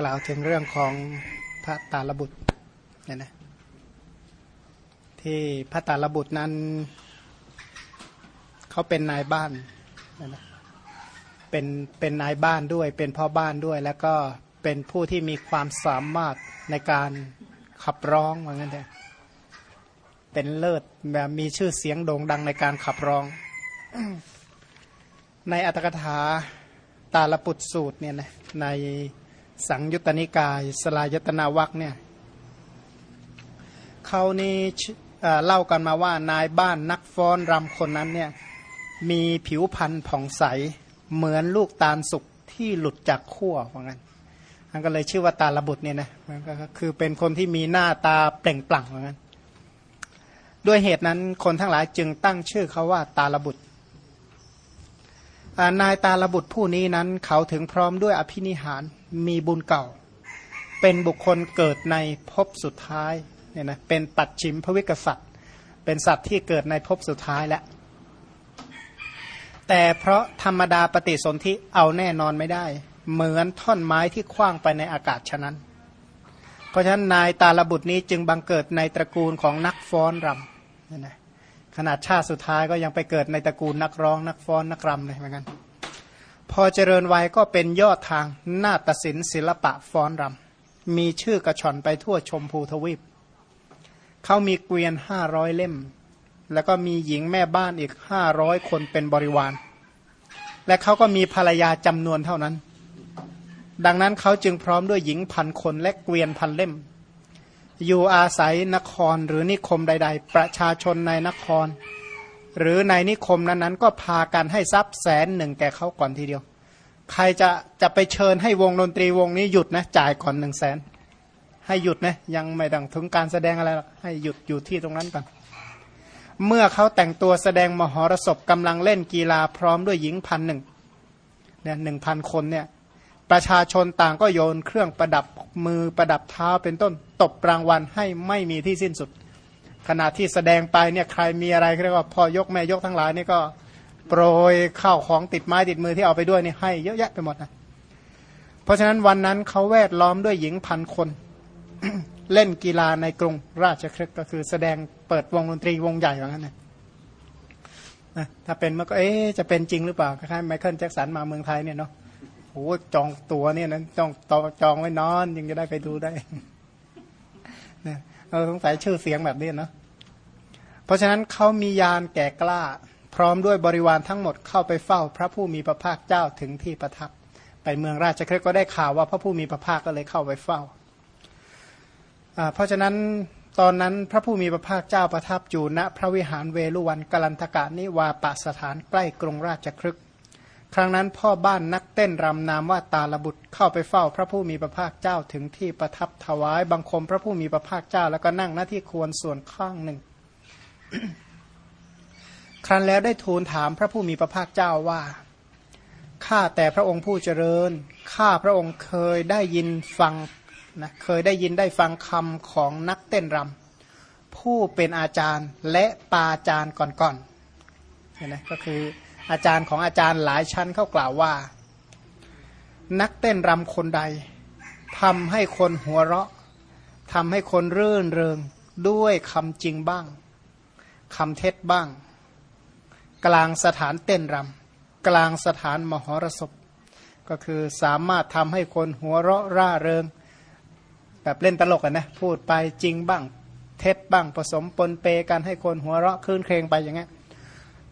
กล่าวถึงเรื่องของพระตาลบุตรเนี่ยนะที่พระตาลบุตรนั้นเขาเป็นนายบ้านเนี่ยนะเป็นเป็นนายบ้านด้วย เป็นพ่อบ้านด้วย แล้วก็เป็นผู้ที่มีความสามารถในการขับร้องว่างั้นเถอะเป็นเลิศแบบมีชื่อเสียงโด่งดังในการขับร้อง ในอัตถกถาตาลปุตสูตรเนี่ยนะใน สังยุตตนิกาย สลายตนาวักเนี่ยเขานี่เล่ากันมาว่านายบ้านนักฟ้อนรำคนนั้นเนี่ยมีผิวพรรณผ่องใสเหมือนลูกตาลสุกที่หลุดจากขั้วว่างั้นมันก็เลยชื่อว่าตาลบุตรเนี่ยนะมันก็คือเป็นคนที่มีหน้าตาเปล่งปลั่งว่างั้น ด้วยเหตุนั้นคนทั้งหลายจึงตั้งชื่อเขาว่าตาลบุตรนายตาลบุตรผู้นี้นั้นเขาถึงพร้อมด้วยอภินิหาร มีบุญเก่า เป็นบุคคลเกิดในภพสุดท้ายเนี่ยนะเป็นปัดชิมพวิกษัตริย์ เป็นสัตว์ที่เกิดในภพสุดท้ายแล้วแต่เพราะธรรมดาปฏิสนธิเอาแน่นอนไม่ได้ เหมือนท่อนไม้ที่คว้างไปในอากาศฉะนั้น เพราะฉะนั้นนายตาลบุตรนี้จึงบังเกิดในตระกูลของนักฟ้อนรำเนี่ยนะขนาดชาติสุดท้ายก็ยังไปเกิดในตระกูลนักร้องนักฟ้อนนักรำเลยเหมือนกัน พอเจริญวัยก็เป็นยอดทางนาฏศิลป์ศิลปะฟ้อนรำมีชื่อกระชอนไปทั่วชมพูทวีปเขามีเกวียนห้าร้อยเล่ม แล้วก็มีหญิงแม่บ้านอีกห้าร้อยคนเป็นบริวาร และเขาก็มีภรรยาจำนวนเท่านั้น ดังนั้นเขาจึงพร้อมด้วยหญิงพันคนและเกวียนพันเล่ม อยู่อาศัยนครหรือนิคมใด ๆ ประชาชนในนคร หรือในนิคมนั้นๆ ก็พากันให้ทรัพย์แสนหนึ่งแก่เขาก่อนทีเดียว ใครจะจะไปเชิญให้วงดนตรีวงนี้หยุดนะจ่ายก่อนหนึ่งแสนให้หยุดนะยังไม่ดังถึงการแสดงอะไรหรอกให้หยุดอยู่ที่ตรงนั้นก่อนเมื่อเขาแต่งตัวแสดงมหรสพกำลังเล่นกีฬาพร้อมด้วยหญิงพันหนึ่งเนี่ยหนึ่งพันคนเนี่ยประชาชนต่างก็โยนเครื่องประดับมือประดับเท้าเป็นต้นตบรางวัลให้ไม่มีที่สิ้นสุด ขณะที่แสดงไปเนี่ยใครมีอะไรเรียกว่าพอยกแม่ยกทั้งหลายนี่ก็โปรยข้าวของติดไม้ติดมือที่เอาไปด้วยนี่ให้เยอะแยะไปหมดนะเพราะฉะนั้นวันนั้นเขาแวดล้อมด้วยหญิงพันคนเล่นกีฬาในกรุงราชครึกก็คือแสดงเปิดวงดนตรีวงใหญ่อย่างนั้นนะถ้าเป็นมันก็เอ๊จะเป็นจริงหรือเปล่าคล้ายไมเคิลแจ็คสันมาเมืองไทยเนี่ยเนาะโอ้จองตัวเนี่ยนะจองตอจองไว้นอนยังจะได้ไปดูได้เนี่ย เราสงสัยชื่อเสียงแบบนี้เนาะเพราะฉะนั้นเขามียานแก่กล้า พร้อมด้วยบริวารทั้งหมดเข้าไปเฝ้าพระผู้มีพระภาคเจ้าถึงที่ประทับ ไปเมืองราชครึกก็ได้ข่าวว่าพระผู้มีพระภาคก็เลยเข้าไปเฝ้าเพราะฉะนั้นตอนนั้นพระผู้มีพระภาคเจ้าประทับอยู่ณพระวิหารเวลุวันกลันทกะนิวาปะสถานใกล้กรุงราชครึก ครั้งนั้นพ่อบ้านนักเต้นรำนามว่าตาลบุตรเข้าไปเฝ้าพระผู้มีพระภาคเจ้าถึงที่ประทับถวายบังคมพระผู้มีพระภาคเจ้า แล้วก็นั่งหน้าที่ควรส่วนข้างหนึ่ง ครั้นแล้วได้ทูลถามพระผู้มีพระภาคเจ้าว่าข้าแต่พระองค์ผู้เจริญข้าพระองค์เคยได้ยินฟังนะเคยได้ยินได้ฟังคำของนักเต้นรำผู้เป็นอาจารย์และปาอาจารย์ก่อนๆเห็นไหมก็คือ อาจารย์ของอาจารย์หลายชั้นเขากล่าวว่า นักเต้นรำคนใดทำให้คนหัวเราะทำให้คนรื่นเริงด้วยคำจริงบ้างคำเท็จบ้าง กลางสถานเต้นรำกลางสถานมหรสพ ก็คือสามารถทำให้คนหัวเราะร่าเริง แบบเล่นตลกอะนะพูดไปจริงบ้าง เท็จบ้างผสมปนเปกันให้คนหัวเราะคลื่นเครงไปอย่างเงี้ย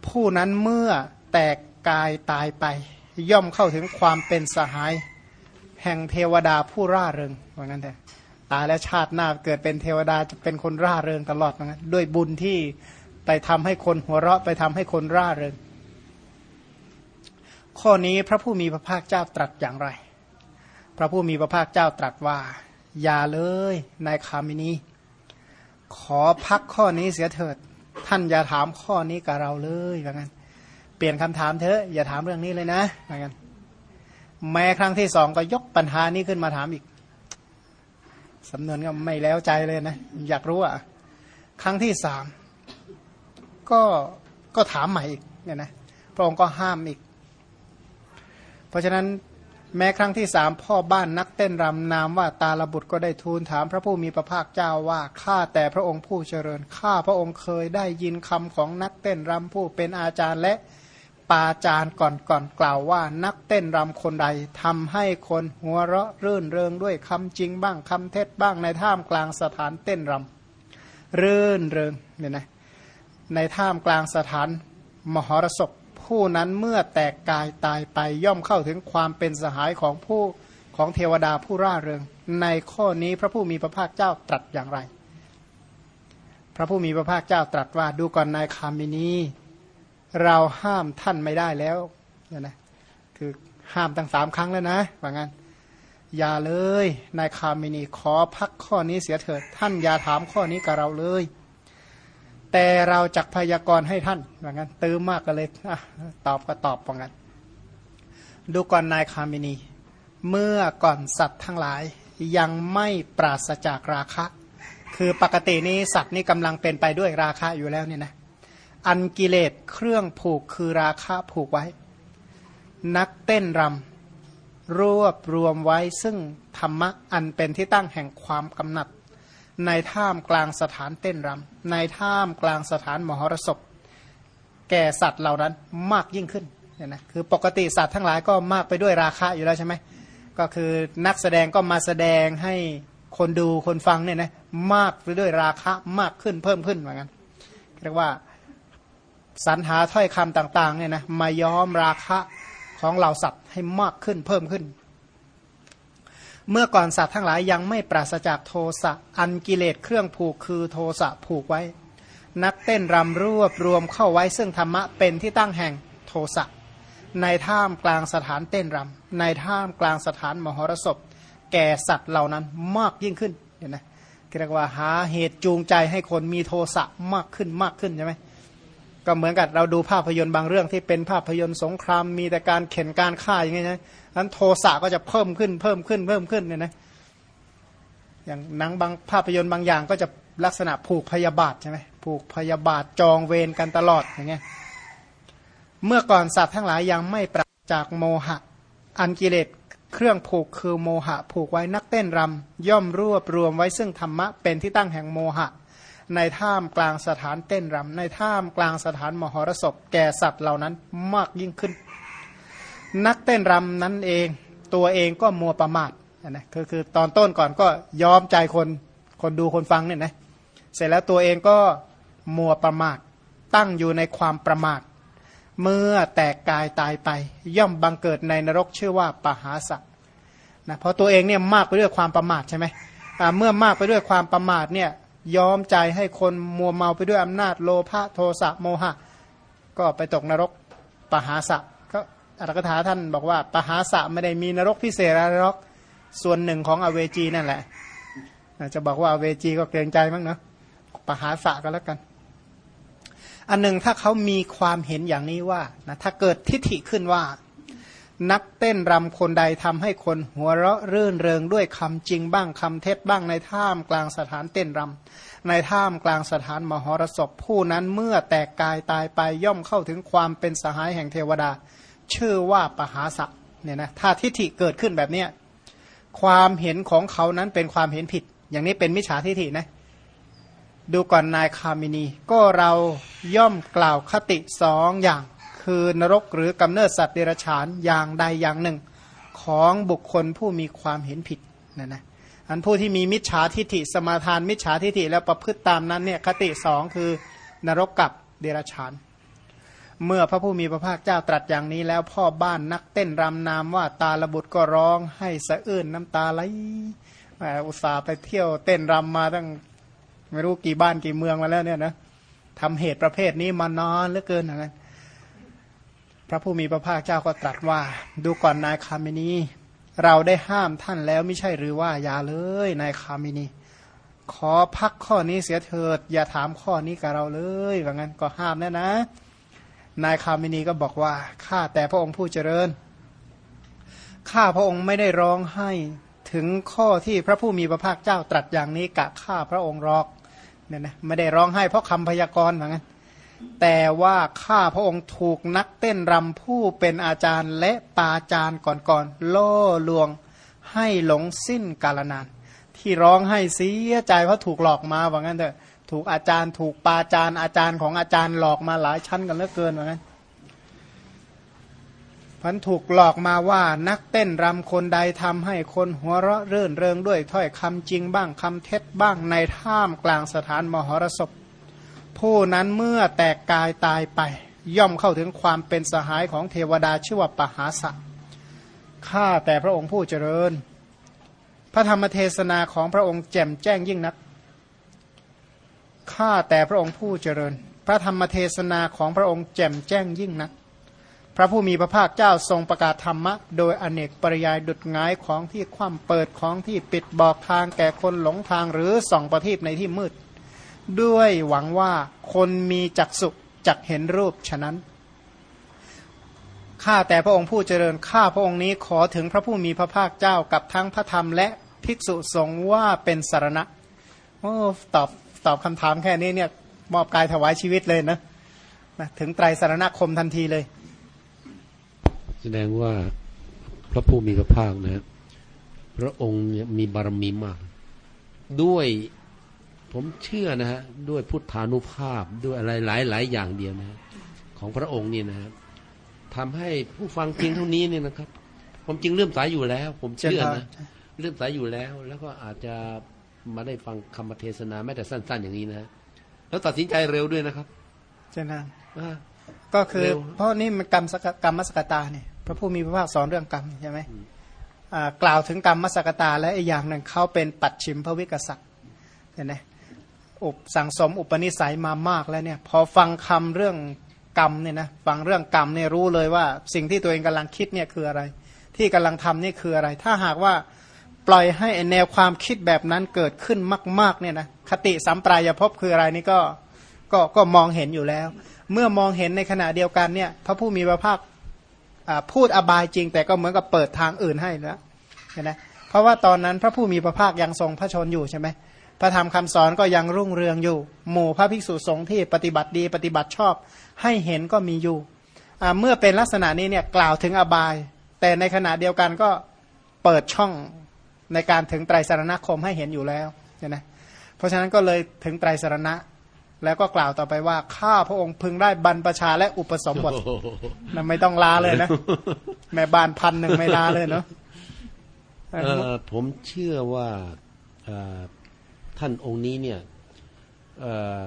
ผู้นั้นเมื่อ แตกกายตายไป ย่อมเข้าถึงความเป็นสหาย แห่งเทวดาผู้ร่าเริงว่างั้นแต่ตายแล้วชาติหน้าเกิดเป็นเทวดาจะเป็นคนร่าเริงตลอดว่างั้นด้วยบุญที่ไปทำให้คนหัวเราะไปทำให้คนร่าเริง ข้อนี้พระผู้มีพระภาคเจ้าตรัสอย่างไร พระผู้มีพระภาคเจ้าตรัสว่า อย่าเลยนายคามินีขอพักข้อนี้เสียเถิด ท่านอย่าถามข้อนี้กับเราเลยว่างั้น ลี่ยนคำถามเถอะอย่าถามเรื่องนี้เลยนะว่างั้นแม้ครั้งที่สองก็ยกปัญหานี้ขึ้นมาถามอีกสำนวนก็ไม่แล้วใจเลยนะ อยากรู้อะ ครั้งที่สามก็ก็ถามใหม่อีกเนี่ยนะพระองค์ก็ห้ามอีก เพราะฉะนั้นแม้ครั้งที่สามพ่อบ้านนักเต้นรำนามว่าตาลบุตรก็ได้ทูลถามพระผู้มีพระภาคเจ้าว่าข้าแต่พระองค์ผู้เจริญข้าพระองค์เคยได้ยินคำของนักเต้นรำผู้เป็นอาจารย์และ ปาจารย์ก่อนก่อนกล่าวว่า นักเต้นรำคนใดทำให้คนหัวเราะรื่นเริงด้วยคำจริงบ้างคำเท็จบ้างในท่ามกลางสถานเต้นรำรื่นเริงเนี่ยนะในท่ามกลางสถานมหรสพผู้นั้นเมื่อแตกกายตายไปย่อมเข้าถึงความเป็นสหายของผู้ของเทวดาผู้ร่าเริง ในข้อนี้พระผู้มีพระภาคเจ้าตรัสอย่างไร พระผู้มีพระภาคเจ้าตรัสว่าดูก่อนนายคามินี เราห้ามท่านไม่ได้แล้วเนี่ยนะคือห้ามตั้งสามครั้งแล้วนะว่างั้นอย่าเลยนายคามินีขอพักข้อนี้เสียเถิดท่านอย่าถามข้อนี้กับเราเลย แต่เราจักพยากรณ์ให้ท่านว่างั้นตื้อมากก็เลยอตอบก็ตอบว่างั้น ดูก่อนนายคามินี เมื่อก่อนสัตว์ทั้งหลายยังไม่ปราศจากราคะ คือปกตินี้สัตว์นี่กำลังเป็นไปด้วยราคะอยู่แล้วเนี่ยนะ อันกิเลสเครื่องผูกคือราคะผูกไว้ นักเต้นรำรวบรวมไว้ซึ่งธรรมะอันเป็นที่ตั้งแห่งความกำหนัด ในท่ามกลางสถานเต้นรำในท่ามกลางสถานมหรสพ แก่สัตว์เหล่านั้นมากยิ่งขึ้นเนี่ยนะคือปกติสัตว์ทั้งหลายก็มากไปด้วยราคะอยู่แล้วใช่ไหมก็คือนักแสดงก็มาแสดงให้คนดูคนฟังเนี่ยนะมากไปด้วยราคะมากขึ้นเพิ่มขึ้นเหมือนกันเรียกว่า สรรหาถ้อยคำต่างๆเนี่ยนะมาย้อมราคะของเหล่าสัตว์ให้มากขึ้นเพิ่มขึ้น เมื่อก่อนสัตว์ทั้งหลายยังไม่ปราศจากโทสะอันกิเลสเครื่องผูกคือโทสะผูกไว้ นักเต้นรำรวบรวมเข้าไว้ซึ่งธรรมะเป็นที่ตั้งแห่งโทสะในท่ามกลางสถานเต้นรำในท่ามกลางสถานมหรสพ แก่สัตว์เหล่านั้นมากยิ่งขึ้นเห็นไหมเรียกว่าหาเหตุจูงใจให้คนมีโทสะมากขึ้นมากขึ้นใช่ไหม ก็เหมือนกับเราดูภาพยนตร์บางเรื่องที่เป็นภาพยนตร์สงครามมีแต่การเข็นการฆ่าอย่างเงี้ยนะนั้นโทสะก็จะเพิ่มขึ้นเพิ่มขึ้นเพิ่มขึ้นเนี่ยนะอย่างหนังบางภาพยนตร์บางอย่างก็จะลักษณะผูกพยาบาทใช่ไหมผูกพยาบาทจองเวรกันตลอดอย่างเงี้ยเมื่อก่อนสัตว์ทั้งหลายยังไม่ปราจากโมหะ อันกิเลสเครื่องผูกคือโมหะ ผูกไว้นักเต้นรำย่อมรวบรวมไว้ซึ่งธรรมะเป็นที่ตั้งแห่งโมหะ ในท่ามกลางสถานเต้นรำในท่ามกลางสถานมหรสพ แก่สัตว์เหล่านั้นมากยิ่งขึ้น นักเต้นรำนั้นเองตัวเองก็มัวประมาทนะคือคือตอนต้นก่อนก็ยอมใจคนคนดูคนฟังเนี่ยนะเสร็จแล้วตัวเองก็มัวประมาทตั้งอยู่ในความประมาทเมื่อแตกกายตายไป ย่อมบังเกิดในนรกชื่อว่าปหาสักนะเพราะตัวเองเนี่ยมากไปด้วยความประมาทใช่ไหมเมื่อมากไปด้วยความประมาทเนี่ย ยอมใจให้คนมัวเมาไปด้วยอำนาจโลภะโทสะโมหะ ก็ไปตกนรกปหาสักอัตถกถาท่านบอกว่าปหาสะไม่ได้มีนรกพิเศษอะไรหรอกส่วนหนึ่งของอเวจีนั่นแหละจะบอกว่าอเวจีก็เกรงใจมั้งเนาะปหาสะก็แล้วกัน อันหนึ่งถ้าเขามีความเห็นอย่างนี้ว่านะถ้าเกิดทิฏฐิขึ้นว่า นักเต้นรำคนใดทำให้คนหัวเราะรื่นเริงด้วยคำจริงบ้างคำเท็จบ้างในท่ามกลางสถานเต้นรำในท่ามกลางสถานมหรสพผู้นั้นเมื่อแตกกายตายไปย่อมเข้าถึงความเป็นสหายแห่งเทวดา ชื่อว่าปหาสะเนี่ยนะถ้าทิฏฐิเกิดขึ้นแบบเนี้ยความเห็นของเขานั้นเป็นความเห็นผิด อย่างนี้เป็นมิจฉาทิฏฐินะดูก่อนนายคามินี ก็เราย่อมกล่าวคติสองอย่าง คือนรกหรือกำเนิดสัตว์เดรัจฉานอย่างใดอย่างหนึ่ง ของบุคคลผู้มีความเห็นผิดนะนะอันผู้ที่มีมิจฉาทิฏฐิสมาทานมิจฉาทิฏฐิแล้วประพฤติตามนั้นเนี่ยคติสองคือนรกกับเดรัจฉาน เมื่อพระผู้มีพระภาคเจ้าตรัสอย่างนี้แล้วพ่อบ้านนักเต้นรำนามว่าตาลบุตรก็ร้องให้สะอื้นน้ำตาไหลอุตส่าห์ไปเที่ยวเต้นรำมาตั้งไม่รู้กี่บ้านกี่เมืองมาแล้วเนี่ยนะทำเหตุประเภทนี้มานานเหลือเกินนะ พระผู้มีพระภาคเจ้าก็ตรัสว่า ดูก่อนนายคามินี เราได้ห้ามท่านแล้วไม่ใช่หรือว่าอย่าเลยนายคามินี ขอพักข้อนี้เสียเถิด อย่าถามข้อนี้กับเราเลยว่างั้นก็ห้ามแน่นะ นายคามินีก็บอกว่าข้าแต่พระองค์ผู้เจริญข้าพระองค์ไม่ได้ร้องให้ถึงข้อที่พระผู้มีพระภาคเจ้าตรัสอย่างนี้กะข้าพระองค์รอกเนี่ยนะไม่ได้ร้องให้เพราะคำพยากรณ์เหมือนกัน แต่ว่าข้าพระองค์ถูกนักเต้นรำผู้เป็นอาจารย์และปาจารย์ก่อนๆล่อลวงให้หลงสิ้นกาลนาน ที่ร้องให้เสียใจเพราะถูกหลอกมาว่างั้นเถอะถูกอาจารย์ถูกปาจารย์อาจารย์ของอาจารย์หลอกมาหลายชั้นกันเหลือเกินว่างั้นพันถูกหลอกมาว่านักเต้นรำคนใดทำให้คนหัวเราะเรื่นเริงด้วยถ้อยคำจริงบ้างคำเท็จบ้างในท่ามกลางสถานมหรสพ ผู้นั้นเมื่อแตกกายตายไป ย่อมเข้าถึงความเป็นสหายของเทวดาชื่อว่าปหาสะข้าแต่พระองค์ผู้เจริญ พระธรรมเทศนาของพระองค์แจ่มแจ้งยิ่งนักข้าแต่พระองค์ผู้เจริญ พระธรรมเทศนาของพระองค์แจ่มแจ้งยิ่งนัก พระผู้มีพระภาคเจ้าทรงประกาศธรรมะ โดยอเนกปริยายดุดงายของที่คว่ำเปิดของที่ปิดบอกทางแก่คนหลงทางหรือส่องประทีปในที่มืด ด้วยหวังว่าคนมีจักสุจักเห็นรูปฉะนั้นข้าแต่พระองค์ผู้เจริญข้าพระองค์นี้ขอถึงพระผู้มีพระภาคเจ้ากับทั้งพระธรรมและภิกษุสงฆ์ว่าเป็นสารณะโอ้ตอบตอบคำถามแค่นี้เนี่ยมอบกายถวายชีวิตเลยนะนะถึงไตรสารณคมทันทีเลย แสดงว่าพระผู้มีพระภาคนะ พระองค์มีบารมีมาก ด้วย ผมเชื่อนะฮะด้วยพุทธานุภาพด้วยอะไรหลายหลายอย่างเดียวนะของพระองค์นี่นะครับทำให้ผู้ฟังเพียงเท่านี้เนี่ยนะครับ ผมจริงเริ่มสายอยู่แล้ว ผมเชื่อนะเริ่มสายอยู่แล้ว แล้วก็อาจจะมาได้ฟังคำเทศนาแม้แต่สั้น ๆ อย่างนี้นะแล้วตัดสินใจเร็วด้วยนะครับเช่นนั้นอ่าก็คือเร็วเพราะนี่มันกรรมสกกรรมมสกตาเนี่ยพระผู้มีพระภาคสอนเรื่องกรรมใช่ไหมอ่ากล่าวถึงกรรมมสกตาและอีกอย่างหนึ่งเขาเป็นปัจฉิมพระวิกษัตริย์เห็นไหม อุปสังสมอุปนิสัยมามากแล้วเนี่ย พอฟังคำเรื่องกรรมเนี่ยนะฟังเรื่องกรรมเนี่ยรู้เลยว่าสิ่งที่ตัวเองกำลังคิดเนี่ยคืออะไร ที่กำลังทำนี่คืออะไร ถ้าหากว่าปล่อยให้แนวความคิดแบบนั้นเกิดขึ้นมาก ๆ เนี่ยนะคติสัมปรายภพคืออะไรนี่ก็ก็ก็มองเห็นอยู่แล้ว เมื่อมองเห็นในขณะเดียวกันเนี่ย พระผู้มีพระภาคอ่าพูดอบายจริง แต่ก็เหมือนกับเปิดทางอื่นให้แล้วเห็นไหมเพราะว่าตอนนั้นพระผู้มีพระภาคยังทรงพระชนอยู่ใช่ไหม พระธรรมคำสอนก็ยังรุ่งเรืองอยู่ หมู่พระภิกษุสงฆ์ที่ปฏิบัติดีปฏิบัติชอบ ให้เห็นก็มีอยู่อ่าเมื่อเป็นลักษณะนี้เนี่ยกล่าวถึงอบาย แต่ในขณะเดียวกันก็เปิดช่องในการถึงไตรสารณคมให้เห็นอยู่แล้วเห็นไหมเพราะฉะนั้นก็เลยถึงไตรสารณะ แล้วก็กล่าวต่อไปว่าข้าพระองค์พึงได้บรรพชาและอุปสมบทโอ้โหนะไม่ต้องลาเลยนะ แม่บ้านพันหนึ่งไม่ลาเลยเนาะเอ่อผมเชื่อว่าเอ่อ ท่านองค์นี้เนี่ยเอ่อ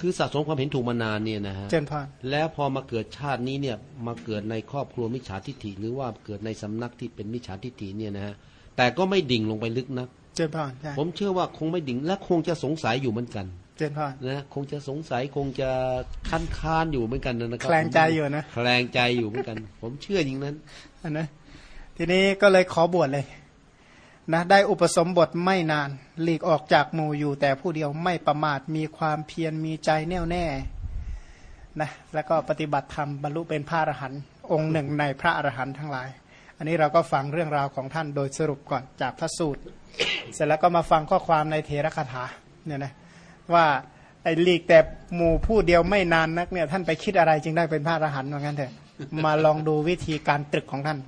คือสะสมความเห็นถูกมานานเนี่ยนะฮะเจนพานแล้วพอมาเกิดชาตินี้เนี่ยมาเกิดในครอบครัวมิจฉาทิฏฐิหรือว่าเกิดในสำนักที่เป็นมิจฉาทิฏฐิเนี่ยนะฮะแต่ก็ไม่ดิ่งลงไปลึกนักเจนพานใช่ผมเชื่อว่าคงไม่ดิ่งและคงจะสงสัยอยู่เหมือนกันเจนพานนะคงจะสงสัยคงจะคันคานอยู่เหมือนกันนะครัแคลงใจอยู่นะแคลงใจอยู่เหมือนกัน ผมเชื่ออย่างนั้นอันนะทีนี้ก็เลยขอบวชเลย นะได้อุปสมบทไม่นาน หลีกออกจากหมู่อยู่แต่ผู้เดียวไม่ประมาทมีความเพียรมีใจแน่วแน่นะแล้วก็ปฏิบัติธรรมบรรลุเป็นพระอรหันต์องค์หนึ่งในพระอรหันต์ทั้งหลาย อันนี้เราก็ฟังเรื่องราวของท่านโดยสรุปก่อนจากพระสูตร เสร็จแล้วก็มาฟังข้อความในเทระคาถาเนี่ยนะว่าไอ้หลีกแต่หมู่ผู้เดียวไม่นานนักเนี่ยท่านไปคิดอะไรจึงได้เป็นพระอรหันต์ว่างั้นเถอะมาลองดูวิธีการตรึกของท่าน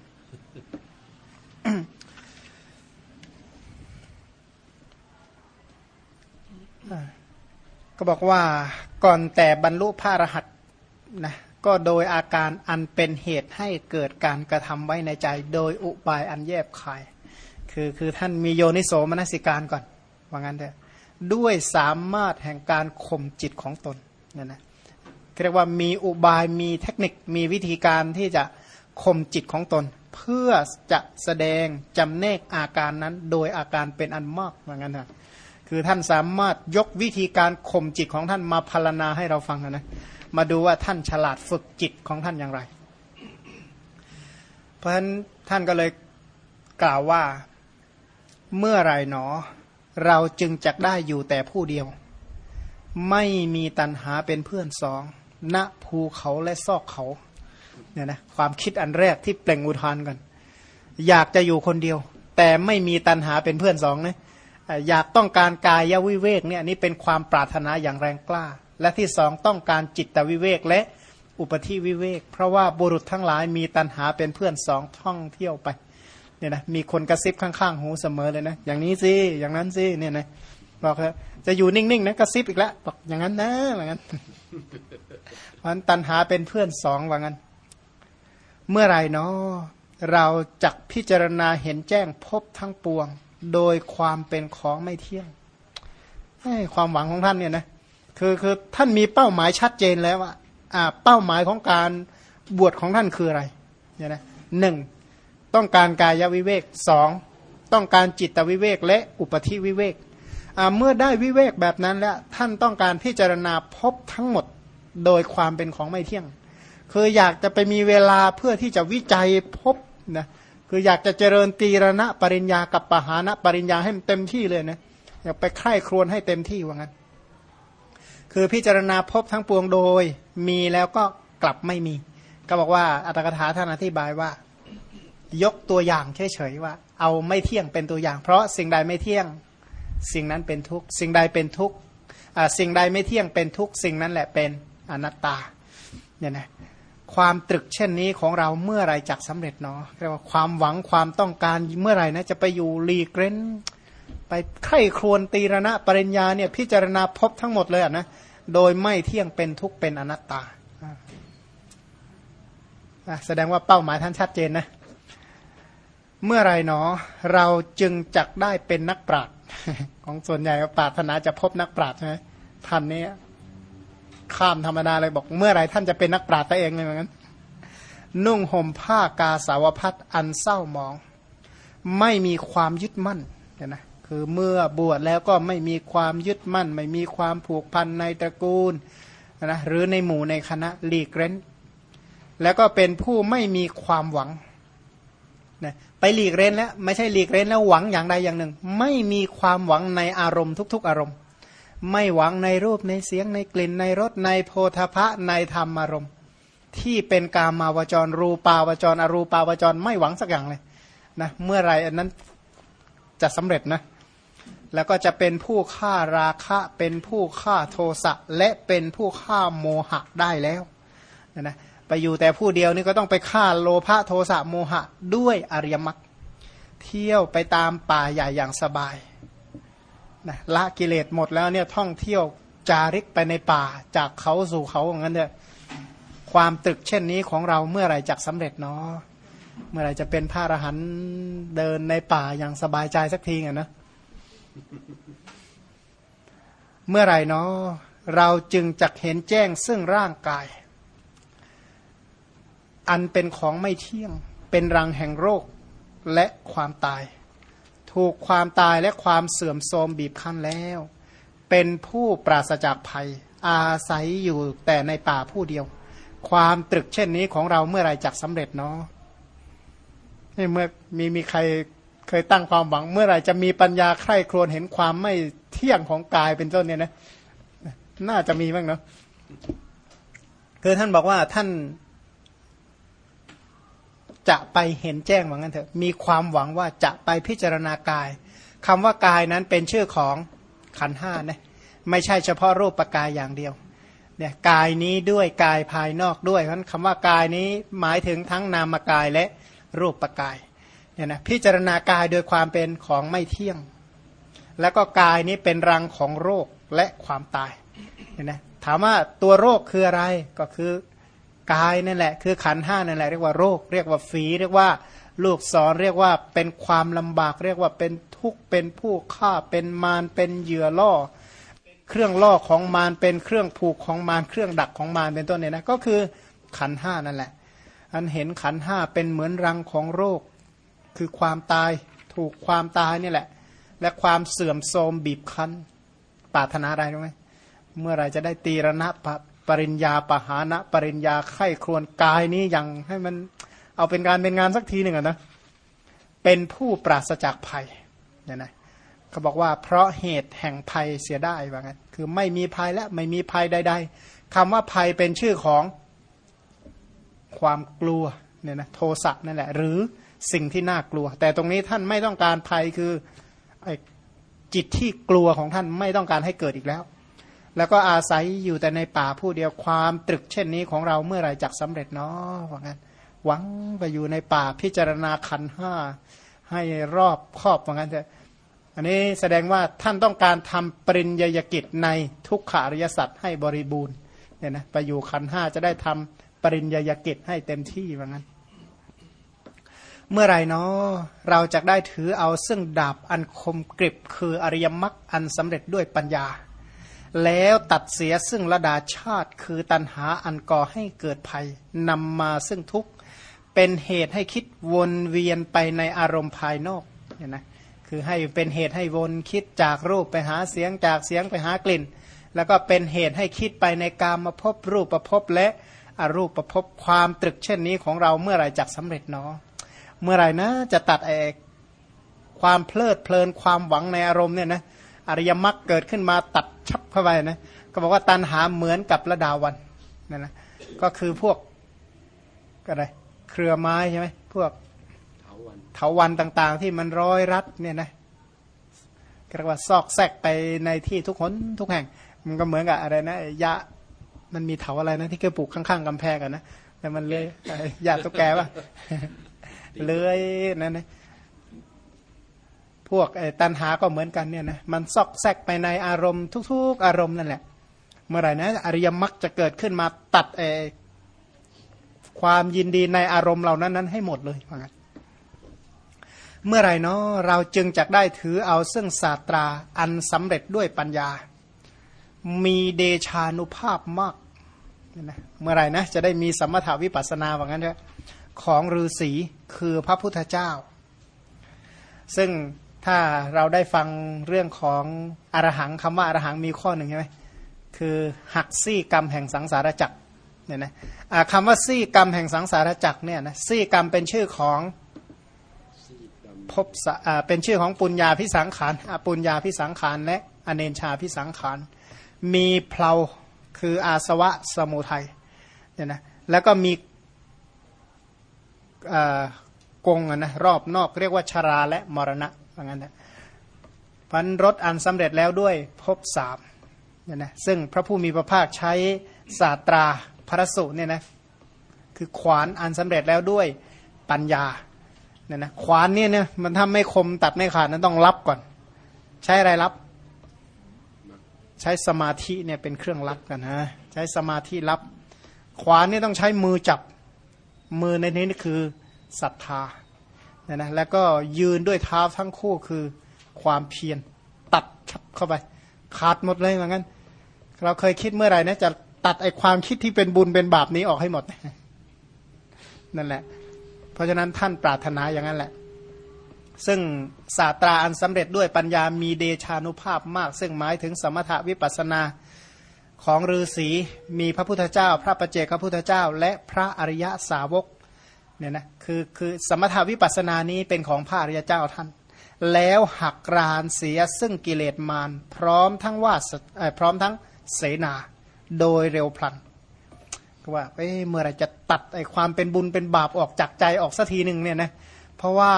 ก็บอกว่าก่อนแต่บรรลุพระรหันต์นะก็โดยอาการอันเป็นเหตุให้เกิดการกระทำไว้ในใจ โดยอุบายอันแยบคาย คือคือท่านมีโยนิโสมนสิการก่อน ว่างั้นเถอะด้วยสามารถแห่งการข่มจิตของตนเนี่ยนะเรียกว่ามีอุบายมีเทคนิคมีวิธีการที่จะข่มจิตของตน เพื่อจะแสดงจำแนกอาการนั้น โดยอาการเป็นอันมากว่างั้นเถอะ คือท่านสามารถยกวิธีการข่มจิตของท่านมาพารณนาให้เราฟังนะมาดูว่าท่านฉลาดฝึกจิตของท่านอย่างไร เพราะฉะนั้นท่านก็เลยกล่าวว่าเมื่อไรหนอ เราจึงจะได้อยู่แต่ผู้เดียว ไม่มีตันหาเป็นเพื่อนสองณภูเขาและซอกเขาเนี่ยนะความคิดอันแรกที่เปล่งอุทานกัน อยากจะอยู่คนเดียว แต่ไม่มีตันหาเป็นเพื่อนสองนะ อยากต้องการกายวิเวกเนี่ยนี่เป็นความปรารถนาอย่างแรงกล้า และที่สองต้องการจิตวิเวกและอุปธิวิเวก เพราะว่าบุรุษทั้งหลายมีตันหาเป็นเพื่อนสองท่องเที่ยวไปเนี่ยนะมีคนกระซิบข้างๆหูเสมอเลยนะ อย่างนี้สิอย่างนั้นสิเนี่ยนะบอกแล้วจะอยู่นิ่งๆนะกระซิบอีกแล้วบอกอย่างนั้นนะอย่างนั้นมันตันหาเป็นเพื่อนสองว่างั้น เมื่อไรเนาะเราจักพิจารณาเห็นแจ้งพบทั้งปวง โดยความเป็นของไม่เที่ยงความหวังของท่านเนี่ยนะคือคือท่านมีเป้าหมายชัดเจนแล้วว่าอ่าเป้าหมายของการบวชของท่านคืออะไรเนี่ยนะหนึ่งต้องการกายวิเวกสองต้องการจิตวิเวกและอุปธิวิเวกเมื่อได้วิเวกแบบนั้นแล้วท่านต้องการพิจารณาพบทั้งหมดโดยความเป็นของไม่เที่ยง คืออยากจะไปมีเวลาเพื่อที่จะวิจัยพบนะ คืออยากจะเจริญตีรณะปริญญากับปหานะปริญญาให้เต็มที่เลยนะอยากไปใคร่ครวญให้เต็มที่ว่างั้น คือพิจารณาพบทั้งปวงโดย มีแล้วก็กลับไม่มี ก็บอกว่าอัตถกถาท่านอธิบายว่า ยกตัวอย่างเฉยๆว่า เอาไม่เที่ยงเป็นตัวอย่าง เพราะสิ่งใดไม่เที่ยง สิ่งนั้นเป็นทุกสิ่งใดเป็นทุกสิ่งใดไม่เที่ยงเป็นทุกสิ่งนั้นแหละเป็นอนัตตาเนี่ยนะ ความตรึกเช่นนี้ของเราเมื่อไรจักสำเร็จเนาะเรียกว่าความหวังความต้องการเมื่อไรนะจะไปอยู่ลีเกรนไปไข้ครวนตีรณะปริญญาเนี่ยพิจารณาพบทั้งหมดเลยนะโดยไม่เที่ยงเป็นทุกเป็นอนัตตาแสดงว่าเป้าหมายท่านชัดเจนนะ เมื่อไรเนาะเราจึงจักได้เป็นนักปราชญ์ของส่วนใหญ่ปรารถนาจะพบนักปราชญ์ใช่ไหมท่านนี้ ข้ามธรรมดาเลยบอกเมื่อไรท่านจะเป็นนักปราชญ์ตัวเองเลยเหมือนกันนุ่งห่มผ้ากาสาวพัดอันเศร้ามอง ไม่มีความยึดมั่นเห็นไหมคือเมื่อบวชแล้วก็ไม่มีความยึดมั่น ไม่มีความผูกพันในตระกูลนะหรือในหมู่ในคณะหลีกเร้น แล้วก็เป็นผู้ไม่มีความหวังนะไปหลีกเร้นแล้วไม่ใช่หลีกเร้นแล้วหวังอย่างใดอย่างหนึ่ง ไม่มีความหวังในอารมณ์ทุก ๆ อารมณ์ ไม่หวังในรูปในเสียงในกลิ่นในรสในโพธพะในธรรมอารมณ์ ที่เป็นกามาวจร รูปาวจร อรูปาวจร ไม่หวังสักอย่างเลยนะเมื่อไรอันนั้นจะสำเร็จนะแล้วก็จะเป็นผู้ฆ่าราคะเป็นผู้ฆ่าโทสะและเป็นผู้ฆ่าโมหะได้แล้วนะไปอยู่แต่ผู้เดียวนี่ก็ต้องไปฆ่าโลภะโทสะโมหะด้วยอริยมรรคเที่ยวไปตามป่าใหญ่อย่างสบาย นะละกิเลสหมดแล้วเนี่ยท่องเที่ยวจาริกไปในป่าจากเขาสู่เขาอย่างนั้นเนี่ยความตึกเช่นนี้ของเราเมื่อไรจักสำเร็จเนาะเมื่อไรจะเป็นพระอรหันต์เดินในป่าอย่างสบายใจสักทีอะนะเมื่อไรเนาะเราจึงจักเห็นแจ้งซึ่งร่างกาย อันเป็นของไม่เที่ยงเป็นรังแห่งโรคและความตาย ถูกความตายและความเสื่อมโทรมบีบคั้นแล้ว เป็นผู้ปราศจากภัย อาศัยอยู่แต่ในป่าผู้เดียว ความตรึกเช่นนี้ของเราเมื่อไรจักสำเร็จเนาะนี่เมื่อมีมีใครเคยตั้งความหวัง เมื่อไรจะมีปัญญาใคร่ครวญเห็นความไม่เที่ยงของกายเป็นต้นเนี่ยนะ น่าจะมีบ้างเนาะคือท่านบอกว่าท่าน จะไปเห็นแจ้งว่างั้นเถอะ มีความหวังว่าจะไปพิจารณากายคำว่ากายนั้นเป็นชื่อของขันห้านะไม่ใช่เฉพาะรูปปกายอย่างเดียวเนี่ยกายนี้ด้วยกายภายนอกด้วยเพราะคำว่ากายนี้หมายถึงทั้งนามกายและรูปปกายเนี่ยนะพิจารณากายโดยความเป็นของไม่เที่ยง แล้วก็กายนี้เป็นรังของโรคและความตายเนี่ยนะถามว่าตัวโรคคืออะไรก็คือ กายนั่นแหละ คือขันห้านั่นแหละเรียกว่าโรค เรียกว่าฝีเรียกว่าลูกศรเรียกว่าเป็นความลำบาก เรียกว่าเป็นทุกข์เป็นผู้ฆ่าเป็นมารเป็นเหยื่อล่อเครื่องล่อของมารเป็นเครื่องผูกของมารเครื่องดักของมารเป็นต้นเนี่ยนะก็คือขันห้านั่นแหละ อันเห็นขันห้าเป็นเหมือนรังของโรค คือความตายถูกความตายนี่แหละ และความเสื่อมโทรมบีบคั้นปาถนาอะไรรู้ไหมเมื่อไรจะได้ตีรณะ ปริญญาปหานะ ปริญญาไข้ครวนกายนี้ยังให้มันเอาเป็นการเป็นงานสักทีหนึ่งอะนะเป็นผู้ปราศจากภัยเนี่ยนะเขาบอกว่าเพราะเหตุแห่งภัยเสียได้ว่างั้นคือไม่มีภัยและไม่มีภัยใด ๆคำว่าภัยเป็นชื่อของความกลัวเนี่ยนะโทสะนั่นแหละ หรือสิ่งที่น่ากลัว แต่ตรงนี้ท่านไม่ต้องการภัยคือจิตที่กลัวของท่านไม่ต้องการให้เกิดอีกแล้ว แล้วก็อาศัยอยู่แต่ในป่าผู้เดียวความตรึกเช่นนี้ของเราเมื่อไรจักสำเร็จเนาะว่างั้น หวังไปอยู่ในป่าพิจารณาขันห้าให้รอบครอบว่างั้นเถอะอันนี้แสดงว่าท่านต้องการทำปริญญากิจในทุกขาริยสัตว์ให้บริบูรณ์เนี่ยนะไปอยู่ขันห้าจะได้ทำปริญญากิจให้เต็มที่ว่างั้น เมื่อไรเนาะเราจะได้ถือเอาซึ่งดาบอันคมกริบคืออริยมรรคอันสำเร็จด้วยปัญญา แล้วตัดเสียซึ่งระดาชาติ คือตันหาอันก่อให้เกิดภัยนำมาซึ่งทุกข์เป็นเหตุให้คิดวนเวียนไปในอารมณ์ภายนอกเห็นไหมคือให้เป็นเหตุให้วนคิดจากรูปไปหาเสียงจากเสียงไปหากลิ่น แล้วก็เป็นเหตุให้คิดไปในกามมาพบรูปประพบและอรูปประพบความตรึกเช่นนี้ของเราเมื่อไรจักสำเร็จเนาะเมื่อไรนะจะตัดเอความเพลิดเพลินความหวังในอารมณ์เนี่ยนะอริยมรรคเกิดขึ้นมาตัด ชับเข้าไปนะก็บอกว่าตันหาเหมือนกับระดาวันนั่นนะก็คือพวกอะไรเครือไม้ใช่ไหมพวกเถาวันต่างๆ ที่มันร้อยรัดเนี่ยนะเรียกว่าซอกแซกไปในที่ทุกคนทุกแห่ง มันก็เหมือนกับอะไรนะยะมันมีเถาอะไรนะที่เคยปลูกข้างๆกำแพงกันนะแต่มันเลยยาตุ๊กแกวะเลยนั่นนะ พวกตันหาก็เหมือนกันเนี่ยนะมันซอกแซกไปในอารมณ์ทุก ๆ อารมณ์นั่นแหละ เมื่อไหร่นะอริยมรรคจะเกิดขึ้นมาตัดความยินดีในอารมณ์เหล่านั้นนั้นให้หมดเลยว่างั้นเมื่อไรเนาะเราจึงจะได้ถือเอาซึ่งศาสตราอันสำเร็จด้วยปัญญา มีเดชานุภาพมากนะเมื่อไรนะจะได้มีสมถาวิปัสนาว่างั้นเถอะของฤาษีคือพระพุทธเจ้า ซึ่ง ถ้าเราได้ฟังเรื่องของอรหังคำว่าอรหังมีข้อหนึ่งใช่ไหมคือหักซี่กรรมแห่งสังสารจักรเนี่ยนะคำว่าซี่กรรมแห่งสังสารจักรเนี่ยนะซี่กรรมเป็นชื่อของพบเป็นชื่อของปุญญาพิสังขารปุญญาพิสังขารและอเนนชาพิสังขารมีเพลาคืออาสวะสมุทัยเนี่ยนะแล้วก็มีกงนะรอบนอกเรียกว่าชาราและมรณะ ว่างั้นนะพันรถอันสำเร็จแล้วด้วยพบสามเนี่ยนะซึ่งพระผู้มีพระภาคใช้ศาสตราพระสุเนี่ยนะคือขวานอันสำเร็จแล้วด้วยปัญญาเนี่ยนะขวานเนี่ยเนี่ยมันทำไม่คมตัดไม่ขาดนั้นต้องรับก่อน ใช้อะไรรับ ใช้สมาธิเนี่ยเป็นเครื่องรับกันนะใช้สมาธิรับ ขวานนี่ต้องใช้มือจับมือในนี้นี่คือศรัทธา เนี่ยนะแล้วก็ยืนด้วยเท้าทั้งคู่คือความเพียรตัดเข้าไป ขาดหมดเลยเหมือนกันเราเคยคิดเมื่อไหร่นะจะตัดไอความคิดที่เป็นบุญเป็นบาปนี้ออกให้หมด นั่นแหละ เพราะฉะนั้นท่านปรารถนาอย่างนั้นแหละ ซึ่งศาสตราอันสำเร็จด้วยปัญญามีเดชานุภาพมาก ซึ่งหมายถึงสมถะวิปัสนาของฤาษีมีพระพุทธเจ้า พระประเจกพระพุทธเจ้า และพระอริยสาวก เนี่ยนะคือคือสมถาวิปัสสนานี้เป็นของพระอริยเจ้าท่าน แล้วหักรานเสียซึ่งกิเลสมารพร้อมทั้งว่าพร้อมทั้งเสนาโดยเร็วพลันก็ว่าเอ้เมื่อไรจะตัดไอความเป็นบุญเป็นบาปออกจากใจออกสักทีหนึ่งเนี่ยนะเพราะว่า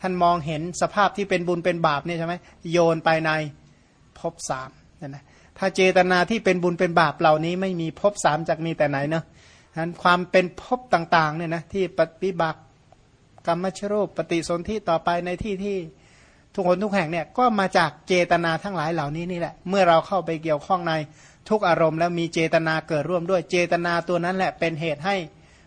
ท่านมองเห็นสภาพที่เป็นบุญเป็นบาปเนี่ยใช่ไหมโยนไปในภพสามเนี่ยนะถ้าเจตนาที่เป็นบุญเป็นบาปเหล่านี้ไม่มีภพสามจากมีแต่ไหนเนาะ นั้นความเป็นภพต่างๆเนี่ยนะที่ปฏิบัติกรรมชรูปปฏิสนธิต่อไปในที่ที่ทุกคนทุกแห่งเนี่ยก็มาจากเจตนาทั้งหลายเหล่านี้นี่แหละ เมื่อเราเข้าไปเกี่ยวข้องในทุกอารมณ์แล้วมีเจตนาเกิดร่วมด้วยเจตนาตัวนั้นแหละเป็นเหตุให้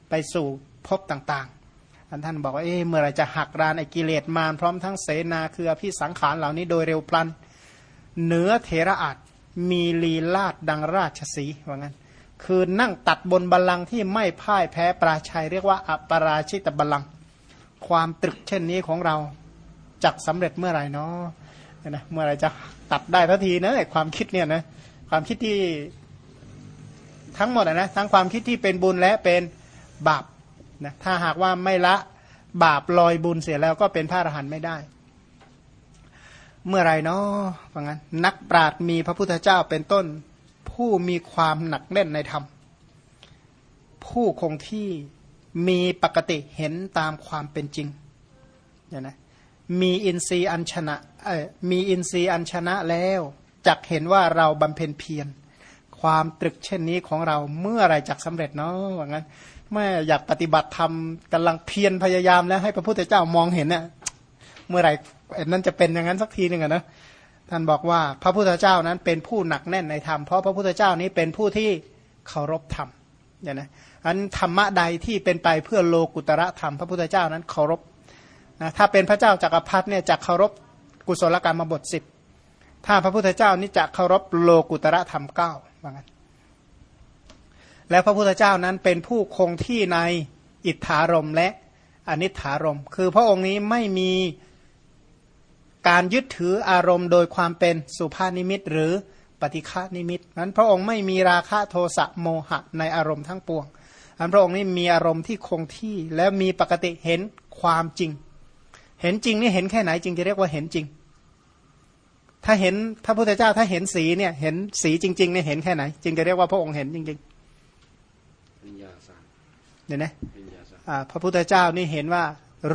ไปสู่ภพต่างๆ อันท่านบอกว่าเอ๊ะเมื่อไรจะหักรานไอกิเลสมารพร้อมทั้งเสนาคืออภิสังขารเหล่านี้โดยเร็วพลัน เหนือเทระอาจมีลีลาดดังราชสีว่างั้น คือนั่งตัดบนบัลลังก์ที่ไม่พ่ายแพ้ปราชัย เรียกว่าอัปราชิตบัลลังก์ความตรึกเช่นนี้ของเราจักสำเร็จเมื่อไหร่เนาะนะเมื่อไรจะตัดได้ทันทีนะความคิดเนี่ยนะความคิดที่ทั้งหมดนะทั้งความคิดที่เป็นบุญและเป็นบาปนะถ้าหากว่าไม่ละบาปลอยบุญเสียแล้วก็เป็นพระอรหันต์ไม่ได้ เมื่อไรเนาะว่างั้นนักปราดมีพระพุทธเจ้าเป็นต้น ผู้มีความหนักแน่นในธรรม ผู้คงที่มีปกติเห็นตามความเป็นจริงเนี่ยนะมีอินทรีย์อัญชนะเออมีอินทรีย์อัญชนะแล้วจักเห็นว่าเราบำเพ็ญเพียรความตรึกเช่นนี้ของเราเมื่อไรจักสำเร็จเนาะว่างั้นแม่อยากปฏิบัติธรรมกำลังเพียรพยายามแล้วให้พระพุทธเจ้ามองเห็นเนี่ยเมื่อไหร่นั่นจะเป็นอย่างนั้นสักทีหนึ่งอะนะ ท่านบอกว่าพระพุทธเจ้านั้นเป็นผู้หนักแน่นในธรรมเพราะพระพุทธเจ้านี้เป็นผู้ที่เคารพธรรมเนี่ยนะอันธรรมะใดที่เป็นไปเพื่อโลกุตระธรรม พระพุทธเจ้านั้นเคารพนะถ้าเป็นพระเจ้าจักรพรรดิเนี่ยจะเคารพกุศลกรรมบทสิบถ้าพระพุทธเจ้านี่จะเคารพโลกุตระธรรมเก้าว่างั้นแล้วพระพุทธเจ้านั้นเป็นผู้คงที่ในอิทธารมและอนิถารม คือพระองค์นี้ไม่มี การยึดถืออารมณ์โดยความเป็นสุภานิมิตหรือปฏิฆานิมิตนั้นพระองค์ไม่มีราคะโทสะโมหะในอารมณ์ทั้งปวงอันพระองค์นี้มีอารมณ์ที่คงที่แล้วมีปกติเห็นความจริง เห็นจริงนี่เห็นแค่ไหนจึงจะเรียกว่าเห็นจริง ถ้าเห็นพระพุทธเจ้าถ้าเห็นสีเนี่ยเห็นสีจริงๆเนี่ยเห็นแค่ไหนจึงจะเรียกว่าพระองค์เห็นจริงๆวิญญาสารเนี่ยนะพระพุทธเจ้านี่เห็นว่า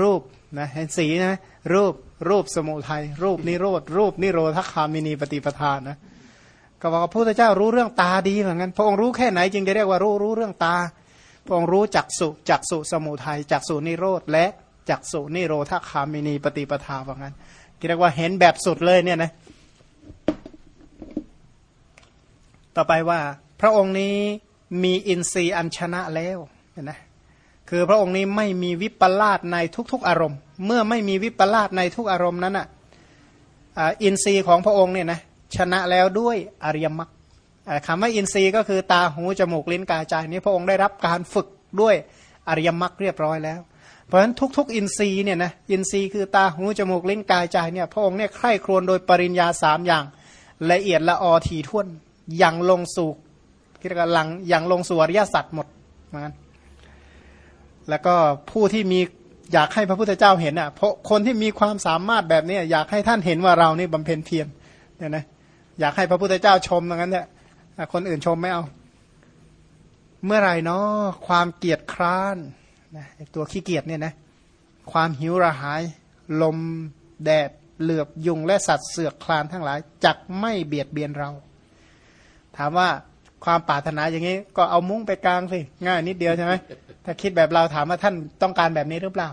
รูปนะเห็นสีนะรูป รูปสมุทัยรูปนิโรธรูปนิโรธคามินีปฏิปทานนะก็บอกว่าพระพุทธเจ้ารู้เรื่องตาดีเหมือนกันพระองค์รู้แค่ไหนจึงจะเรียกว่ารู้รู้เรื่องตา พระองค์รู้จักสุจักสุสมุทัยจักสุนิโรธและจักสุนิโรธคามินีปฏิปทาเหมือนกันเรียกว่าเห็นแบบสุดเลยเนี่ยนะต่อไปว่าพระองค์นี้มีอินทรีย์อัญชนะแล้วเห็นไหม คือพระองค์นี้ไม่มีวิปลาสในทุกๆอารมณ์ เมื่อไม่มีวิปลาสในทุกอารมณ์นั้นอะอินทรีย์ของพระองค์เนี่ยนะชนะแล้วด้วยอริยมรรคคำว่าอินทรีย์ก็คือตาหูจมูกลิ้นกายใจนี้พระองค์ได้รับการฝึกด้วยอริยมรรคเรียบร้อยแล้ว เพราะฉะนั้นทุก ๆ อินทรีย์เนี่ยนะอินทรีย์คือตาหูจมูกลิ้นกายใจเนี่ยพระองค์เนี่ยใคร่ครวญโดยปริญญาสามอย่าง ละเอียดละออถี่วนอยังลงสู่คิดกันลังอยังลงสู่อริยสัจหมดเหมือนกัน แล้วก็ผู้ที่มีอยากให้พระพุทธเจ้าเห็นอะเพราะคนที่มีความสามารถแบบนี้อยากให้ท่านเห็นว่าเรานี่บำเพ็ญเพียรเนี่ยนะอยากให้พระพุทธเจ้าชมอย่างนั้นเนี่ยคนอื่นชมไม่เอา เมื่อไรเนาะความเกียจคร้านนะตัวขี้เกียจเนี่ยนะความหิวระหาย ลมแดดเหลือบยุงและสัตว์เสือกคลานทั้งหลายจักไม่เบียดเบียนเรา ถามว่าความปรารถนาอย่างนี้ ก็เอามุ้งไปกลางสิง่ายนิดเดียวใช่ไหม ถ้าคิดแบบเราถามว่าท่านต้องการแบบนี้หรือเปล่า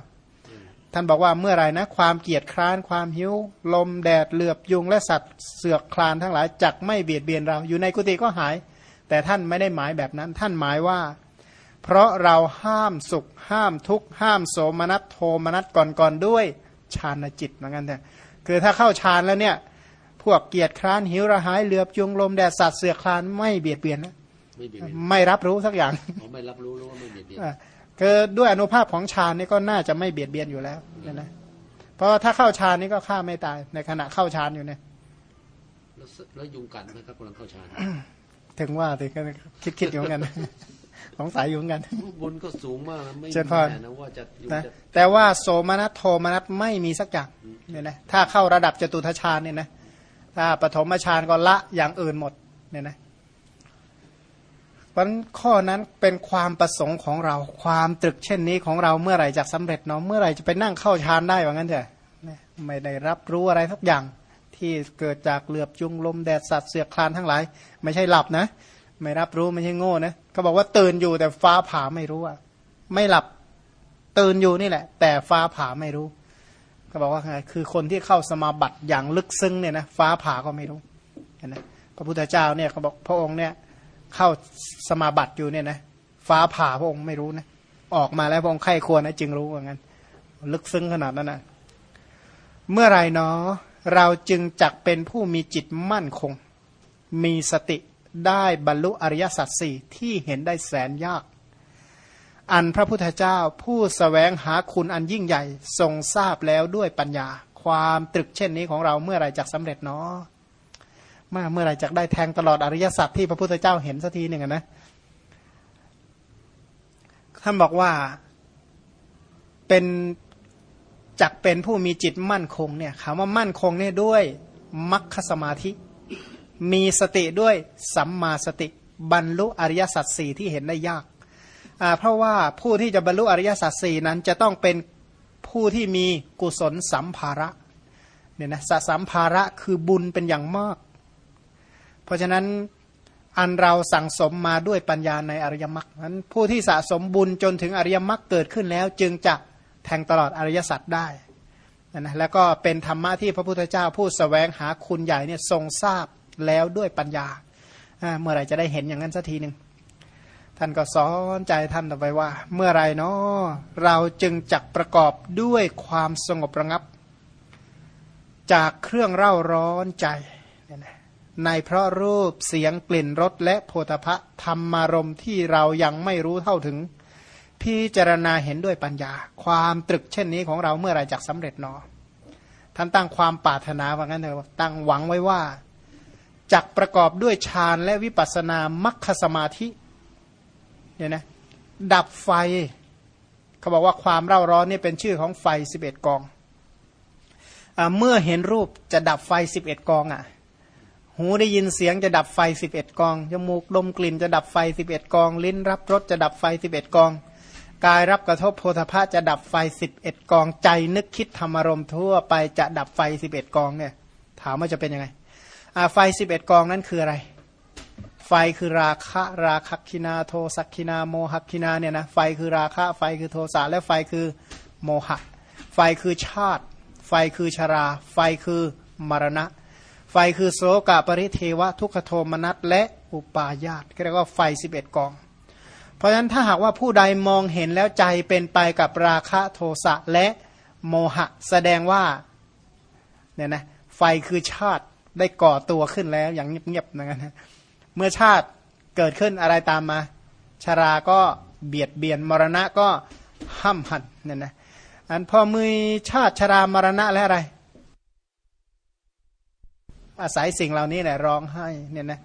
ท่านบอกว่าเมื่อไรนะ ความเกียดคร้านความหิว ลมแดดเหลือบยุงและสัตว์เสือกคลานทั้งหลายจักไม่เบียดเบียนเรา อยู่ในกุฏิก็หาย แต่ท่านไม่ได้หมายแบบนั้น ท่านหมายว่า เพราะเราห้ามสุข ห้ามทุกข์ห้ามโสมนัสโทมนัสก่อนๆด้วยฌานจิตเหมือนกันแต่คือถ้าเข้าฌานแล้วเนี่ย พวกเกียรติคร้านหิวระหายเหลือบยุงลมแดดสัตว์เสือคลานไม่เบียดเบียนนะ ไม่รับรู้สักอย่างไม่รับรู้รู้ว่าไม่เบียดเบียนคือด้วยอนุภาพของฌานนี่ก็น่าจะไม่เบียดเบียนอยู่แล้วนะนะเพราะถ้าเข้าฌานนี่ก็ฆ่าไม่ตายในขณะเข้าฌานอยู่เนี่ยแล้วยุงกัดไหมครับกำลังเข้าฌานถึงว่าถึงก็คิดคิดอยู่เหมือนกันสงสัยอยู่เหมือนกันบนก็สูงมากไม่แน่นะว่าจะแต่ว่าโสมนัสโทมนัสไม่มีสักอย่างเนี่ยนะถ้าเข้าระดับจตุทชาญเนี่ยนะถ้าปฐมฌานก็ละอย่างอื่นหมดเนี่ยนะ วันข้อนั้นเป็นความประสงค์ของเราความตรึกเช่นนี้ของเราเมื่อไหร่จะสำเร็จเนาะเมื่อไหร่จะไปนั่งเข้าฌานได้ว่างั้นเถอะไม่ได้รับรู้อะไรทักอย่างที่เกิดจากเหลือบจุงลมแดดสัตว์เสือคลานทั้งหลาย ไม่ใช่หลับนะ ไม่รับรู้ไม่ใช่โง่นะเขาบอกว่าตื่นอยู่แต่ฟ้าผ่าไม่รู้อะไม่หลับตื่นอยู่นี่แหละ แต่ฟ้าผ่าไม่รู้เขาบอกว่าไงคือคนที่เข้าสมาบัติอย่างลึกซึ้งเนี่ยนะฟ้าผ่าก็ไม่รู้นไหมพระพุทธเจ้าเนี่ยเขาบอกพระองค์เนี่ย เข้าสมาบัติอยู่เนี่ยนะฟ้าผ่าพระองค์ไม่รู้นะออกมาแล้วพระองค์ไข้ควรนะจึงรู้ว่างั้น ลึกซึ้งขนาดนั้นนะเมื่อไรเนาะเราจึงจักเป็นผู้มีจิตมั่นคง มีสติได้บรรลุอริยสัจสี่ที่เห็นได้แสนยาก อันพระพุทธเจ้าผู้สแสวงหาคุณอันยิ่งใหญ่ ทรงทราบแล้วด้วยปัญญา ความตรึกเช่นนี้ของเราเมื่อไรจักสำเร็จเนาะ มาเมื่อไรจะได้แทงตลอดอริยสัจที่พระพุทธเจ้าเห็นสักทีหนึ่งนะท่านบอกว่าเป็นจักเป็นผู้มีจิตมั่นคงเนี่ยคำว่ามั่นคงเนี่ยด้วยมัคคสมาธิ มีสติด้วยสัมมาสติ บรรลุอริยสัจสี่ที่เห็นได้ยากเพราะว่าผู้ที่จะบรรลุอริยสัจสี่นั้นจะต้องเป็นผู้ที่มีกุศลสัมภาระเนี่ยนะสสัมภาระคือบุญเป็นอย่างมาก เพราะฉะนั้นอันเราสั่งสมมาด้วยปัญญาในอริยมรรคนั้นผู้ที่สะสมบุญจนถึงอริยมรรคเกิดขึ้นแล้ว จึงจะแทงตลอดอริยสัจได้นะแล้วก็เป็นธรรมะที่พระพุทธเจ้าผู้สแสวงหาคุณใหญ่เนี่ยทรงทราบแล้วด้วยปัญญา เมื่อไรจะได้เห็นอย่างนั้นสักทีหนึ่งท่านก็สอนใจท่านต่อไปว่า เมื่อไรเนาะเราจึงจักประกอบด้วยความสงบระงับ จากเครื่องเร่าร้อนใจ ในเพราะรูปเสียงกลิ่นรสและโพธพะธรรมารมที่เรายังไม่รู้เท่าถึง พิจารณาเห็นด้วยปัญญา ความตรึกเช่นนี้ของเราเมื่อไรจักสำเร็จเนาะท่านตั้งความปรารถนาว่างั้นเถอะตั้งหวังไว้ว่าจักประกอบด้วยฌานและวิปัสสนามัคคสมาธิเนี่ยนะดับไฟ เขาบอกว่าความเร่าร้อนนี่เป็นชื่อของไฟสิบเอ็ดกองอเมื่อเห็นรูปจะดับไฟสิบเอ็ดกองอะ หูได้ยินเสียงจะดับไฟสิบเอ็ดกอง จมูกดมกลิ่นจะดับไฟสิบเอ็ดกอง ลิ้นรับรสจะดับไฟสิบเอ็ดกอง กายรับกระทบโพธภะจะดับไฟสิบเอ็ดกอง ใจนึกคิดธรรมารมทั่วไปจะดับไฟสิบเอ็ดกองเนี่ย ถามว่าจะเป็นยังไงไฟสิบเอ็ดกองนั้นคืออะไร ไฟคือราคะราคักินาโทสักกินาโมหักกินาเนี่ยนะ ไฟคือราคะ ไฟคือโทสะ และไฟคือโมหะ ไฟคือชาติ ไฟคือชรา ไฟคือมรณะ ไฟคือโสกปริเทวะทุกขโทมนัสและอุปาญาตเรียกว่าไฟสิบเอ็ดกอง เพราะฉะนั้นถ้าหากว่าผู้ใดมองเห็นแล้วใจเป็นไปกับราคะโทสะและโมหะ แสดงว่าเนี่ยนะไฟคือชาติได้ก่อตัวขึ้นแล้วอย่างเงียบๆนะเมื่อชาติเกิดขึ้นอะไรตามมาชาราก็เบียดเบียนมรณะก็ห้ามหันเนี่ยนะอันพอมือชาติชรามรณะและอะไร อาศัยสิ่งเหล่านี้แหละร้องไห้เนี่ยนะ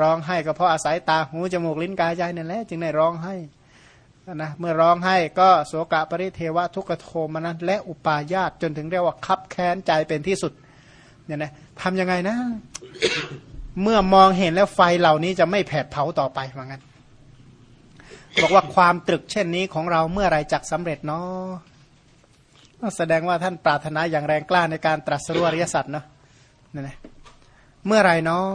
ร้องไห้ก็เพราะอาศัยตาหูจมูกลิ้นกายใจนั่นแหละจึงได้ร้องไห้นะเมื่อร้องไห้ก็โสกะปริเทวะทุกโทมนัสและอุปาญาตจนถึงเรียกว่าคับแค้นใจเป็นที่สุดเนี่ยนะทำยังไงนะ เมื่อมองเห็นแล้วไฟเหล่านี้จะไม่แผดเผาต่อไปว่างั้นบอกว่าความตรึกเช่นนี้ของเราเมื่อไรจักสำเร็จเนาะแสดงว่าท่านปรารถนาอย่างแรงกล้าในการตรัสรู้อริยสัจเนาะนี่นะ เมื่อไรเนาะ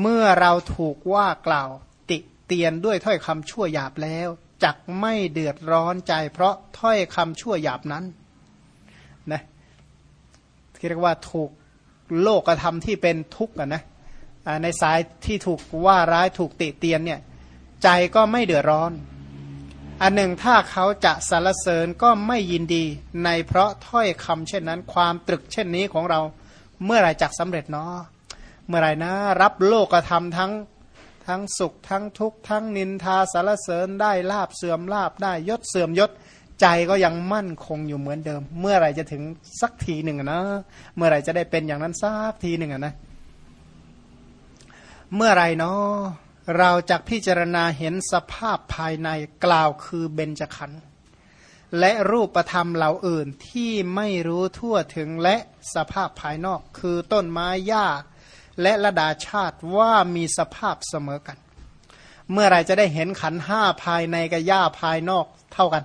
เมื่อเราถูกว่ากล่าว ติเตียนด้วยถ้อยคำชั่วหยาบแล้วจักไม่เดือดร้อนใจ เพราะถ้อยคำชั่วหยาบนั้นนะเรียกว่าถูกโลกกระทำที่เป็นทุกข์นะในสายที่ถูกว่าร้ายถูกติเตียนเนี่ยใจก็ไม่เดือดร้อน อันหนึ่งถ้าเขาจะสรรเสริญก็ไม่ยินดี ในเพราะถ้อยคำเช่นนั้น ความตรึกเช่นนี้ของเรา เมื่อไรจักสำเร็จเนาะเมื่อไรนะ รับโลกกระทำทั้งทั้งสุขทั้งทุกข์ทั้งนินทาสารเสริญได้ลาบเสื่อมลาบได้ยศเสื่อมยศใจก็ยังมั่นคงอยู่เหมือนเดิม เมื่อไรจะถึงสักทีหนึ่งนะเมื่อไรจะได้เป็นอย่างนั้นสักทีหนึ่งนะเมื่อไรเนาะเราจะพิจารณาเห็นสภาพภายในกล่าวคือเบญจขันธ์ และรูปธรรมเหล่าอื่นที่ไม่รู้ทั่วถึงและสภาพภายนอก คือต้นไม้หญ้า และระดาชาติว่ามีสภาพเสมอกัน เมื่อไรจะได้เห็นขันห้าภายในกับหญ้าภายนอกเท่ากัน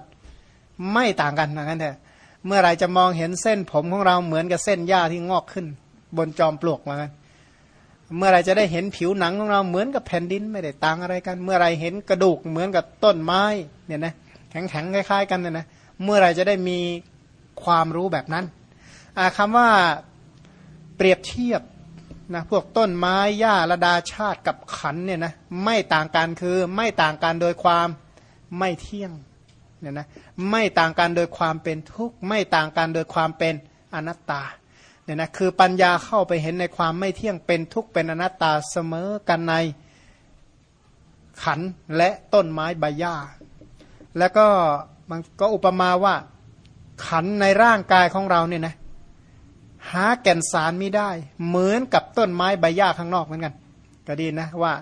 ไม่ต่างกันนะงั้นเถอะเมื่อไรจะมองเห็นเส้นผมของเราเหมือนกับเส้นหญ้าที่งอกขึ้น บนจอมปลวกเหมือนกันเมื่อไรจะได้เห็นผิวหนังของเราเหมือนกับแผ่นดินไม่ได้ต่างอะไรกัน เมื่อไรเห็นกระดูกเหมือนกับต้นไม้เนี่ยนะแข็งๆคล้าย ๆ กันเนี่ยนะ เมื่อไรจะได้มีความรู้แบบนั้นคำว่าเปรียบเทียบนะพวกต้นไม้หญ้าระดาชาติกับขันเนี่ยนะไม่ต่างกันคือไม่ต่างกันโดยความไม่เที่ยงเนี่ยนะไม่ต่างกันโดยความเป็นทุกข์ไม่ต่างกันโดยความเป็นอนัตตาเนี่ยนะคือปัญญาเข้าไปเห็นในความไม่เที่ยงเป็นทุกข์เป็นอนัตตาเสมอกันในขันและต้นไม้ใบหญ้า แล้วก็ มันก็อุปมาว่าขันในร่างกายของเราเนี่ยนะหาแก่นสารไม่ได้ เหมือนกับต้นไม้ใบหญ้าข้างนอกเหมือนกัน ก็ดีนะว่า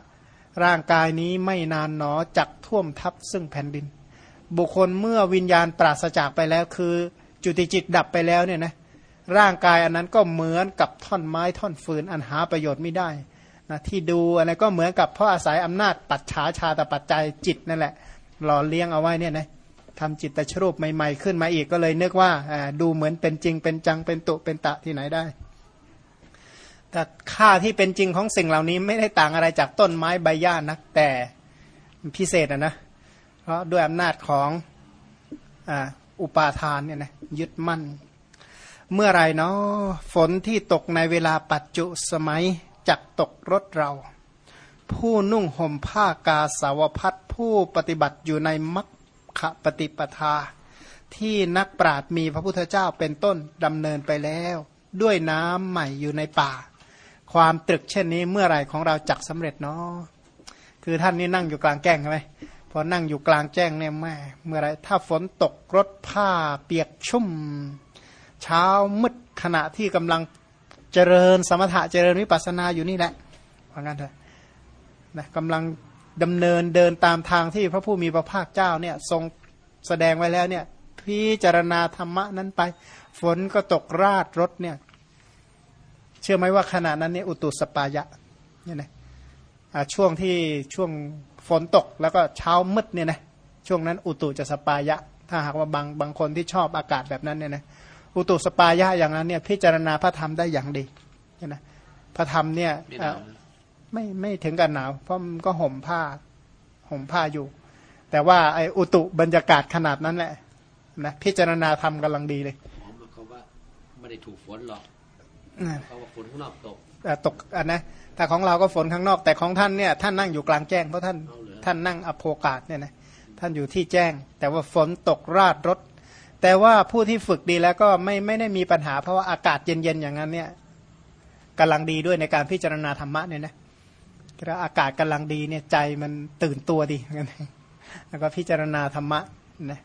ร่างกายนี้ไม่นานหนอจักท่วมทับซึ่งแผ่นดิน บุคคลเมื่อวิญญาณปราศจากไปแล้ว คือจุติจิตดับไปแล้วเนี่ยนะร่างกายอันนั้นก็เหมือนกับท่อนไม้ท่อนฟืนอันหาประโยชน์ไม่ได้นะที่ดูอะไรก็เหมือนกับเพราะอาศัยอำนาจปัจฉาชาตปัจจัยจิตนั่นแหละ หล่อเลี้ยงเอาไว้เนี่ยนะ ทำจิตตชรูปใหม่ๆขึ้นมาอีกก็เลยนึกว่าดูเหมือนเป็นจริงเป็นจังเป็นตุเป็นตะที่ไหนได้ แต่ค่าที่เป็นจริงของสิ่งเหล่านี้ไม่ได้ต่างอะไรจากต้นไม้ใบหญ้านักแต่พิเศษนะนะเพราะด้วยอำนาจของอุปาทานเนี่ยนะยึดมั่น เมื่อไรเนาะฝนที่ตกในเวลาปัจจุสมัยจักตกรถเรา ผู้นุ่งห่มผ้ากาสาวพัดผู้ปฏิบัติอยู่ในมัค คปฏิปทา ที่นักปราดมีพระพุทธเจ้าเป็นต้นดำเนินไปแล้ว ด้วยน้ำใหม่อยู่ในป่า ความตรึกเช่นนี้เมื่อไรของเราจักสำเร็จเนาะคือท่านนี่นั่งอยู่กลางแจ้งใช่ไหมพอนั่งอยู่กลางแจ้งเนี่ยแม่เมื่อไรถ้าฝนตกรถผ้าเปียกชุ่ม เช้ามืดขณะที่กำลังเจริญสมถะเจริญวิปัสนาอยู่นี่แหละว่างั้นเถอะนะกำลัง ดำเนินเดินตามทางที่พระผู้มีพระภาคเจ้าเนี่ยทรงแสดงไว้แล้วเนี่ยพิจารณาธรรมะนั้นไป ฝนก็ตกราดรถเนี่ย เชื่อไหมว่าขณะนั้นเนี่ยอุตุสปายะเนี่ยนะช่วงที่ช่วงฝนตกแล้วก็เช้ามืดเนี่ยนะช่วงนั้นอุตุจะสปายะ ถ้าหากว่าบางบางคนที่ชอบอากาศแบบนั้นเนี่ยนะอุตุสปายะอย่างนั้นเนี่ยพิจารณาพระธรรมได้อย่างดีเนี่ยนะพระธรรมเนี่ย ไม่ไม่ถึงกันหนาว เพราะมันก็ห่มผ้าห่มผ้าอยู่ แต่ว่าไออุตุบรรยากาศขนาดนั้นแหละนะพิจารณาธรรมกำลังดีเลยเขาว่าไม่ได้ถูกฝนหรอกเขาว่าฝนข้างนอกตกตกอันนะแต่ของเราก็ฝนข้างนอก แต่ของท่านเนี่ยท่านนั่งอยู่กลางแจ้งเพราะท่านท่านนั่งอโภกาศเนี่ยนะท่านอยู่ที่แจ้ง แต่ว่าฝนตกราดรถ แต่ว่าผู้ที่ฝึกดีแล้วก็ไม่ไม่ได้มีปัญหาเพราะว่าอากาศเย็นๆอย่างนั้นเนี่ยกำลังดีด้วยในการพิจารณาธรรมะเนี่ยนะแล้ว อากาศกำลังดีเนี่ยใจมันตื่นตัวดีงั้นแล้วก็พิจารณาธรรมะนะ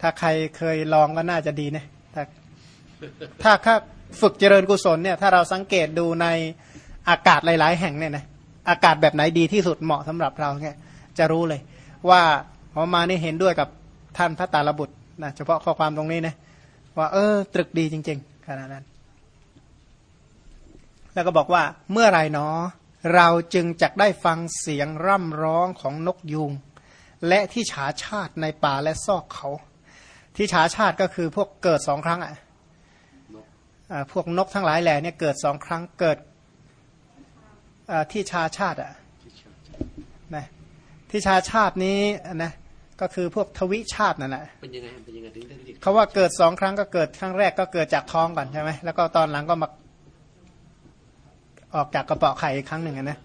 ถ้าใครเคยลองก็น่าจะดีนะถ้าถ้าถ้าฝึกเจริญกุศลเนี่ยถ้าเราสังเกตดูในอากาศหลาย ๆ แห่งเนี่ยนะอากาศแบบไหนดีที่สุดเหมาะสำหรับเราเนี่ยจะรู้เลย ว่าพอมานี่เห็นด้วยกับท่านพระตาลบุตรนะเฉพาะข้อความตรงนี้นะว่าเออ ตรึกดีจริง ๆ ขนาดนั้น แล้วก็บอกว่าเมื่อไรเนาะ เราจึงจะได้ฟังเสียงร่ำร้องของนกยูงและที่ฉาชาติในป่าและซอกเขา ที่ฉาชาติก็คือพวกเกิดสองครั้งอะพวกนกทั้งหลายแหล่เนี่ยเกิดสองครั้งเกิดที่ชาชาติอะนะที่ชาชาตินี้นะก็คือพวกทวิชาตินั่นแหละเป็นยังไงเป็นยังไงถึงเขาว่าเกิดสองครั้งก็เกิดครั้งแรกก็เกิดจากท้องก่อนใช่ไหมแล้วก็ตอนหลังก็มา ออกจากกระเป๋าไข่อีกครั้งหนึ่งนะ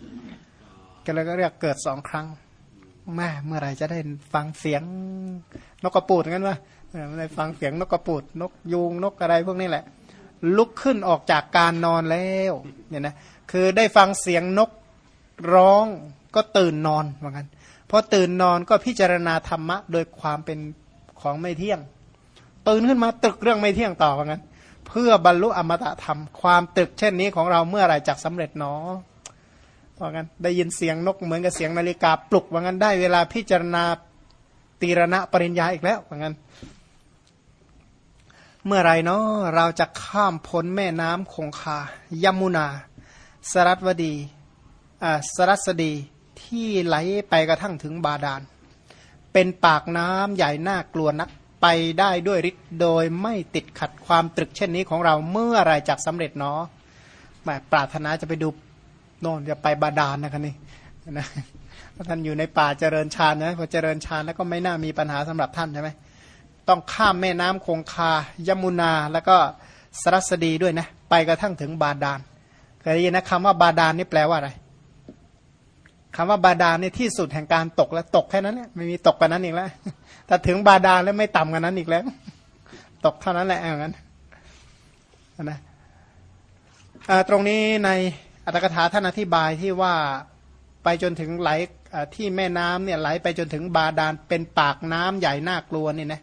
ก็เลยก็เรียกเกิดสองครั้งแม่เมื่อไรจะได้ฟังเสียงนกกระปูดงั้นวะไม่ได้ฟังเสียงนกกระปูด นกยูงนกอะไรพวกนี้แหละ ลุกขึ้นออกจากการนอนแล้วเนี่ยนะคือได้ฟังเสียงนกร้องก็ตื่นนอนเหมือนกันพอตื่นนอนก็พิจารณาธรรมะ โดยความเป็นของไม่เที่ยง ตื่นขึ้นมาตึกเรื่องไม่เที่ยงต่อเหมือนกัน เพื่อบรรลุอมตะธรรม ความตึกเช่นนี้ของเราเมื่อไรจักสำเร็จเนาะว่างั้นได้ยินเสียงนกเหมือนกับเสียงนาฬิกาปลุกว่างั้นได้เวลาพิจารณาตีรณะปริญญาอีกแล้วว่างั้น เมื่อไรเนาะเราจะข้ามพ้นแม่น้ำคงคายมุนา สรัตวดีอ่าสรัสดีที่ไหลไปกระทั่งถึงบาดาล เป็นปากน้ำใหญ่น่ากลัวนัก ไปได้ด้วยฤทธิ์โดยไม่ติดขัดความตรึกเช่นนี้ของเราเมื่อไรจากสำเร็จเนาะแมปรารถนาจะไปดูโน่นจะไปบาดาลนะครับนี่นะท่านอยู่ในป่าเจริญฌานนะพอเจริญฌานแล้วก็ไม่น่ามีปัญหาสำหรับท่านใช่ไหมต้องข้ามแม่น้ำคงคายมุนาแล้วก็สรัสดีด้วยนะ ไปกระทั่งถึงบาดาลเคยได้ยินนะคำว่าบาดาลนี่แปลว่าอะไรคำว่าบาดาลนี่ที่สุดแห่งการตกแล้วตกแค่นั้นเนี่ยไม่มีตกกว่านั้นอีกแล้ว ถ้าถึงบาดาลแล้วไม่ต่ำกว่านั้นอีกแล้ว ตกเท่านั้นแหละอย่างนั้นนะตรงนี้ในอัตถกถาท่านอธิบายที่ว่าไปจนถึงไหลที่แม่น้ำเนี่ยไหลไปจนถึงบาดาลเป็นปากน้ำใหญ่น่ากลัวนี่นะ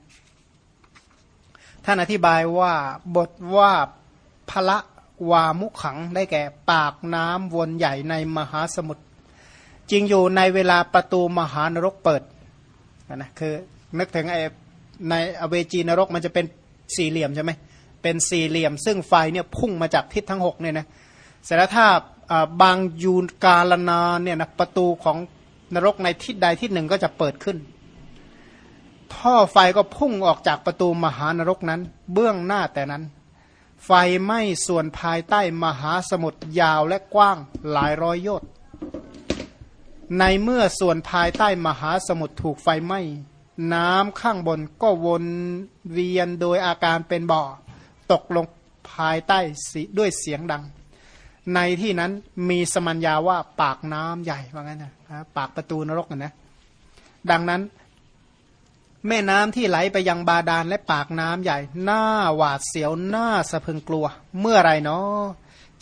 ท่านอธิบายว่าบทว่าพละวามุขังได้แก่ปากน้ำวนใหญ่ในมหาสมุทรจริงอยู่ในเวลาประตูมหานรกเปิดนะคือ นึกถึงไอ้ในอเวจีนรกมันจะเป็นสี่เหลี่ยมใช่ไหมเป็นสี่เหลี่ยม ซึ่งไฟเนี่ยพุ่งมาจากทิศทั้งหกเนี่ยนะเสร็จแล้วถ้าบางยูนกาลนาเนี่ยนะประตูของนรกในทิศใดทิศหนึ่งก็จะเปิดขึ้น ท่อไฟก็พุ่งออกจากประตูมหานรกนั้น เบื้องหน้าแต่นั้น ไฟไหม้ส่วนภายใต้มหาสมุทรยาวและกว้างหลายร้อยโยชน์ในเมื่อส่วนภายใต้มหาสมุทรถูกไฟไหม้ น้ำข้างบนก็วนเวียนโดยอาการเป็นบ่อ ตกลงภายใต้ด้วยเสียงดัง ในที่นั้นมีสมัญญาว่าปากน้ำใหญ่ว่างั้นนะปากประตูนรกนะดังนั้น แม่น้ำที่ไหลไปยังบาดาลและปากน้ำใหญ่หน้าหวาดเสียวหน้าสะพึงกลัว เมื่อไรเนาะ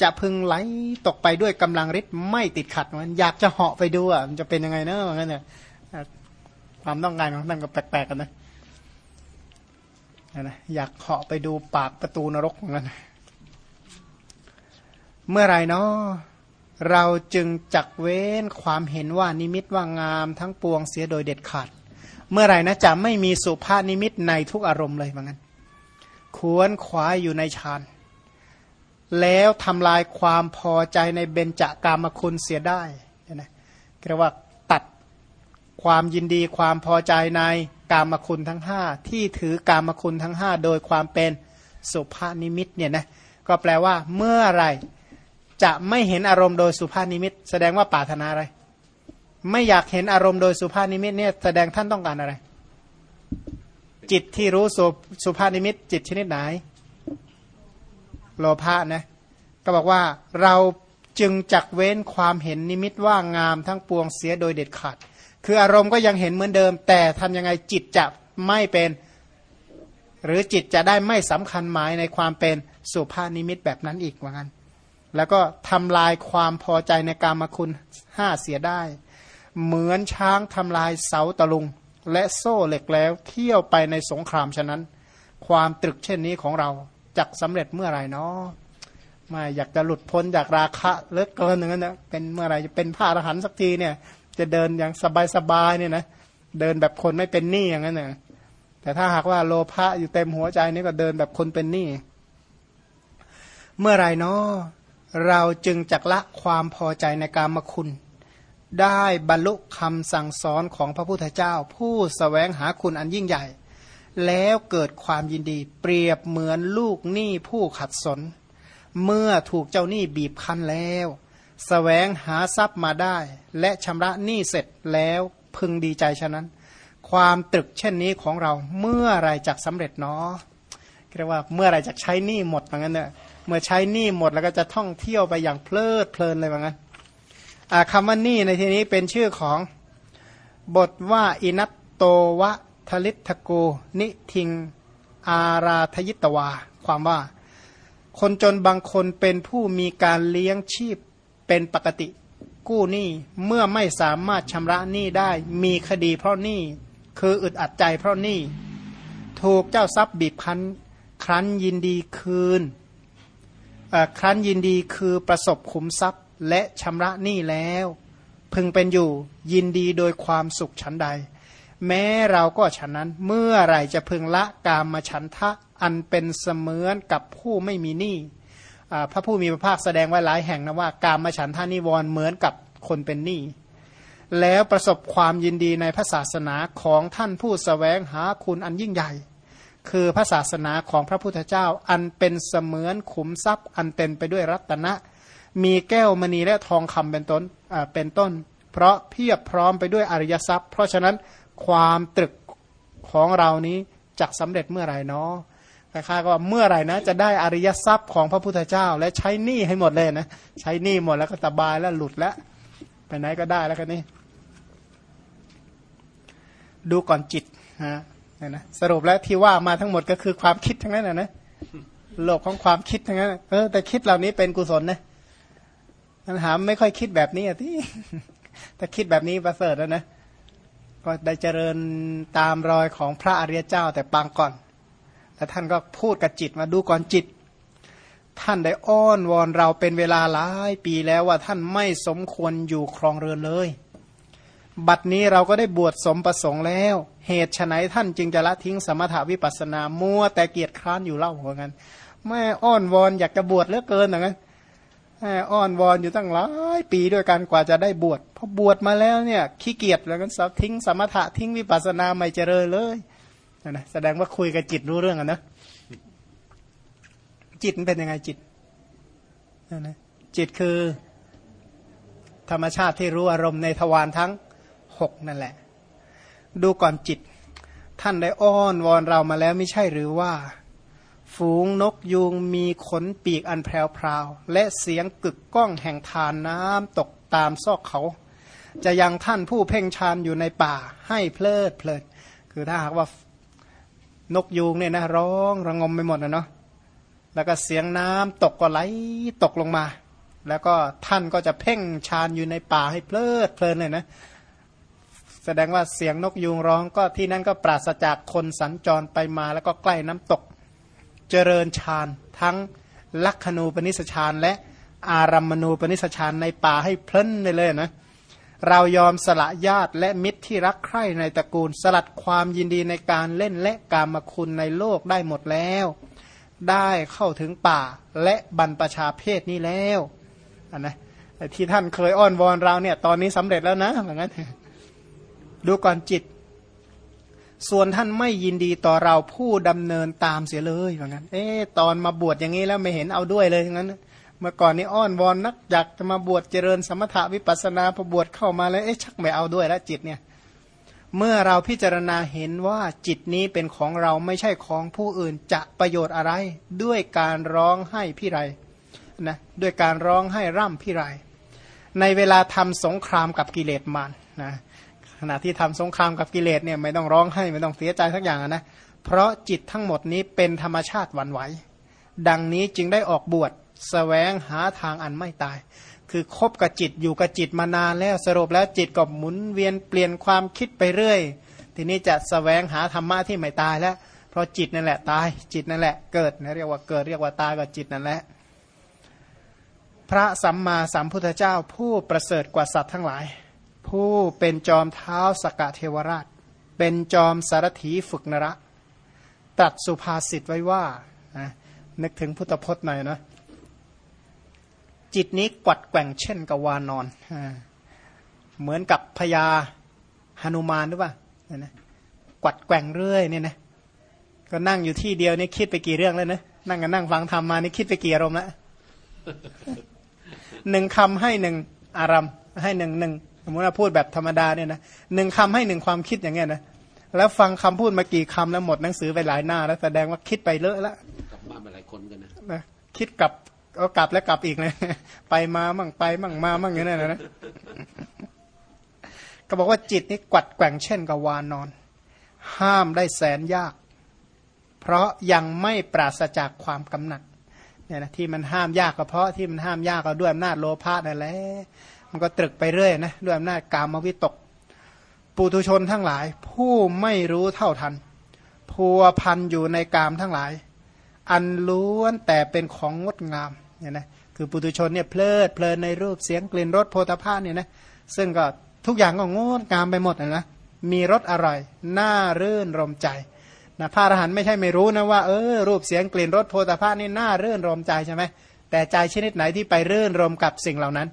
จะพึงไหลตกไปด้วยกำลังฤทธิ์ไม่ติดขัดมันอยากจะเหาะไปดูอะมันจะเป็นยังไงเนอะว่างั้นเนี่ย ความต้องการของท่านก็แปลกๆกันนะนะอยากเหาะไปดูปากประตูนรกเหมือนกันเมื่อไรเนาะเราจึงจักเว้นความเห็นว่านิมิตว่างามทั้งปวงเสียโดยเด็ดขาด เมื่อไรนะจะไม่มีสุภาพนิมิตในทุกอารมณ์เลยเหมือนกันควรขวายอยู่ในฌานแล้วทำลายความพอใจในเบญจากามคุณเสียได้นะเรียกว่า ความยินดีความพอใจในกามคุณทั้งห้าที่ถือกามคุณทั้งห้าโดยความเป็นสุภานิมิตเนี่ยนะก็แปลว่า เมื่อไรจะไม่เห็นอารมณ์โดยสุภานิมิต แสดงว่าปรารถนาอะไร ไม่อยากเห็นอารมณ์โดยสุภานิมิตเนี่ยแสดงท่านต้องการอะไร จิตที่รู้สุสุภานิมิต จิตชนิดไหน โลภะนะก็บอกว่าเราจึงจักเว้นความเห็นนิมิตว่างามทั้งปวงเสียโดยเด็ดขาด คืออารมณ์ก็ยังเห็นเหมือนเดิม แต่ทำยังไงจิตจะไม่เป็น หรือจิตจะได้ไม่สำคัญหมายในความเป็นสุภาพนิมิตแบบนั้นอีกว่างั้น แล้วก็ทำลายความพอใจในการมคุณห้าเสียได้ เหมือนช้างทำลายเสาตะลุง และโซ่เหล็กแล้วเที่ยวไปในสงครามฉะนั้น ความตรึกเช่นนี้ของเราจักสำเร็จเมื่อไหร่นาะมาอยากจะหลุดพ้นจากราคะเลิกเกินอย่างนั้นนะเป็นเมื่อไหร่จะเป็นพระอรหันต์สักทีเนี่ย จะเดินอย่างสบายๆเนี่ยนะเดินแบบคนไม่เป็นหนี้อย่างนั้นนะแต่ถ้าหากว่าโลภะอยู่เต็มหัวใจนี่ก็เดินแบบคนเป็นหนี้เมื่อไรเนาะเราจึงจักละความพอใจในการมคุณ ได้บรรลุคำสั่งสอนของพระพุทธเจ้า ผู้สแสวงหาคุณอันยิ่งใหญ่ แล้วเกิดความยินดี เปรียบเหมือนลูกหนี้ผู้ขัดสน เมื่อถูกเจ้าหนี้บีบคั้นแล้ว สแสวงหาทรัพย์มาได้ และชำระหนี้เสร็จแล้วพึงดีใจฉะนั้น ความตรึกเช่นนี้ของเราเมื่อไรจักสำเร็จเนาะเรียกว่าเมื่อไรจักใช้หนี้หมดเหมือนกันเนี่ยเมื่อใช้หนี้หมดแล้วก็จะท่องเที่ยวไปอย่างเพลิดเพลินเลยว่างั้นคำว่าหนี้ในที่นี้เป็นชื่อของบทว่าอินัตโตวะทลิตโกนิทิง อาราทยิตวา ความว่า คนจนบางคนเป็นผู้มีการเลี้ยงชีพ เป็นปกติกู้หนี้เมื่อไม่สามารถชำระหนี้ได้ มีคดีเพราะหนี้คืออึดอัดใจเพราะหนี้ถูกเจ้าทรัพย์บีบคั้น ครั้นยินดีคืนครั้นยินดีคือประสบขุมทรัพย์ และชำระหนี้แล้ว พึงเป็นอยู่ยินดีโดยความสุขฉันใด แม้เราก็ฉันนั้นเมื่อไรจะพึงละกามมาฉันทะอันเป็นเสมือนกับผู้ไม่มีหนี้ พระผู้มีพระภาคแสดงไว้หลายแห่งนะว่า กามมาฉันทานิวรณ์เหมือนกับคนเป็นหนี้แล้วประสบความยินดีในพระศาสนาของท่านผู้สแสวงหาคุณอันยิ่งใหญ่ คือพระศาสนาของพระพุทธเจ้าอันเป็นเสมือนขุมทรัพย์ อันเต็มไปด้วยรัตนะ มีแก้วมณีและทองคำเป็นต้นเป็นต้น เพราะเพียบพร้อมไปด้วยอริยทรัพย์ เพราะฉะนั้นความตรึกของเรานี้จะสำเร็จเมื่อไหร่เนาะ คล้ายๆก็เมื่อไหร่นะจะได้อริยทรัพย์ของพระพุทธเจ้า และใช้หนี้ให้หมดเลยนะใช้หนี้หมดแล้วก็สบายแล้วหลุดแล้วไปไหนก็ได้แล้วกันนี่ดูก่อนจิตฮะนี่นะสรุปแล้วที่ว่ามาทั้งหมดก็คือความคิดทั้งนั้นนะนะโลกของความคิดทั้งนั้นเออแต่คิดเหล่านี้เป็นกุศลนะปัญหาไม่ค่อยคิดแบบนี้อะที่แต่คิดแบบนี้ประเสริฐแล้วนะก็ได้เจริญตามรอยของพระอริยเจ้าแต่ปางก่อน แล้วท่านก็พูดกับจิตมาดูก่อนจิต ท่านได้อ้อนวอนเราเป็นเวลาหลายปีแล้วว่าท่านไม่สมควรอยู่ครองเรือนเลย บัดนี้เราก็ได้บวชสมประสงค์แล้ว เหตุไฉนท่านจึงจะละทิ้งสมถาวิปัสนามัวแต่เกียรติคร้านอยู่เล่าเหมือนกันแม่อ้อนวอนอยากจะบวชเหลือเกินอย่างนั้นแม่อ้อนวอนอยู่ตั้งหลายปีด้วยกันกว่าจะได้บวชพอบวชมาแล้วเนี่ยขี้เกียจแล้วกันทิ้งสมถะทิ้งวิปัสนาไม่เจริญเลย นะนะแสดงว่าคุยกับจิตรู้เรื่องกันนะจิตมันเป็นยังไงจิตนะนะจิตคือ ธรรมชาติที่รู้อารมณ์ในทวารทั้งหกนั่นแหละ ดูก่อนจิต ท่านได้อ้อนวอนเรามาแล้วไม่ใช่หรือว่า ฝูงนกยูงมีขนปีกอันแพรวๆและเสียงกึกก้องแห่งทานน้ำตกตามซอกเขา จะยังท่านผู้เพ่งชานอยู่ในป่าให้เพลิดเพลินคือถ้าหากว่า นกยูงเนี่ยนะร้องระงมไปหมดนะเนาะแล้วก็เสียงน้ำตกก็ไหลตกลงมา แล้วก็ท่านก็จะเพ่งชานอยู่ในป่าให้เพลิดเพลินเลยนะ แสดงว่าเสียงนกยูงร้องก็ที่นั่นก็ปราศจากคนสัญจรไปมา แล้วก็ใกล้น้ำตก เจริญฌานทั้งลักขณูปนิสฌานและอารัมมณูปนิสฌานในป่าให้เพลินไปเลยนะเเรายอมสละญาติและมิตรที่รักใคร่ในตระกูล สลัดความยินดีในการเล่นและการมคุณในโลกได้หมดแล้ว ได้เข้าถึงป่าและบรรพชาเพศนี้แล้วนนะที่ท่านเคยอ้อนวอนเราเนี่ยตอนนี้สำเร็จแล้วนะเหมือนกันดูก่อนจิต ส่วนท่านไม่ยินดีต่อเราผู้ดำเนินตามเสียเลยเหมือนกันเอ๊ตอนมาบวชอย่างนี้แล้วไม่เห็นเอาด้วยเลยอย่างนั้น มื่อก่อนนี้อ้อนวอนนักอยากจะมาบวชเจริญสมถะวิปัสนาพอบวชเข้ามาแล้วเอ๊ะชักไม่เอาด้วยแล้วจิตเนี่ยเมื่อเราพิจารณาเห็นว่าจิตนี้เป็นของเราไม่ใช่ของผู้อื่นจะประโยชน์อะไร ด้วยการร้องให้พี่ไรนะด้วยการร้องให้ร่ำพี่ไร ในเวลาทำสงครามกับกิเลสมารนะขณะที่ทำสงครามกับกิเลสเนี่ยไม่ต้องร้องให้ไม่ต้องเสียใจสักอย่างนะเพราะจิตทั้งหมดนี้เป็นธรรมชาติหวั่นไหว ดังนี้จึงได้ออกบวช แสวงหาทางอันไม่ตาย คือคบกับจิตอยู่กับจิตมานานแล้วสรุปแล้วจิตก็หมุนเวียนเปลี่ยนความคิดไปเรื่อย ทีนี้จะสแสวงหาธรรมะที่ไม่ตายแล้ว เพราะจิตนั่นแหละตายจิตนั่นแหละเกิดนะเรียกว่าเกิดเรียกว่าตายกับจิตนั่นแหละพระสัมมาสัมพุทธเจ้าผู้ประเสริฐกว่าสัตว์ทั้งหลาย ผู้เป็นจอมเท้าสกเทวราช เป็นจอมสารถีฝึกนระตัดสุภาษิตไว้ว่านะนึกถึงพุทธพจน์หน่อยนะ จิตนี้กวัดแกว่งเช่นกับวานอน เหมือนกับพญาหนุมานหรือเปล่านะกวัดแกว่งเรื่อยเนี่ยนะก็นั่งอยู่ที่เดียวนี่คิดไปกี่เรื่องแล้วนะนั่งกันนั่งฟังธรรมมานี่คิดไปกี่อารมณ์ละหนึ่งคำให้หนึ่งอารมณ์ให้หนึ่งหนึ่งสมมติว่าพูดแบบธรรมดาเนี่ยนะหนึ่งคำให้หนึ่งความคิดอย่างเงี้ยนะแล้วฟังคำพูดมากี่คำแล้วหมดหนังสือไปหลายหน้า แล้วแสดงว่าคิดไปเลอะแล้วกลับบ้านไปหลายคนกันนะนะคิดกับ ก็กลับแล้วกลับอีกเลยไปมามั่งไปมั่งมามั่งอย่างนั้นนะก็บอกว่าจิตนี้กวัดแกว่งเช่นกับวานนอน ห้ามได้แสนยาก เพราะยังไม่ปราศจากความกำหนัดเนี่ยนะที่มันห้ามยากก็เพราะที่มันห้ามยากก็ด้วยอำนาจโลภะนั่นแหละมันก็ตรึกไปเรื่อยนะด้วยอำนาจกามวิตก ปุถุชนทั้งหลาย ผู้ไม่รู้เท่าทันพัวพันอยู่ในกามทั้งหลาย อันล้วนแต่เป็นของงดงาม เนี่ยนะคือปุถุชนเนี่ยเพลิดเพลินในรูปเสียงกลิ่นรสโพธาภาเนี่ยนะซึ่งก็ทุกอย่างก็งดงามไปหมดนะมีรสอร่อยน่ารื่นรมใจนะพระอรหันต์ไม่ใช่ไม่รู้นะว่าเออรูปเสียงกลิ่นรสโพธาภานี่น่ารื่นรมใจใช่ไหมแต่ใจชนิดไหนที่ไปรื่นรมกับสิ่งเหล่านั้น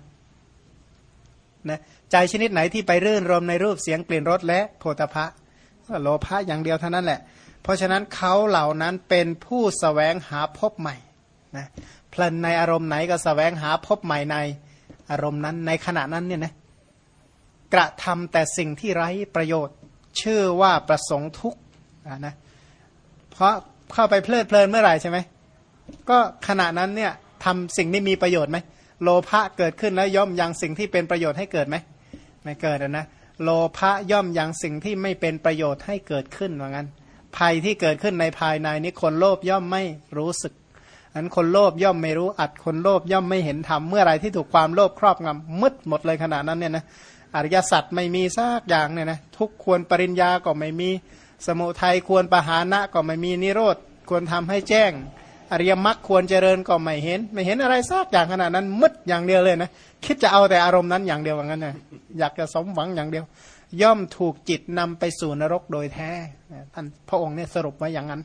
นะใจชนิดไหนที่ไปรื่นรมในรูปเสียงกลิ่นรสและโพธาภะโลภะอย่างเดียวเท่านั้นแหละ เพราะฉะนั้นเขาเหล่านั้นเป็นผู้สแสวงหาพบใหม่นะ พลันในอารมณ์ไหนก็สแสวงหาพบใหม่ในอารมณ์นั้นในขณะนั้นเนี่ยนะกระทำแต่สิ่งที่ไร้ประโยชน์ ชื่อว่าประสงค์ทุกข์นะเพราะเข้าไปเพลิดเพลินเมื่อไหร่ใช่ไหมก็ขณะนั้นเนี่ยทำสิ่งที่มีประโยชน์ไหมโลภะเกิดขึ้นแล้วย่อมยังสิ่งที่เป็นประโยชน์ให้เกิดไหมไม่เกิดนะโลภะย่อมยังสิ่งที่ไม่เป็นประโยชน์ให้เกิดขึ้นว่างั้น ภัยที่เกิดขึ้นในภายในนี้คนโลภย่อมไม่รู้สึก อันคนโลภย่อมไม่รู้อัดคนโลภย่อมไม่เห็นธรรมเมื่อไรที่ถูกความโลภครอบงำมืดหมดเลยขนาดนั้นเนี่ยนะอริยสัจไม่มีซากอย่างเนี่ยนะทุกควรปริญญาก็ไม่มีสมุทัยควรปหานะก็ไม่มีนิโรธควรทำให้แจ้ง อริยมรรคควรเจริญก็ไม่เห็น ไม่เห็นอะไรซากอย่างขนาดนั้นมืดอย่างเดียวเลยนะคิดจะเอาแต่อารมณ์นั้นอย่างเดียวว่างั้นนะอยากจะสมหวังอย่างเดียว ย่อมถูกจิตนำไปสู่นรกโดยแท้ท่านพระองค์เนี่ยสรุปไว้อย่างนั้น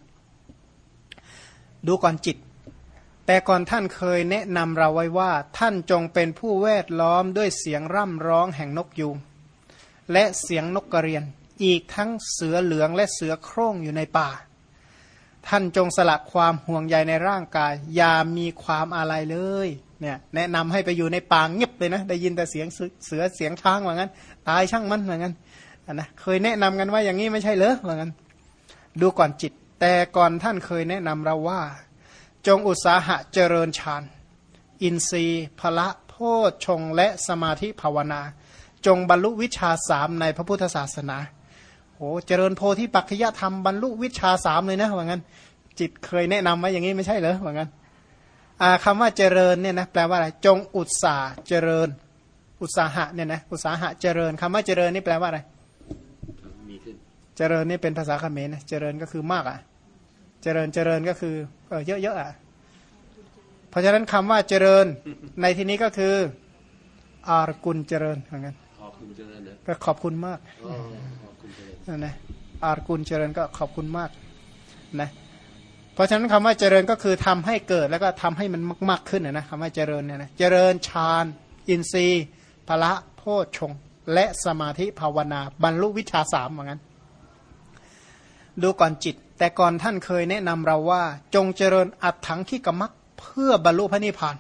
ดูก่อนจิต แต่ก่อนท่านเคยแนะนำเราไว้ว่า ท่านจงเป็นผู้แวดล้อมด้วยเสียงร่ำร้องแห่งนกยูงและเสียงนกกระเรียน อีกทั้งเสือเหลืองและเสือโคร่งอยู่ในป่า ท่านจงสละความห่วงใยในร่างกาย อย่ามีความอะไรเลยเนี่ยแนะนำให้ไปอยู่ในป่าเงียบเลยนะ ได้ยินแต่เสียงเสือเสียงช้างว่างั้น ตายช่างมันว่างั้นนะเคยแนะนำกันว่าอย่างนี้ไม่ใช่เหรอว่างั้น ดูก่อนจิต แต่ก่อนท่านเคยแนะนำเราว่า จงอุตสาหะเจริญฌานอินทรีย์พละโพชงและสมาธิภาวนา จงบรรลุวิชาสามในพระพุทธศาสนาโอ้เจริญโพธิปัจจยธรรมบรรลุวิชาสามเลยนะว่างั้น จิตเคยแนะนำไว้อย่างนี้ไม่ใช่เหรอว่างั้นคำว่าเจริญเนี่ยนะแปลว่าอะไรจงอุตสาเจริญ อุตสาหะเนี่ยนะอุตสาหะเจริญคำว่าเจริญนี่แปลว่าอะไรมีขึ้นเจริญนี่เป็นภาษาเขมรนะเจริญก็คือมากอะเจริญเจริญก็คือเออเยอะๆอะ เพราะฉะนั้นคำว่าเจริญในที่นี้ก็คือ อารกุลเจริญเหมือนกันขอบคุณเจริญนะก็ขอบคุณมากนั่นนะอารกุลเจริญก็ขอบคุณมากนะเพราะฉะนั้นคำว่าเจริญก็คือทำให้เกิดแล้วก็ทำให้มันมาก ๆ ขึ้นนะคำว่าเจริญเนี่ยนะเจริญฌานอินทรีย์พละโพชงและสมาธิภาวนา บรรลุวิชาสามเหมือนกันดูก่อนจิต แต่ก่อนท่านเคยแนะนำเราว่า จงเจริญอัดถังขี้กมักเพื่อบรรลุพระนิพพาน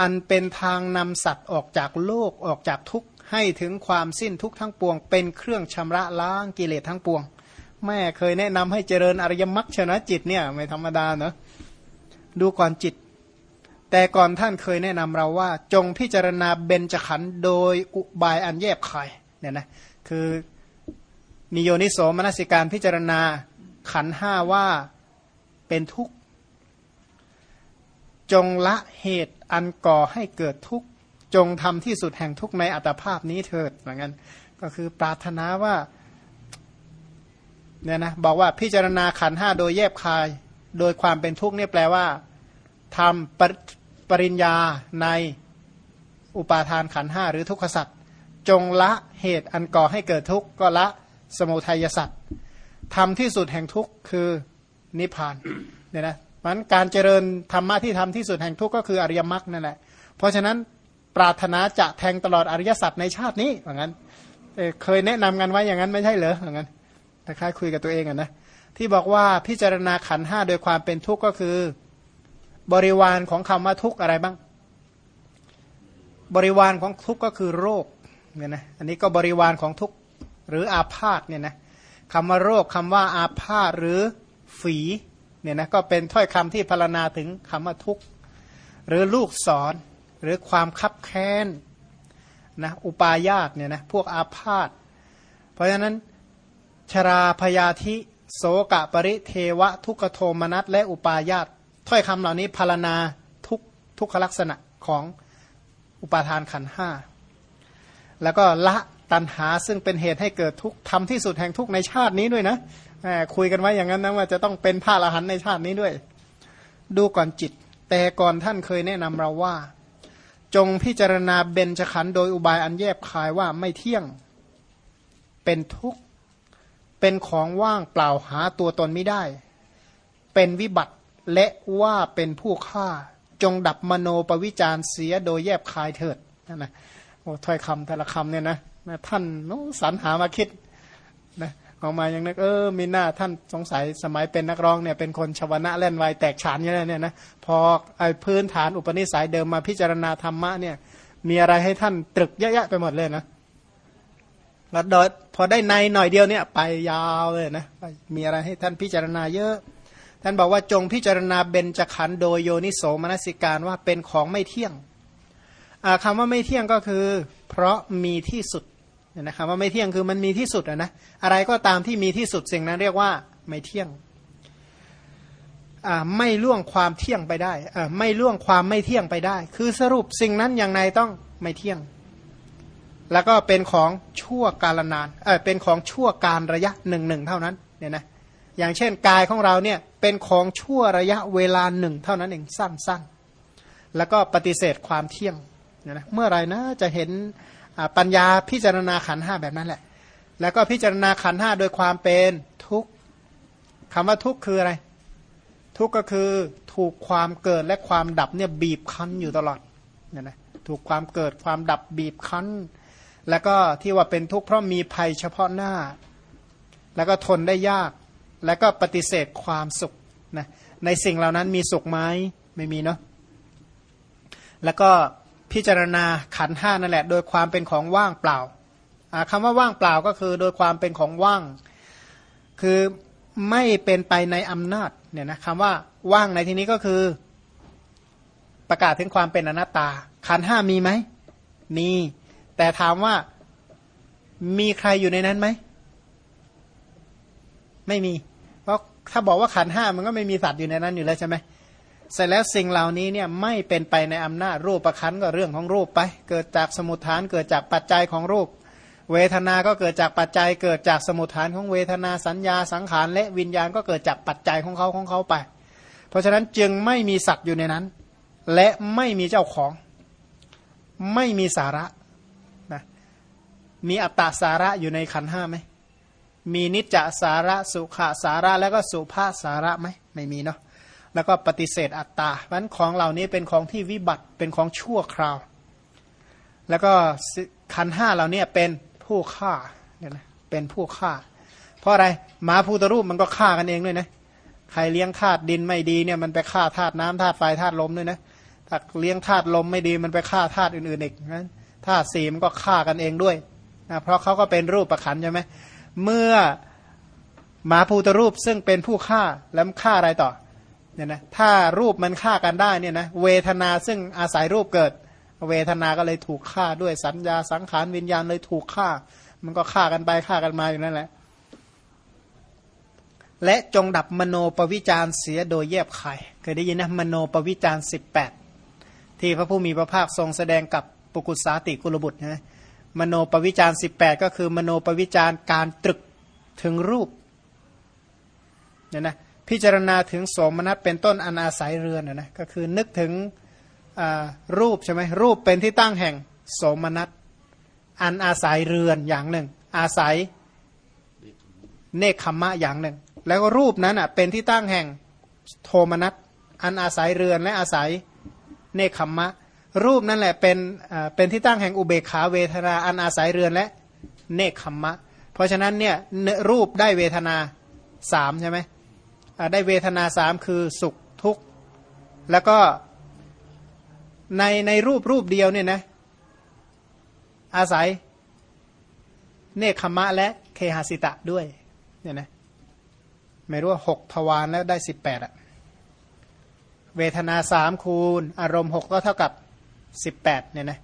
อันเป็นทางนำสัตว์ออกจากโลกออกจากทุกข์ให้ถึงความสิ้นทุกข์ทั้งปวง เป็นเครื่องชำระล้างกิเลสทั้งปวง แม่เคยแนะนำให้เจริญอริยมรรคชนะจิตเนี่ยไม่ธรรมดาเนาะดูก่อนจิต แต่ก่อนท่านเคยแนะนำเราว่า จงพิจารณาเบญจขันธ์โดยอุบายอันแยบคายเนี่ยนะคือนิโยนิโสมนสิการพิจารณา ขันห้าว่าเป็นทุกข์ จงละเหตุอันก่อให้เกิดทุกข์ จงทำที่สุดแห่งทุกข์ในอัตภาพนี้เถิดเหมือนกันก็คือปรารถนาว่าเนี่ยนะบอกว่าพิจารณาขันห้าโดยแยบคาย โดยความเป็นทุกข์เนี่ยแปลว่าทำปปริญญาในอุปาทานขันห้าหรือทุกขสัตว์จงละเหตุอันก่อให้เกิดทุกข์ก็ละสมุทัยสัตว์ ทำที่สุดแห่งทุกข์คือนิพพานเนี่ยนะมันการเจริญธรรมะที่ทำที่สุดแห่งทุกข์ก็คืออริยมรรคนั่นแหละเพราะฉะนั้นปรารถนาจะแทงตลอดอริยสัจในชาตินี้อย่างนั้นเคยแนะนำกันไว้อย่างนั้นไม่ใช่เหรออย่างนั้นคล้ายคุยกับตัวเองอะนะที่บอกว่าพิจารณาขันห้าโดยความเป็นทุกข์ก็คือ บริวารของคำว่าทุกข์อะไรบ้าง บริวารของทุกข์ก็คือโรคเนี่ยนะอันนี้ก็บริวารของทุกข์หรืออาพาธเนี่ยนะ คำว่าโรคคำว่าอาพาธหรือฝีเนี่ยนะก็เป็นถ้อยคำที่พรรณนาถึงคำว่าทุกข์ หรือลูกศรหรือความคับแค้นนะอุปายาตเนี่ยนะพวกอาพาธเพราะฉะนั้นชราพยาธิโสกะปริเทวะ ทุกโทมนัสและอุปายาตถ้อยคำเหล่านี้พารณาทุกทุกขลักษณะของอุปาทานขันห้าแล้วก็ละ ตันหาซึ่งเป็นเหตุให้เกิดทุกทำที่สุดแห่งทุกในชาตินี้ด้วยนะคุยกันไว้อย่างนั้นนะว่าจะต้องเป็นพระอรหันต์ในชาตินี้ด้วย ดูก่อนจิต แต่ก่อนท่านเคยแนะนำเราว่า จงพิจารณาเบญจขันธ์โดยอุบายอันแยบคายว่าไม่เที่ยง เป็นทุกข์ เป็นของว่างเปล่าหาตัวตนไม่ได้ เป็นวิบัติและว่าเป็นผู้ฆ่า จงดับมโนปวิจารเสียโดยแยบคายเถิดนั่นนะโอ้ถ้อยคำแต่ละคำเนี่ยนะ ท่านน้สรรหามาคิดนะออกมาอย่างนึกเออมีหน้าท่านสงสัยสมัยเป็นนักร้องเนี่ยเป็นคนชวนะเล่นไวแตกฉานอย่างนี้เนี่ยนะพอไอ้พื้นฐานอุปนิสัยเดิมมาพิจารณาธรรมะเนี่ย มีอะไรให้ท่านตรึกเยอะๆไปหมดเลยนะแล้วโดยพอได้ในหน่อยเดียวเนี่ย ไปยาวเลยนะมีอะไรให้ท่านพิจารณาเยอะ ท่านบอกว่าจงพิจารณาเบญจขันธ์โดยโยนิโสมนสิการว่าเป็นของไม่เที่ยงคำว่าไม่เที่ยงก็คือ เพราะมีที่สุด นะครับว่าไม่เที่ยงคือมันมีที่สุดนะอะไรก็ตามที่มีที่สุดสิ่งนั้นเรียกว่าไม่เที่ยงไม่ล่วงความเที่ยงไปได้ไม่ล่วงความไม่เที่ยงไปได้ คือสรุปสิ่งนั้นอย่างไรต้องไม่เที่ยง แล้วก็เป็นของชั่วกาลนานเออเป็นของชั่วการระยะหนึ่งหนึ่งเท่านั้นเนี่ยนะอย่างเช่นกายของเราเนี่ยเป็นของชั่วระยะเวลาหนึ่งเท่านั้นเองสั้นๆแล้วก็ปฏิเสธความเที่ยงเนี่ยนะเมื่อไรนะจะเห็น ปัญญาพิจารณาขันห้าแบบนั้นแหละ แล้วก็พิจารณาขันห้าโดยความเป็นทุกข์คำว่าทุกข์คืออะไร ทุกข์ก็คือถูกความเกิดและความดับเนี่ยบีบคั้นอยู่ตลอดเนี่ยนะถูกความเกิดความดับบีบคั้น แล้วก็ที่ว่าเป็นทุกข์เพราะมีภัยเฉพาะหน้า แล้วก็ทนได้ยาก แล้วก็ปฏิเสธความสุขนะในสิ่งเหล่านั้นมีสุขไหมไม่มีเนาะแล้วก็ พิจารณาขันห้านั่นแหละ โดยความเป็นของว่างเปล่าคำว่าว่างเปล่าก็คือโดยความเป็นของว่าง คือไม่เป็นไปในอำนาจเนี่ยนะคำว่าว่างในที่นี้ก็คือ ประกาศถึงความเป็นอนัตตา ขันห้ามีไหมมี แต่ถามว่ามีใครอยู่ในนั้นไหม ไม่มี เพราะถ้าบอกว่าขันห้ามันก็ไม่มีสัตว์อยู่ในนั้นอยู่แล้วใช่ไหมเเสร็จแล้วสิ่งเหล่านี้เนี่ยไม่เป็นไปในอำนาจรูปประคันก็เรื่องของรูปไป เกิดจากสมุทฐานเกิดจากปัจจัยของรูป เวทนา ก็เกิดจากปัจจัย เกิดจากสมุทฐานของเวทนาสัญญาสังขารและวิญญาณก็เกิดจากปัจจัยของเขาของเขาไป เพราะฉะนั้นจึงไม่มีสัตว์อยู่ในนั้น และไม่มีเจ้าของ ไม่มีสาระนะมีอัตตาสาระอยู่ในขันห้าไหมมีนิจจสาระสุขสาระแล้วก็สุภาสาระไหมไม่มีเนาะ แล้วก็ปฏิเสธอัตตาเพราะนั้นของเหล่านี้เป็นของที่วิบัติเป็นของชั่วคราว แล้วก็ขันห้าเหล่านี้เป็นผู้ฆ่าเนี่ยนะเป็นผู้ฆ่า เพราะอะไรหมาภูตรูปมันก็ฆ่ากันเองด้วยนะใครเลี้ยงธาตุดินไม่ดีเนี่ยมันไปฆ่าธาตุน้ำธาตุไฟธาตุลมด้วยนะถ้าเลี้ยงธาตุลมไม่ดีมันไปฆ่าธาตุอื่นๆอีกนั้นธาตุสีมันก็ฆ่ากันเองด้วยนะเพราะเขาก็เป็นรูปประคันใช่ไหมเมื่อหมาภูตรูปซึ่งเป็นผู้ฆ่าแล้วฆ่าอะไรต่อ เนี่ยนะถ้ารูปมันฆ่ากันได้เนี่ยนะเวทนาซึ่งอาศัยรูปเกิด เวทนาก็เลยถูกฆ่าด้วยสัญญาสังขารวิญญาณเลยถูกฆ่า มันก็ฆ่ากันไปฆ่ากันมาอยู่นั่นแหละและจงดับมโนปวิจารเสียโดยแยบคายเคยได้ยินนะมโนปวิจารสิบแปดที่พระผู้มีพระภาคทรงแสดงกับปุกุสาติกุลบุตรนะมโนปวิจารสิบแปดก็คือมโนปวิจารการตรึกถึงรูปเนี่ยนะ พิจารณาถึงโสมนัสเป็นต้นอนอาศัยเรือนนะก็คือนึกถึงรูปใช่ไหมรูปเป็นที่ตั้งแห่งโสมนัสอันอาศัยเรือนอย่างหนึ่ง อาศัยเนคขมะอย่างหนึ่ง แล้วก็รูปนั้นอะเป็นที่ตั้งแห่งโทมนัสอันอาศัยเรือนและอาศัยเนคขมะ รูปนั่นแหละเป็นเป็นที่ตั้งแห่งอุเบกขาเวทนาอันอาศัยเรือนและเนคขมะ เพราะฉะนั้นเนี่ยรูปได้เวทนาสามใช่ไหม ได้เวทนาสามคือสุขทุกข์ แล้วก็ในในรูปรูปเดียวเนี่ยนะอาศัยเนคขมะและเคหสิตะด้วยเนี่ยนะไม่รู้ว่าหกทวารแล้วได้สิบแปดอะเวทนาสามคูณ อารมณ์หกก็เท่ากับสิบแปดเนี่ยนะ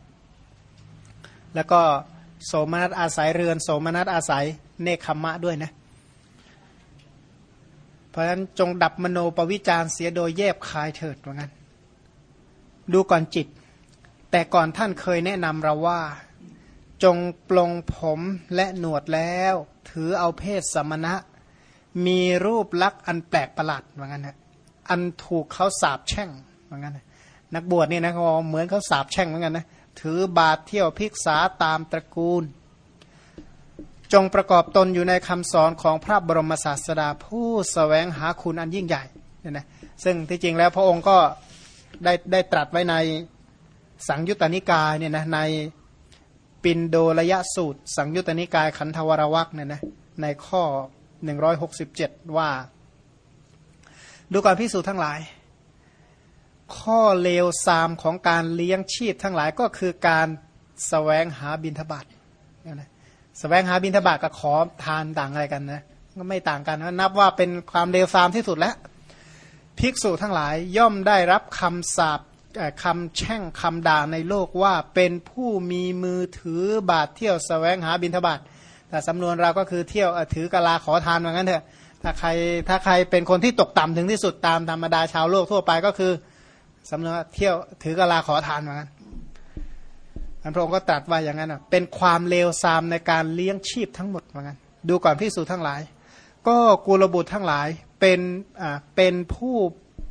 แล้วก็โสมนัสอาศัยเรือน โสมนัสอาศัยเนคขมะด้วยนะ เพราะฉะนั้นจงดับมโนปวิจารเสียโดยแยบคายเถิดว่างั้น ดูก่อนจิต แต่ก่อนท่านเคยแนะนำเราว่า จงปลงผมและหนวดแล้ว ถือเอาเพศสมณะ มีรูปลักษณ์อันแปลกประหลาดว่างั้นนะอันถูกเขาสาบแช่งว่างั้นนะนักบวชนี่นะเขาเหมือนเขาสาบแช่งเหมือนกันนะถือบาทเที่ยวพิกษาตามตระกูล จงประกอบตนอยู่ในคำสอนของพระบรมศาสดาผู้สแสวงหาคุณอันยิ่งใหญ่เนี่ยนะซึ่งที่จริงแล้วพระองค์ก็ได้ได้ตรัสไว้ในสังยุตตนิกายเนี่ยนะในปินโดระยะสูตร สังยุตตนิกายขันธวรวักเนี่ยนะในข้อ 167 ว่า ดูก่อนพิสูจน์ทั้งหลาย ข้อเลวซามของการเลี้ยงชีพทั้งหลายก็คือการสแสวงหาบินทบาทเนี่ยนะ สแสวงหาบินทบาทกับขอทานต่างอะไรกันนะก็ไม่ต่างกันนับว่าเป็นความเลวทรามที่สุดแล้วภิกษุทั้งหลายย่อมได้รับคำสาปคำแช่งคำด่าในโลกว่าเป็นผู้มีมือถือบาทเที่ยวสแสวงหาบินทบาทแต่สำนวนเราก็คือเที่ยวถือกะลาขอทานเหมือนกันเถอะถ้าใครถ้าใครเป็นคนที่ตกต่ำถึงที่สุดตามธรรมดาชาวโลกทั่วไปก็คือสำนวนเที่ยวถือกะลาขอทานเหมือนกัน อันพระองค์ก็ตรัสว่าอย่างนั้นอะเป็นความเลวทรามในการเลี้ยงชีพทั้งหมดเหมือนกันดูก่อนพิสูจทั้งหลาย ก็กุลบุตรทั้งหลายเป็นอ่าเป็นผู้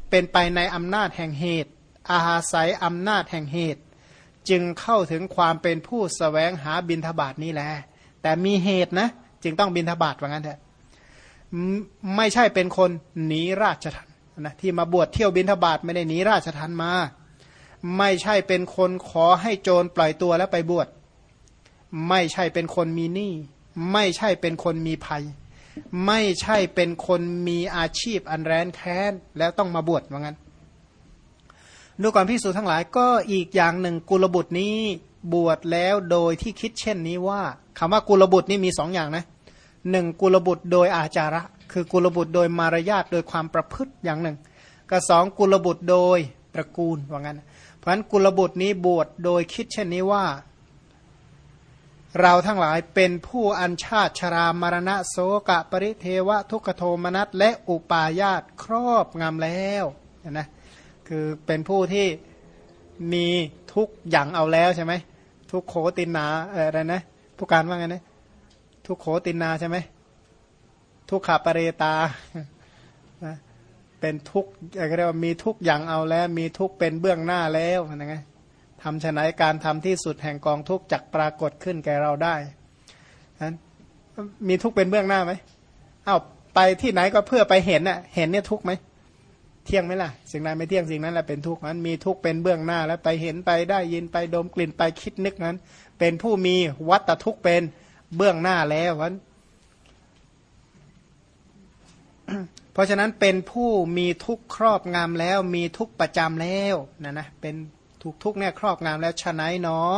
เป็นไปในอำนาจแห่งเหตุ อาหาศัยอำนาจแห่งเหตุ จึงเข้าถึงความเป็นผู้สแสวงหาบินทบาทนี้แหละแต่มีเหตุนะจึงต้องบินทบาทว่างั้นเถอะไม่ใช่เป็นคนหนีราชทันนะที่มาบวชเที่ยวบินทบาทไม่ได้หนีราชทันมา ไม่ใช่เป็นคนขอให้โจรปล่อยตัวแล้วไปบวช ไม่ใช่เป็นคนมีหนี้ ไม่ใช่เป็นคนมีภัย ไม่ใช่เป็นคนมีอาชีพอันแร้นแค้น แล้วต้องมาบวชว่างั้นดูก่อนพิสูจทั้งหลายก็อีกอย่างหนึ่งกุลบุตรนี้บวชแล้วโดยที่คิดเช่นนี้ว่าคำว่ากุลบุตรนี่มีสองอย่างนะหนึ่งกุลบุตรโดยอาจาระ คือกุลบุตรโดยมารยาทโดยความประพฤติอย่างหนึ่งก็สองกุลบุตรโดยตระกูลว่างั้น เพราะะนั้นกุลบุตรนี้บวชโดยคิดเช่นนี้ว่า เราทั้งหลายเป็นผู้อัญชาติชรามรณะโสกะปริเทวะทุกโทมนัสและอุปาญาตครอบงำแล้วนะคือเป็นผู้ที่มีทุกอย่างเอาแล้วใช่ไหมทุกโขตินาอะไรนะผู้การว่าไงนะทุกโขตินาใช่ไหมทุกขาปเรตา เป็นทุกอะไรเรียกว่ามีทุกอย่างเอาแล้ว มีทุกเป็นเบื้องหน้าแล้วนะไงทำชนะการทำที่สุดแห่งกองทุกจักปรากฏขึ้นแก่เราได้นั้นมีทุกเป็นเบื้องหน้าไหมเอา้าไปที่ไหนก็เพื่อไปเห็นน่ะ เห็นเนี่ยทุกไหมเที่ยงไหมล่ะ สิ่งใดไม่เที่ยงสิ่งนั้นแหละเป็นทุกข์นั้นมีทุกข์เป็นเบื้องหน้า แล้วไปเห็นไปได้ยินไปดมกลิ่นไปคิดนึกนั้น เป็นผู้มีวัตทุกข์เป็นเบื้องหน้าแล้ววัน เพราะฉะนั้นเป็นผู้มีทุกครอบงามแล้ว มีทุกประจำแล้วนะนะเป็นทุกทุกเนี่ยครอบงามแล้วฉะไหนเนาะ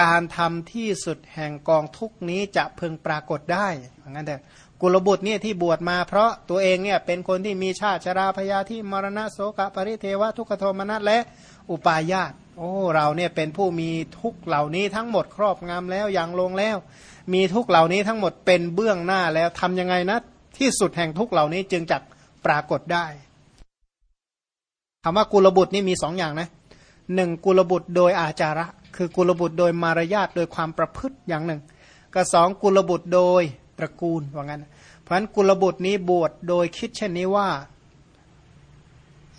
การทำที่สุดแห่งกองทุกนี้จะพึงปรากฏได้เหมือนกันเถอะกุลบุตรเนี่ยที่บวชมาเพราะตัวเองเนี่ยเป็นคนที่มีชาติชราพยาที่มรณะโสกปริเทวะทุกขโทมนัสและอุปาญาตโอ้เราเนี่ยเป็นผู้มีทุกเหล่านี้ทั้งหมดครอบงำแล้วอย่างลงแล้ว มีทุกเหล่านี้ทั้งหมดเป็นเบื้องหน้าแล้วทํำยังไงนะ ที่สุดแห่งทุกเหล่านี้จึงจักปรากฏได้คำว่ากุลบุตรนี่มีสองอย่างนะหนึ่งกุลบุตรโดยอาจาระ คือกุลบุตรโดยมารยาทโดยความประพฤติอย่างหนึ่งก็สองกุลบุตรโดยตระกูลว่างั้น เพราะฉะนั้นกุลบุตรนี้บวชโดยคิดเช่นนี้ว่า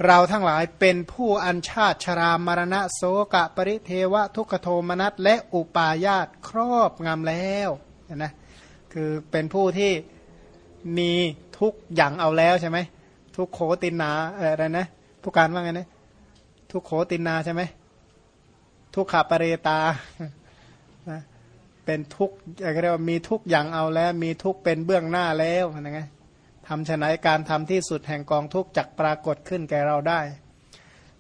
เราทั้งหลายเป็นผู้อัญชาติชรามรณะโสกะปริเทวะทุกขโทมนัสและอุปาญาตครอบงำแล้วนะคือเป็นผู้ที่ มีทุกอย่างเอาแล้วใช่ไหมทุกโขตินาอะไรนะผู้การว่าไงนะทุกโขตินาใช่ไหมทุกขาปเรตาเป็นทุกเรียกว่ามีทุกอย่างเอาแล้ว มีทุกเป็นเบื้องหน้าแล้วนะไงทำชนะการทำที่สุดแห่งกองทุกจักปรากฏขึ้นแก่เราได้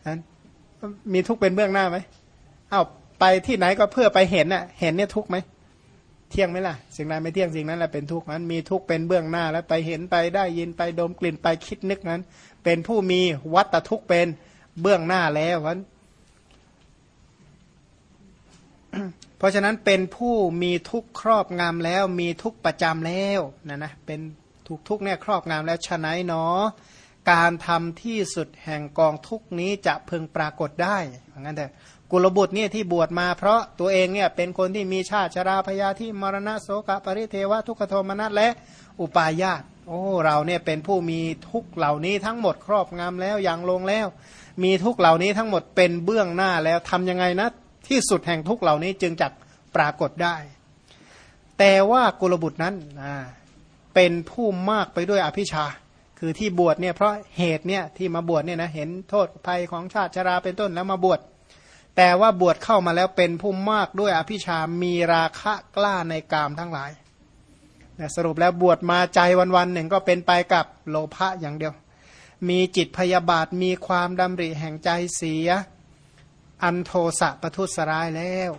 นั้นมีทุกเป็นเบื้องหน้าไหมเอา้าไปที่ไหนก็เพื่อไปเห็นน่ะ เห็นเนี่ยทุกไหม เที่ยงไหมล่ะ สิ่งใดไม่เที่ยงสิ่งนั้นแหละเป็นทุกข์นั้นมีทุกข์เป็นเบื้องหน้า แล้วไปเห็นไปได้ยินไปดมกลิ่นไปคิดนึกนั้น เป็นผู้มีวัตทุกข์เป็นเบื้องหน้าแล้ววันเพราะฉะนั้นเป็นผู้มีทุกข์ครอบงามแล้ว มีทุกข์ประจำแล้วนะนะเป็นทุกทุกเนี่ยครอบงามแล้วฉะไหนเนาะการทำที่สุดแห่งกองทุกนี้จะพึงปรากฏได้เหมือนกันแต่ กุลบุตรเนี่ยที่บวชมาเพราะตัวเองเนี่ยเป็นคนที่มีชาติชราพยาที่มรณะโสกะปริเทวะทุกขโทมนัสและอุปาญาตโอ้เราเนี่ยเป็นผู้มีทุกเหล่านี้ทั้งหมดครอบงำแล้วอย่างลงแล้ว มีทุกเหล่านี้ทั้งหมดเป็นเบื้องหน้าแล้วทำยังไงนะ ที่สุดแห่งทุกเหล่านี้จึงจักปรากฏได้ แต่ว่ากุลบุตรนั้นเป็นผู้มากไปด้วยอภิชาคือที่บวชเนี่ยเพราะเหตุเนี่ยที่มาบวชเนี่ยนะเห็นโทษภัยของชาติชราเป็นต้นแล้วมาบวช แต่ว่าบวชเข้ามาแล้วเป็นผู้มากด้วยอภิชามีราคะกล้าในกามทั้งหลายสรุปแล้วบวชมาใจวันๆหนึ่งก็เป็นไปกับโลภะอย่างเดียว มีจิตพยาบาทมีความดำริแห่งใจเสีย อันโทสะประทุษร้ายแล้ว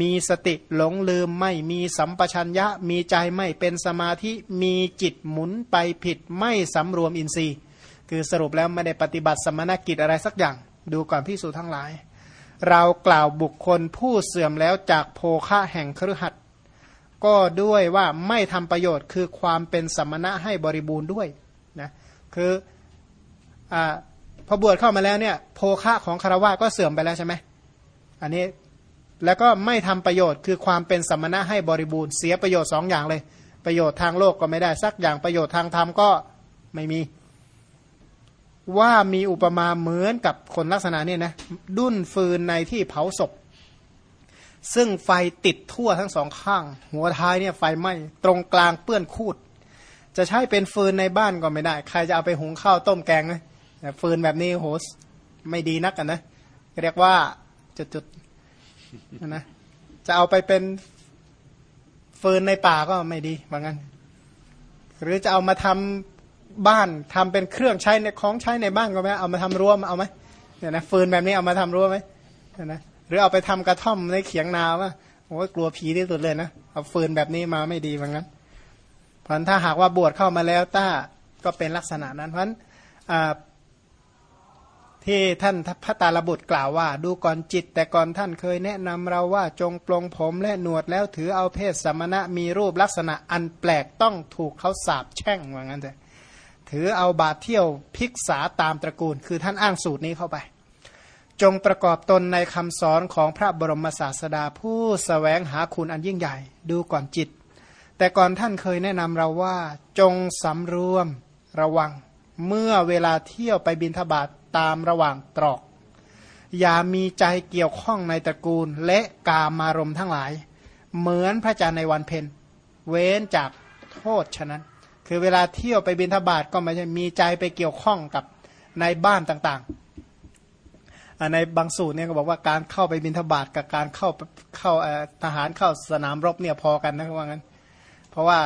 มีสติหลงลืมไม่มีสัมปชัญญะ มีใจไม่เป็นสมาธิมีจิตหมุนไปผิดไม่สำรวมอินทรีย์ คือสรุปแล้วไม่ได้ปฏิบัติสมณกิจอะไรสักอย่าง ดูก่อนพิสูจทั้งหลาย เรากล่าวบุคคลผู้เสื่อมแล้วจากโภคะแห่งครหัดก็ด้วยว่าไม่ทำประโยชน์คือความเป็นสมณะให้บริบูรณ์ด้วยนะคืออพอบวชเข้ามาแล้วเนี่ยโภคะของคารวะก็เสื่อมไปแล้วใช่ไหมอันนี้แล้วก็ไม่ทำประโยชน์คือความเป็นสมณะให้บริบูรณ์เสียประโยชน์สองอย่างเลย ประโยชน์ทางโลกก็ไม่ได้สักอย่างประโยชน์ทางธรรมก็ไม่มี ว่ามีอุปมาเหมือนกับคนลักษณะนี้นะดุ้นฟืนในที่เผาศพ ซึ่งไฟติดทั่วทั้งสองข้าง หัวท้ายเนี่ยไฟไหม้ตรงกลางเปื้อนคูด จะใช้เป็นฟืนในบ้านก็ไม่ได้ ใครจะเอาไปหุงข้าวต้มแกงนะฟืนแบบนี้โหไม่ดีนักกันนะเรียกว่าจุดๆนะจะเอาไปเป็นฟืนในป่าก็ไม่ดีเหมือนกันหรือจะเอามาทำ บ้านทำเป็นเครื่องใช้ในของใช้ในบ้านก็ไหมเอามาทำรั้วเอาไหมเนี่ยนะฟืนแบบนี้เอามาทำรั้วไหมเนี่ยนะหรือเอาไปทำกระท่อมในเขียงนาว่าโอ้ยกลัวผีที่สุดเลยนะเอาฟืนแบบนี้มาไม่ดีเหมือนกันเพราะถ้าหากว่าบวชเข้ามาแล้วต้าก็เป็นลักษณะนั้นเพราะนั้นที่ท่านพระตาลบุตรกล่าวว่า ดูก่อนจิต แต่ก่อนท่านเคยแนะนำเราว่าจงปลงผมและหนวดแล้วถือเอาเพศสมณะมีรูปลักษณะอันแปลกต้องถูกเขาสาบแช่งว่างั้นเลย ถือเอาบาทเที่ยวพิกษาตามตระกูล คือท่านอ้างสูตรนี้เข้าไป จงประกอบตนในคำสอนของพระบรมศาสดาผู้สแสวงหาคุณอันยิ่งใหญ่ ดูก่อนจิต แต่ก่อนท่านเคยแนะนำเราว่า จงสำรวมระวัง เมื่อเวลาเที่ยวไปบินทบาทตามระหว่างตรอก อย่ามีใจเกี่ยวข้องในตระกูลและกามารมทั้งหลาย เหมือนพระจันทร์ในวันเพ็ญเว้นจากโทษฉะนั้น คือเวลาเที่ยวไปบินทบาทก็ไม่ใช่มีใจไปเกี่ยวข้องกับในบ้านต่างๆในบางสูตรเนี่ยก็บอกว่าการเข้าไปบินทบาทกับการเข้าเข้าทหารเข้าสนามรบเนี่ยพอกันนะว่างั้น เพราะว่า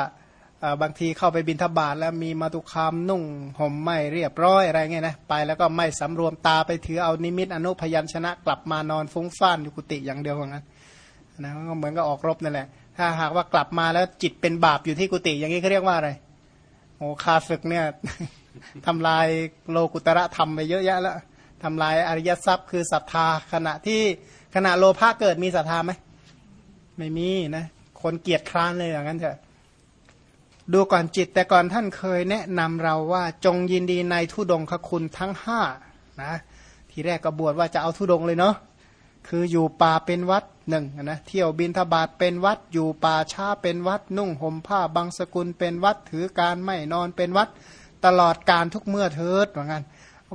บางทีเข้าไปบินทบาทแล้วมีมาตุคามนุ่งห่มไม่เรียบร้อยอะไรเงี้ยนะไปแล้วก็ไม่สำรวมตาไปถือเอานิมิตอนุพยัญชนะกลับมานอนฟุ้งฟ่านอยู่กุฏิอย่างเดียวว่างั้นนะก็เหมือนกับออกรบนั่นแหละถ้าหากว่ากลับมาแล้วจิตเป็นบาปอยู่ที่กุฏิอย่างนี้เขาเรียกว่าอะไร โอ้คาศึกเนี่ยทำลายโลกุตระธรรมไปเยอะแยะแล้วทำลายอริยทรัพย์คือศรัทธาขณะที่ขณะโลภะเกิดมีศรัทธาไหมไม่มีนะคนเกียจคร้านเลยอย่างนั้นเถอะดูก่อนจิตแต่ก่อนท่านเคยแนะนำเราว่าจงยินดีในทุดงคคุณทั้งห้านะทีแรกก็บวชว่าจะเอาทุดงเลยเนาะ คืออยู่ป่าเป็นวัดหนึ่งนะเที่ยวบินทบาทเป็นวัด อยู่ป่าช้าเป็นวัด นุ่งห่มผ้าบางสกุลเป็นวัด ถือการไม่นอนเป็นวัด ตลอดการทุกเมื่อเทิดเหมือนกัน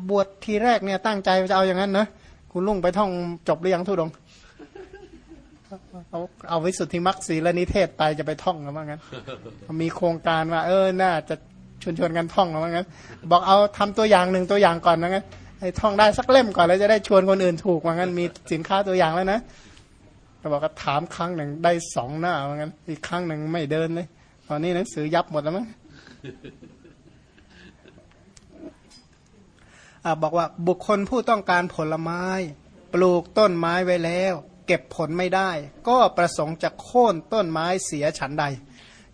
บวชทีแรกเนี่ยตั้งใจจะเอาอย่างนั้นนะคุณลุงไปท่องจบหรือยังทุดงเอาเอาวิสุทธิมรรคสีและนิเทศไปจะไปท่องกันว่างั้น มีโครงการว่า เออน่าจะชวนชวนกันท่องกันว่างั้น บอกเอาทำตัวอย่างหนึ่งตัวอย่างก่อนว่างั้น ให้ท่องได้สักเล่มก่อนแล้วจะได้ชวนคนอื่นถูกว่างั้นมีสินค้าตัวอย่างแล้วนะก็บอกก็ถามครั้งหนึ่งได้สองหน้าว่างั้น อีกครั้งหนึ่งไม่เดินเลย ตอนนี้หนังสือยับหมดแล้วมั้งบอกว่าบุคคลผู้ต้องการผลไม้ ปลูกต้นไม้ไว้แล้ว เก็บผลไม่ได้ ก็ประสงค์จะโค่นต้นไม้เสียฉันใด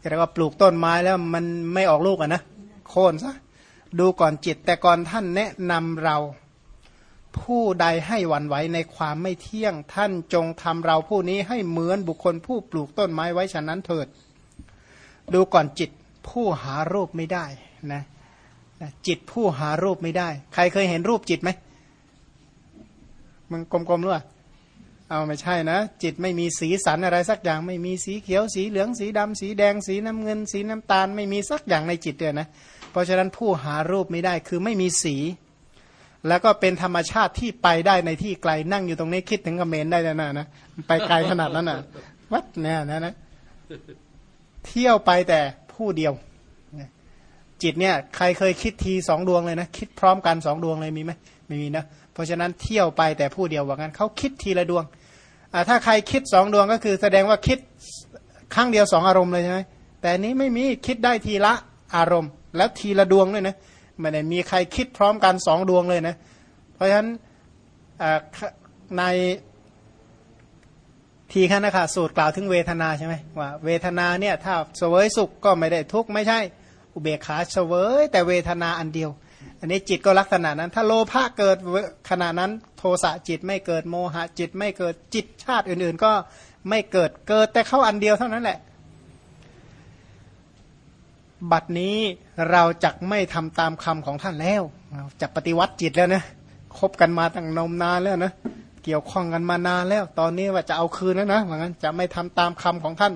เรียกว่าปลูกต้นไม้แล้วมันไม่ออกลูกอะนะโค่นซะ ดูก่อนจิตแต่ก่อนท่านแนะนำเรา ผู้ใดให้หวั่นไหวในความไม่เที่ยงท่านจงทำเราผู้นี้ให้เหมือนบุคคลผู้ปลูกต้นไม้ไว้ฉะนั้นเถิด ดูก่อนจิตผู้หารูปไม่ได้นะจิตผู้หารูปไม่ได้ ใครเคยเห็นรูปจิตไหมมันกลมๆหรือเปล่าเอาไม่ใช่นะ จิตไม่มีสีสันอะไรสักอย่าง ไม่มีสีเขียวสีเหลืองสีดำสีแดงสีน้ำเงิน สีน้ำตาล ไม่มีสักอย่างในจิตเลยนะ เพราะฉะนั้นผู้หารูปไม่ได้คือไม่มีสี แล้วก็เป็นธรรมชาติที่ไปได้ในที่ไกลนั่งอยู่ตรงนี้คิดถึงกระเมนได้แล้วนะนะไปไกลขนาดนั้นนะวัดเนี่ยนะนะเที่ยวไปแต่ผู้เดียว จิตเนี่ยใครเคยคิดทีสองดวงเลยนะคิดพร้อมกันสองดวงเลยมีไหมไม่มีนะเพราะฉะนั้นเที่ยวไปแต่ผู้เดียวว่างั้นเขาคิดทีละดวงถ้าใครคิดสองดวงก็คือ แสดงว่าคิดครั้งเดียวสองอารมณ์เลยใช่ไหมแต่นี้ไม่มีคิดได้ทีละอารมณ์ แล้วทีละดวงเลยนะไม่ได้มีใครคิดพร้อมกันสองดวงเลยนะ เพราะฉะนั้นในทีขณะสูตรกล่าวถึงเวทนาใช่ไหมว่าเวทนาเนี่ยถ้าเสวยสุขก็ไม่ได้ทุกข์ไม่ใช่ อุเบกขาเสวยแต่เวทนาอันเดียว อันนี้จิตก็ลักษณะนั้น ถ้าโลภะเกิดขณะนั้นโทสะจิตไม่เกิดโมหะจิตไม่เกิดจิตชาติอื่น ๆ ก็ไม่เกิดเกิดแต่เข้าอันเดียวเท่านั้นแหละ บัดนี้เราจะไม่ทำตามคำของท่านแล้วจะปฏิวัติจิตแล้วนะคบกันมาตั้งนมนานแล้วนะเกี่ยวข้องกันมานานแล้ว ตอนนี้ว่าจะเอาคืนแล้วนะเหมือนกันจะไม่ทำตามคำของท่าน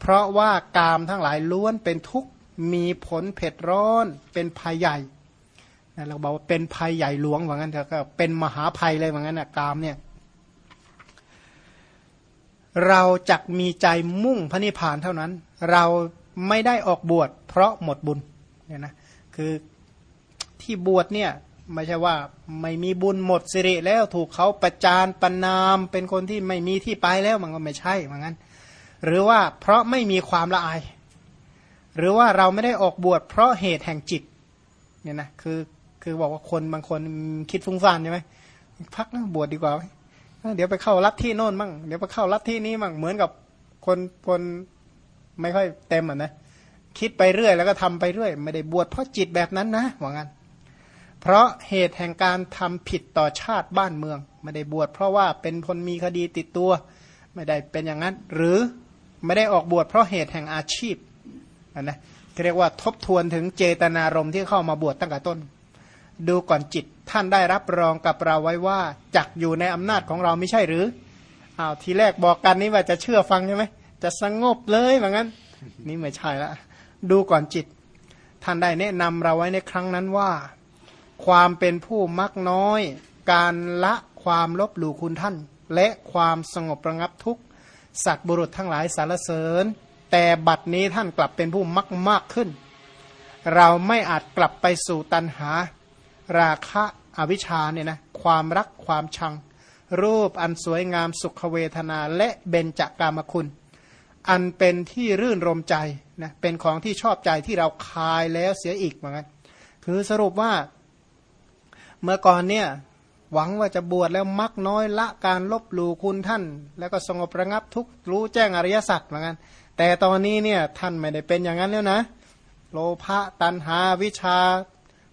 เพราะว่ากามทั้งหลายล้วนเป็นทุกข์มีผลเผ็ดร้อน เป็นภัยใหญ่เราบอกว่าเป็นภัยใหญ่หลวงว่างั้นเถอะก็เป็นมหาภัยเลยว่างั้นนะกามเนี่ยเราจักมีใจมุ่งพระนิพพานเท่านั้น เรา ไม่ได้ออกบวชเพราะหมดบุญเนี่ยนะคือที่บวชเนี่ยไม่ใช่ว่าไม่มีบุญหมดสิริแล้วถูกเขาประจานประนาม เป็นคนที่ไม่มีที่ไปแล้วมันก็ไม่ใช่เหมือนกันหรือว่าเพราะไม่มีความละอาย หรือว่าเราไม่ได้ออกบวชเพราะเหตุแห่งจิตเนี่ยนะคือคือบอกว่าคนบางคนคิดฟุ้งซ่านใช่ไหมพักนะบวชดีกว่าเดี๋ยวไปเข้ารัฐที่โน่นมั่งเดี๋ยวไปเข้ารัฐที่นี้มั่งเหมือนกับคนคน ไม่ค่อยเต็มอะนะคิดไปเรื่อยแล้วก็ทำไปเรื่อย ไม่ได้บวชเพราะจิตแบบนั้นนะว่างั้นเพราะเหตุแห่งการทำผิดต่อชาติบ้านเมือง ไม่ได้บวชเพราะว่าเป็นคนมีคดีติดตัว ไม่ได้เป็นอย่างนั้น หรือไม่ได้ออกบวชเพราะเหตุแห่งอาชีพนะเรียกว่าทบทวนถึงเจตนารมณ์ที่เข้ามาบวชตั้งแต่ต้น ดูก่อนจิตท่านได้รับรองกับเราไว้ว่าจักอยู่ในอำนาจของเราไม่ใช่หรืออ้าวทีแรกบอกกันนี้ว่าจะเชื่อฟังใช่ไหม จะสงบเลยเหมือนกันนี่ไม่ใช่ละดูก่อนจิต ท่านได้แนะนำเราไว้ในครั้งนั้นว่า ความเป็นผู้มักน้อย การละความลบหลู่คุณท่าน และความสงบระงับทุกสัตว์บุรุษทั้งหลายสารเสริญ แต่บัดนี้ท่านกลับเป็นผู้มักมากขึ้น เราไม่อาจกลับไปสู่ตันหา ราคะอวิชชาเนี่ยนะความรักความชัง รูปอันสวยงามสุขเวทนาและเบญจากามคุณ อันเป็นที่รื่นรมใจนะเป็นของที่ชอบใจที่เราคายแล้วเสียอีกเหมือนกันคือสรุปว่า เมื่อก่อนเนี่ยหวังว่าจะบวชแล้วมักน้อยละการลบหลู่คุณท่าน แล้วก็สงบระงับทุกรู้แจ้งอริยสัจเหมือนกันแต่ตอนนี้เนี่ยท่านไม่ได้เป็นอย่างนั้นแล้วนะ โลภะตัณหาวิชา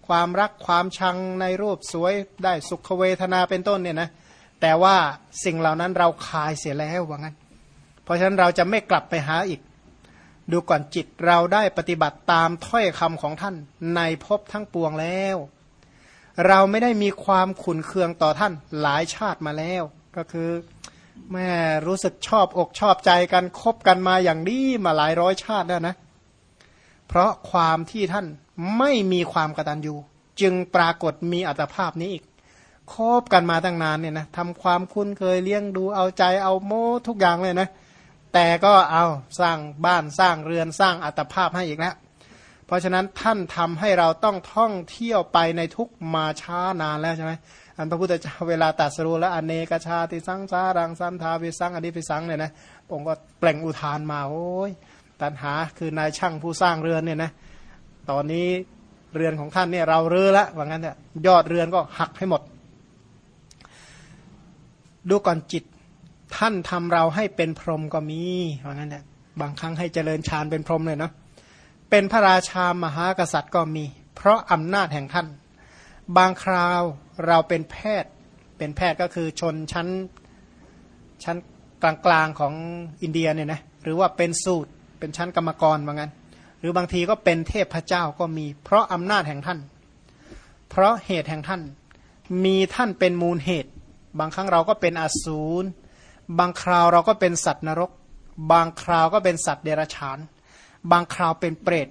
ความรักความชังในรูปสวยได้สุขเวทนาเป็นต้นเนี่ยนะแต่ว่าสิ่งเหล่านั้นเราคายเสียแล้วว่างั้น เพราะฉะนั้นเราจะไม่กลับไปหาอีก ดูก่อนจิตเราได้ปฏิบัติตามถ้อยคำของท่านในภพทั้งปวงแล้ว เราไม่ได้มีความขุนเคืองต่อท่านหลายชาติมาแล้ว ก็คือแม่รู้สึกชอบอกชอบใจกันคบกันมาอย่างนี้มาหลายร้อยชาติแล้วนะ เพราะความที่ท่านไม่มีความกตัญญูจึงปรากฏมีอัตภาพนี้อีกคบกันมาตั้งนานเนี่ยนะทำความคุ้นเคยเลี้ยงดูเอาใจเอาโมทุกอย่างเลยนะ แต่ก็เอาสร้างบ้านสร้างเรือนสร้างอัตภาพให้อีกแล้วเพราะฉะนั้นท่านทำให้เราต้องท่องเที่ยวไปในทุกมาช้านานแล้วใช่ไหมอันพระพุทธเจ้าเวลาตัดสรู้แล้วอเนกชาติสังสารังสันทาวิสังอดีพิสังเนี่ยนะผมก็เปล่งอุทานมาโอ้ยตันหาคือนายช่างผู้สร้างเรือนเนี่ยนะตอนนี้เรือนของท่านเนี่ยเราเรือละว่างั้นเนี่ยยอดเรือนก็หักให้หมด ดูก่อนจิต ท่านทำเราให้เป็นพรหมก็มีว่างั้นเนี่ยบางครั้งให้เจริญฌานเป็นพรหมเลยเนาะเป็นพระราชามหากษัตริย์ก็มี เพราะอำนาจแห่งท่าน บางคราวเราเป็นแพทย์ เป็นแพทย์ก็คือชนชั้นชั้นกลางๆของอินเดียเนี่ยนะหรือว่าเป็นสูตรเป็นชั้นกรรมกรว่างั้น หรือบางทีก็เป็นเทพเจ้าก็มี เพราะอำนาจแห่งท่าน เพราะเหตุแห่งท่าน มีท่านเป็นมูลเหตุ บางครั้งเราก็เป็นอสูร บางคราวเราก็เป็นสัตว์นรก บางคราวก็เป็นสัตว์เดรัจฉาน บางคราวเป็นเปรต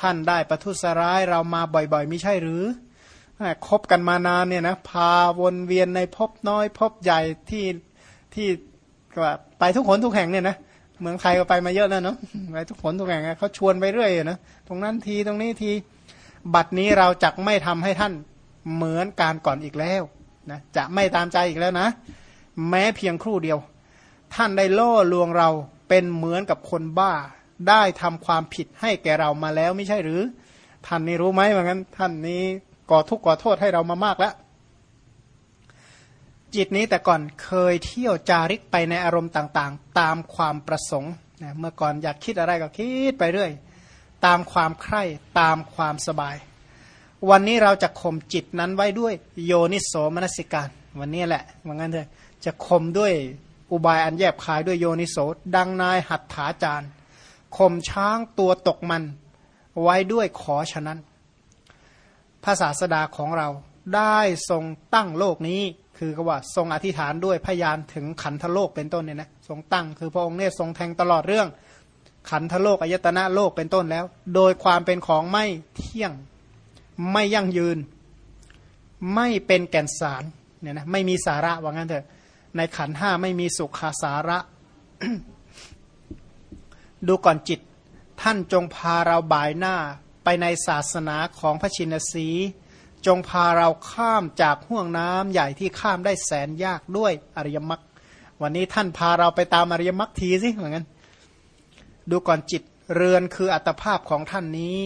ท่านได้ประทุษร้ายเรามาบ่อยๆ ไม่ใช่หรือคบกันมานานเนี่ยนะพาวนเวียนในพบน้อยพบใหญ่ที่ที่ไปทุกคนทุกแห่งเนี่ยนะเมืองไทยก็ไปมาเยอะแล้วเนาะไปทุกคนทุกแห่งเขาชวนไปเรื่อยนะตรงนั้นทีตรงนี้ทีบัดนี้เราจะไม่ทำให้ท่านเหมือนการก่อนอีกแล้วนะจะไม่ตามใจอีกแล้วนะ แม้เพียงครู่เดียว ท่านได้ล่อลวงเราเป็นเหมือนกับคนบ้า ได้ทำความผิดให้แก่เรามาแล้วไม่ใช่หรือ ท่านนี่รู้ไหมว่างั้น ท่านนี้ก่อทุกข์ก่อโทษให้เรามามากแล้วจิตนี้แต่ก่อนเคยเที่ยวจาริกไปในอารมณ์ต่างๆ ตามความประสงค์นะเมื่อก่อนอยากคิดอะไรก็คิดไปเรื่อย ตามความใคร่ตามความสบาย วันนี้เราจะข่มจิตนั้นไว้ด้วยโยนิโสมนสิการ วันนี้แหละว่างั้นเถอะ จะคมด้วยอุบายอันแยบคายด้วยโยนิโสดังนายหัตถาจารย์ข่มช้างตัวตกมัน ไว้ด้วยขอฉะนั้น ภาษาสดาของเราได้ทรงตั้งโลกนี้ คือก็ว่าทรงอธิษฐานด้วยพยานถึงขันธโลกเป็นต้นเนี่ยนะทรงตั้งคือพระองค์เนี่ยทรงแทงตลอดเรื่อง ขันธโลกอายตนะโลกเป็นต้นแล้ว โดยความเป็นของไม่เที่ยงไม่ยั่งยืน ไม่เป็นแก่นสารเนี่ยนะไม่มีสาระว่างั้นเถอะ ในขันห้าไม่มีสุขาสาระ ดูก่อนจิต ท่านจงพาเราบ่ายหน้าไปในศาสนาของพระชินสีจงพาเราข้ามจากห่วงน้ำใหญ่ที่ข้ามได้แสนยากด้วยอริยมรรควันนี้ท่านพาเราไปตามอริยมรรคทีสิเหมือนกันดูก่อนจิตเรือนคืออัตภาพของท่านนี้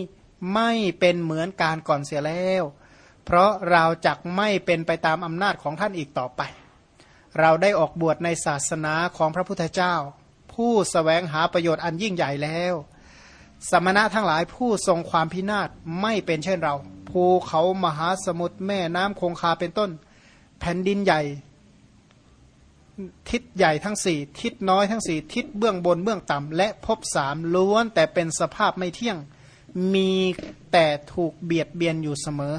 ไม่เป็นเหมือนการก่อนเสียแล้ว เพราะเราจักไม่เป็นไปตามอำนาจของท่านอีกต่อไป เราได้ออกบวชในศาสนาของพระพุทธเจ้า ผู้สแสวงหาประโยชน์อันยิ่งใหญ่แล้ว สมณะทั้งหลายผู้ทรงความพินาศไม่เป็นเช่นเรา ภูเขามหาสมุทรแม่น้ำคงคาเป็นต้น แผ่นดินใหญ่ ทิศใหญ่ทั้งสี่ทิศน้อยทั้งสี่ทิศเบื้องบนเบื้องต่ำและพบสามล้วนแต่เป็นสภาพไม่เที่ยง มีแต่ถูกเบียดเบียนอยู่เสมอ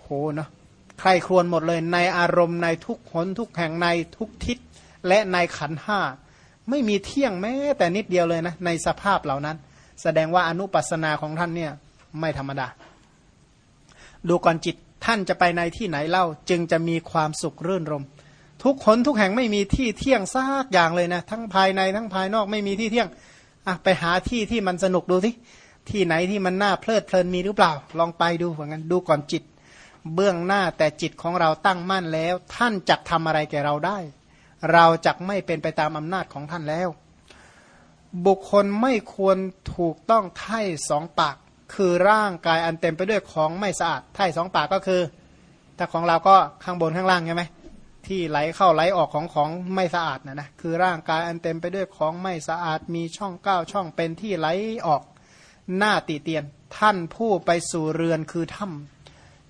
โหเนาะ ใครครวญหมดเลยในอารมณ์ในทุกหนทุกแห่งในทุกทิศและในขันห้าไม่มีเที่ยงแม้แต่นิดเดียวเลยนะในสภาพเหล่านั้น แสดงว่าอนุปัสนาของท่านเนี่ยไม่ธรรมดา ดูก่อนจิตท่านจะไปในที่ไหนเล่าจึงจะมีความสุขรื่นรม ทุกคนทุกแห่งไม่มีที่เที่ยงซากอย่างเลยนะ ทั้งภายในทั้งภายนอกไม่มีที่เที่ยงอะไปหาที่ที่มันสนุกดูสิที่ไหนที่มันน่าเพลิดเพลินมีหรือเปล่า ลองไปดูเหมือนกันดูก่อนจิต เบื้องหน้าแต่จิตของเราตั้งมั่นแล้ว ท่านจักทำอะไรแก่เราได้ เราจักไม่เป็นไปตามอำนาจของท่านแล้ว บุคคลไม่ควรถูกต้องไถ่สองปาก คือร่างกายอันเต็มไปด้วยของไม่สะอาดไถ่สองปากก็คือ ถ้าของเราก็ข้างบนข้างล่างใช่ไหมที่ไหลเข้าไหลออกของของไม่สะอาดนะนะคือร่างกายอันเต็มไปด้วยของไม่สะอาดมีช่องก้าช่องเป็นที่ไหลออกหน้าติเตียน ท่านผู้ไปสู่เรือนคือถ้ำ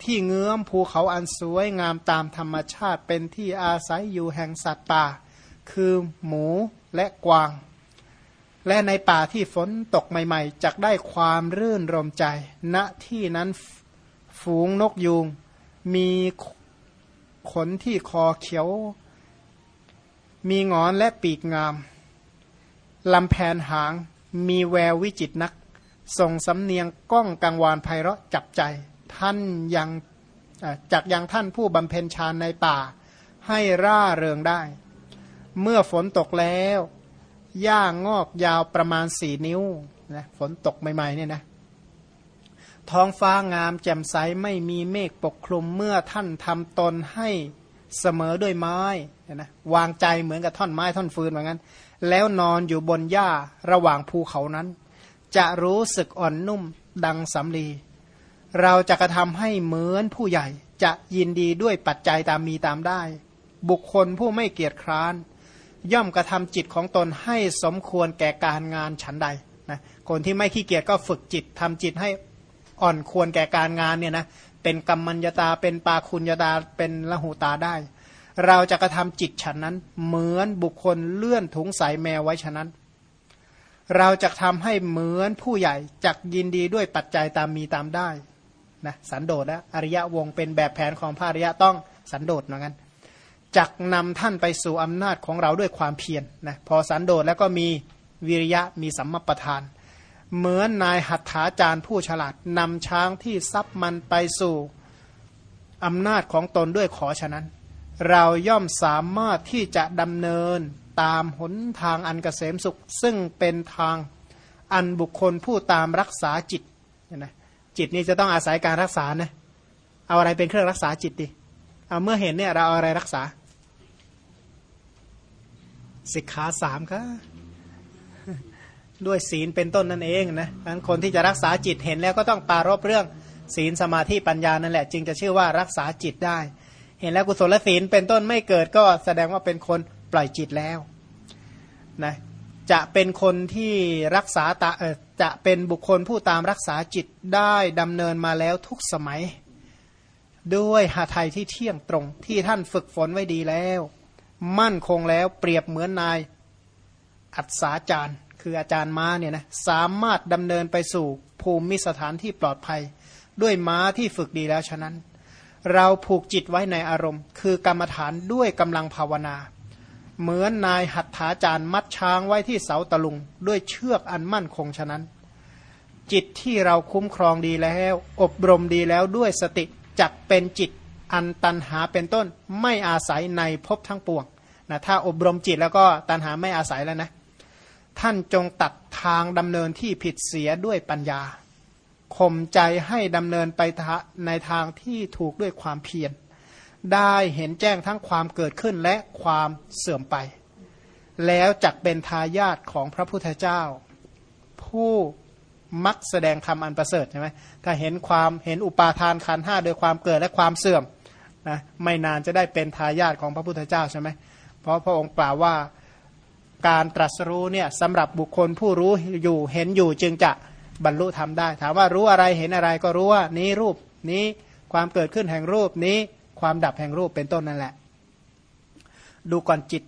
ที่เงื้อมภูเขาอันสวยงามตามธรรมชาติเป็นที่อาศัยอยู่แห่งสัตว์ป่า คือหมูและกวาง และในป่าที่ฝนตกใหม่ๆจะได้ความรื่นรมใจ ณที่นั้นฝูงนกยูง มีขนที่คอเขียว มีงอนและปีกงามลำแผนหางมีแวววิจิตนัก ส่งสำเนียงก้องกังวานไพเราะจับใจ ท่านยังจากยังท่านผู้บำเพ็ญฌานในป่า ให้ร่าเริงได้ เมื่อฝนตกแล้วหญ้างอกยาวประมาณสี่นิ้วนะฝนตกใหม่ๆเนี่ยนะท้องฟ้างามแจ่มใสไม่มีเมฆปกคลุมเมื่อท่านทำตนให้เสมอด้วยไม้นะวางใจเหมือนกับท่อนไม้ท่อนฟืนเหมือนกันแล้วนอนอยู่บนหญ้าระหว่างภูเขานั้น จะรู้สึกอ่อนนุ่มดังสำลี เราจะกระทำให้เหมือนผู้ใหญ่จะยินดีด้วยปัจจัยตามมีตามได้ บุคคลผู้ไม่เกียจคร้าน ย่อมกระทำจิตของตนให้สมควรแก่การงานฉันใดนะคนที่ไม่ขี้เกียจก็ฝึกจิตทำจิตให้อ่อนควรแก่การงานเนี่ยนะเป็นกรรมัญญาตาเป็นปาคุณญาตาเป็นละหูตาได้ เราจะกระทำจิตฉันนั้น เหมือนบุคคลเลื่อนถุงสายแมวไว้ฉะนั้น เราจะทำให้เหมือนผู้ใหญ่จักยินดีด้วยปัจจัยตามมีตามได้ นะสันโดษนะอริยะวงเป็นแบบแผนของพระอริยะต้องสันโดษเหมือนกันจักนำท่านไปสู่อำนาจของเราด้วยความเพียรนนะพอสันโดษแล้วก็มีวิริยะมีสัมมาประธาน เหมือนนายหัตถาจารย์ผู้ฉลาดนำช้างที่ซับมันไปสู่อำนาจของตนด้วยขอฉะนั้น เราย่อมสามารถที่จะดำเนินตามหนทางอันกเกษมสุข ซึ่งเป็นทางอันบุคคลผู้ตามรักษาจิตนะ จิตนี้จะต้องอาศัยการรักษานะเอาอะไรเป็นเครื่องรักษาจิตดิเอาเมื่อเห็นเนี่ยเราเอาอะไรรักษา สิกขาสามครับด้วยศีลเป็นต้นนั่นเองนะนั้นคนที่จะรักษาจิตเห็นแล้วก็ต้องปารบเรื่องศีลสมาธิปัญญานั่นแหละ จึงจะชื่อว่ารักษาจิตได้ เห็นแล้วกุศลศีลเป็นต้นไม่เกิดก็แสดงว่าเป็นคนปล่อยจิตแล้วนะ จะเป็นคนที่รักษาตาจะเป็นบุคคลผู้ตามรักษาจิตได้ดำเนินมาแล้วทุกสมัย ด้วยหาไทยที่เที่ยงตรงที่ท่านฝึกฝนไว้ดีแล้ว มั่นคงแล้วเปรียบเหมือนนายอัศาจารย์ คืออาจารย์ม้าเนี่ยนะสามารถดำเนินไปสู่ภูมิสถานที่ปลอดภัย ด้วยม้าที่ฝึกดีแล้วฉะนั้น เราผูกจิตไว้ในอารมณ์ คือกรรมฐานด้วยกำลังภาวนา เหมือนนายหัตถาจารย์มัดช้างไว้ที่เสาตะลุง ด้วยเชือกอันมั่นคงฉะนั้น จิตที่เราคุ้มครองดีแล้ว อบรมดีแล้วด้วยสติจักเป็นจิตอันตันหาเป็นต้นไม่อาศัยในภพทั้งปวงนะถ้าอบรมจิตแล้วก็ตันหาไม่อาศัยแล้วนะ ท่านจงตัดทางดำเนินที่ผิดเสียด้วยปัญญาข่มใจให้ดำเนินไปในทางที่ถูกด้วยความเพียร ได้เห็นแจ้งทั้งความเกิดขึ้นและความเสื่อมไป แล้วจักเป็นทายาทของพระพุทธเจ้า ผู้มักแสดงธรรมอันประเสริฐใช่ไหมถ้าเห็นความเห็นอุปาทานขันห้าโดยความเกิดและความเสื่อมนะไม่นานจะได้เป็นทายาทของพระพุทธเจ้าใช่ไหมเพราะพระองค์กล่าวว่าการตรัสรู้เนี่ยสำหรับบุคคลผู้รู้อยู่เห็นอยู่จึงจะบรรลุทำได้ ถามว่ารู้อะไรเห็นอะไรก็รู้ว่านี้รูปนี้ความเกิดขึ้นแห่งรูปนี้ ความดับแห่งรูปเป็นต้นนั่นแหละ ดูก่อนจิต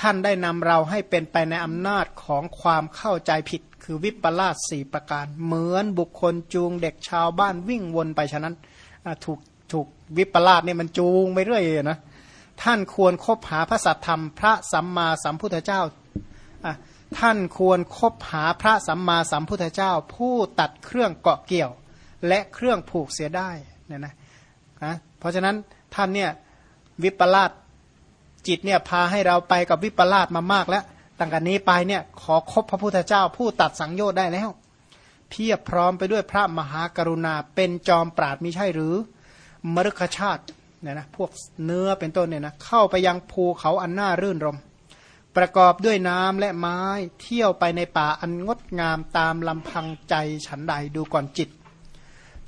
ท่านได้นำเราให้เป็นไปในอำนาจของความเข้าใจผิด คือวิปลาสสี่ประการ เหมือนบุคคลจูงเด็กชาวบ้านวิ่งวนไปฉะนั้นถูกถูกวิปลาสเนี่ยมันจูงไปเรื่อยนะท่านควรคบหาพระสัทธรรม พระสัมมาสัมพุทธเจ้าท่านควรคบหาพระสัมมาสัมพุทธเจ้า ผู้ตัดเครื่องเกาะเกี่ยว และเครื่องผูกเสียได้เนี่ยนะนะเพราะฉะนั้น ท่านเนี่ยวิปลาสจิตเนี่ยพาให้เราไปกับวิปลาสมามากแล้วตั้งแต่นี้ไปเนี่ยขอคบพระพุทธเจ้าผู้ตัดสังโยชน์ได้แล้ว เพียบพร้อมไปด้วยพระมหากรุณาเป็นจอมปราดมิใช่หรือ มรุกชาติเนี่ยนะพวกเนื้อเป็นต้นเนี่ยนะเข้าไปยังภูเขาอันน่ารื่นรม ประกอบด้วยน้ำและไม้เที่ยวไปในป่าอันงดงามตามลำพังใจฉันใดดูก่อนจิต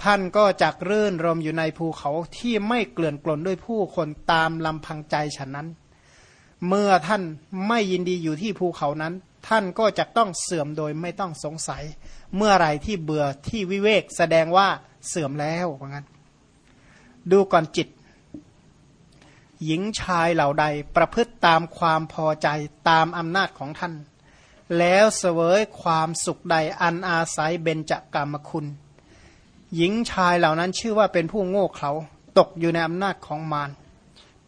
ท่านก็จักรื่นรมอยู่ในภูเขาที่ไม่เกลื่อนกลนด้วยผู้คนตามลำพังใจฉันนั้น เมื่อท่านไม่ยินดีอยู่ที่ภูเขานั้น ท่านก็จะต้องเสื่อมโดยไม่ต้องสงสัย เมื่อไรที่เบื่อที่วิเวกแสดงว่าเสื่อมแล้วว่างั้น ดูก่อนจิต หญิงชายเหล่าใดประพฤติตามความพอใจตามอำนาจของท่าน แล้วเสวยความสุขใดอันอาศัยเบญจกรรมคุณ หญิงชายเหล่านั้นชื่อว่าเป็นผู้โง่เขลาตกอยู่ในอำนาจของมาร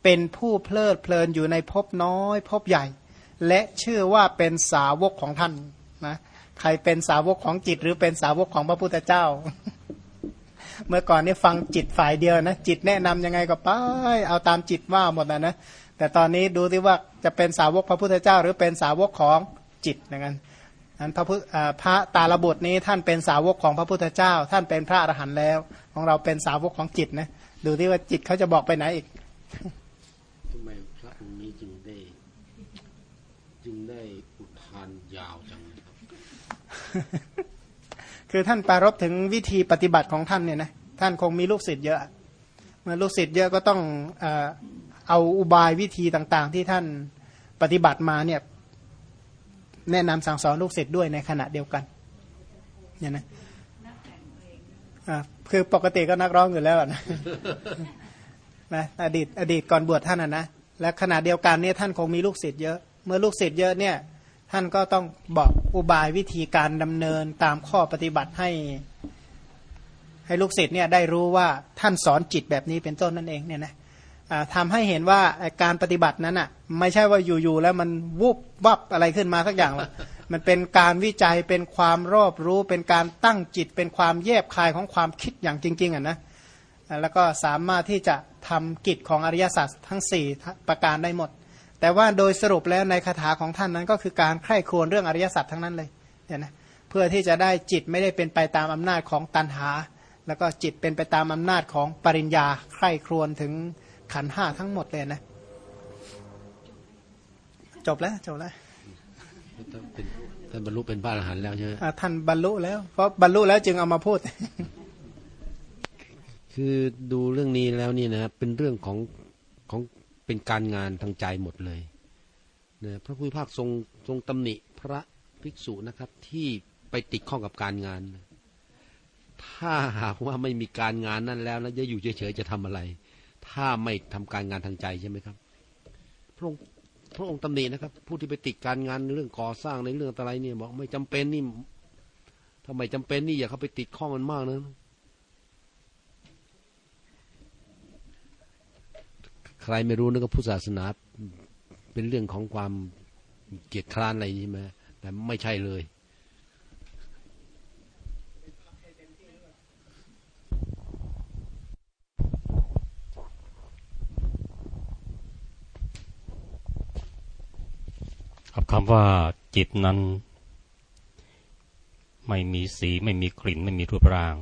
เป็นผู้เพลิดเพลินอยู่ในภพน้อยภพใหญ่ และชื่อว่าเป็นสาวกของท่านนะใครเป็นสาวกของจิตหรือเป็นสาวกของพระพุทธเจ้า เมื่อก่อนนี่ฟังจิตฝ่ายเดียวนะ จิตแนะนํำยังไงก็ไปเอาตามจิตว่าหมดนะนะแต่ตอนนี้ดูที่ว่าจะเป็นสาวกพระพุทธเจ้า หรือเป็นสาวกของจิตอย่างนั้ นนั้นพระพุทธพระตาลบุตรนี้ท่านเป็นสาวกของพระพุทธเจ้า ท่านเป็นพระอรหันต์แล้ว ของเราเป็นสาวกของจิตนะดูที่ว่าจิตเขาจะบอกไปไหนอีกทำไมพระองค์นี้จึงได้ จึงได้อุทานยาวจังครับ คือท่านปารบถึงวิธีปฏิบัติของท่านเนี่ยนะท่านคงมีลูกศิษย์เยอะ เมื่อลูกศิษย์เยอะก็ต้องเอาอุบายวิธีต่างๆ ที่ท่านปฏิบัติมาเนี่ย แนะนำสั่งสอนลูกศิษย์ด้วยในขณะเดียวกันเนี่ยนะคือปกติก็นักร้องอยู่แล้วนะนะอดีตอดีตก่อนบวชท่านนะและขณะเดียวกันเนี่ยท่านคงมีลูกศิษย์เยอะ เมื่อลูกศิษย์เยอะเนี่ย ท่านก็ต้องบอกอุบายวิธีการดำเนินตามข้อปฏิบัติให้ ให้ลูกศิษย์เนี่ยได้รู้ว่าท่านสอนจิตแบบนี้เป็นต้นนั่นเองเนี่ยนะ ทำให้เห็นว่าการปฏิบัตินั้นอะไม่ใช่ว่าอยู่ๆแล้วมันวุบวับอะไรขึ้นมาสักอย่างหรอกมันเป็นการวิจัยเป็นความรอบรู้ เป็นการตั้งจิต เป็นความแยบคายของความคิดอย่างจริง ๆอะนะแล้วก็สามารถที่จะทำกิจของอริยสัจทั้ง 4 ประการได้หมด แต่ว่าโดยสรุปแล้วในคาถาของท่านนั้นก็คือการใคร่ครวญเรื่องอริยสัจทั้งนั้นเลยเนี่ยนะเพื่อที่จะได้จิตไม่ได้เป็นไปตามอำนาจของตัณหา แล้วก็จิตเป็นไปตามอำนาจของปริญญาใคร่ครวญถึง ขันห้าทั้งหมดเลยนะ จบแล้วจบแล้วท่านบรรลุเป็นพระอรหันต์แล้วใช่ไหมท่านบรรลุแล้ว เพราะบรรลุแล้วจึงเอามาพูด คือดูเรื่องนี้แล้วนี่นะเป็นเรื่องของของเป็นการงานทางใจหมดเลยนะพระพุทธภาคทรงทรงตำหนิพระภิกษุนะครับ ที่ไปติดข้องกับการงาน ถ้าหากว่าไม่มีการงานนั้นแล้วแล้วจะอยู่เฉยๆจะทำอะไร ถ้าไม่ทำการงานทางใจใช่ไหมครับ พระองค์พระองค์ตำหนินะครับ ผู้ที่ไปติดการงานในเรื่องก่อสร้างในเรื่องอะไรเนี่ยบอกไม่จำเป็นนี่ทำไมจำเป็นนี่อย่าเข้าไปติดข้องมันมากนะใครไม่รู้นึกว่าพุทธศาสนาเป็นเรื่องของความเกียรติคร้านอะไรใช่ไหมแต่ไม่ใช่เลย ครับคำว่าจิตนั้น ไม่มีสีไม่มีกลิ่นไม่มีรูปร่าง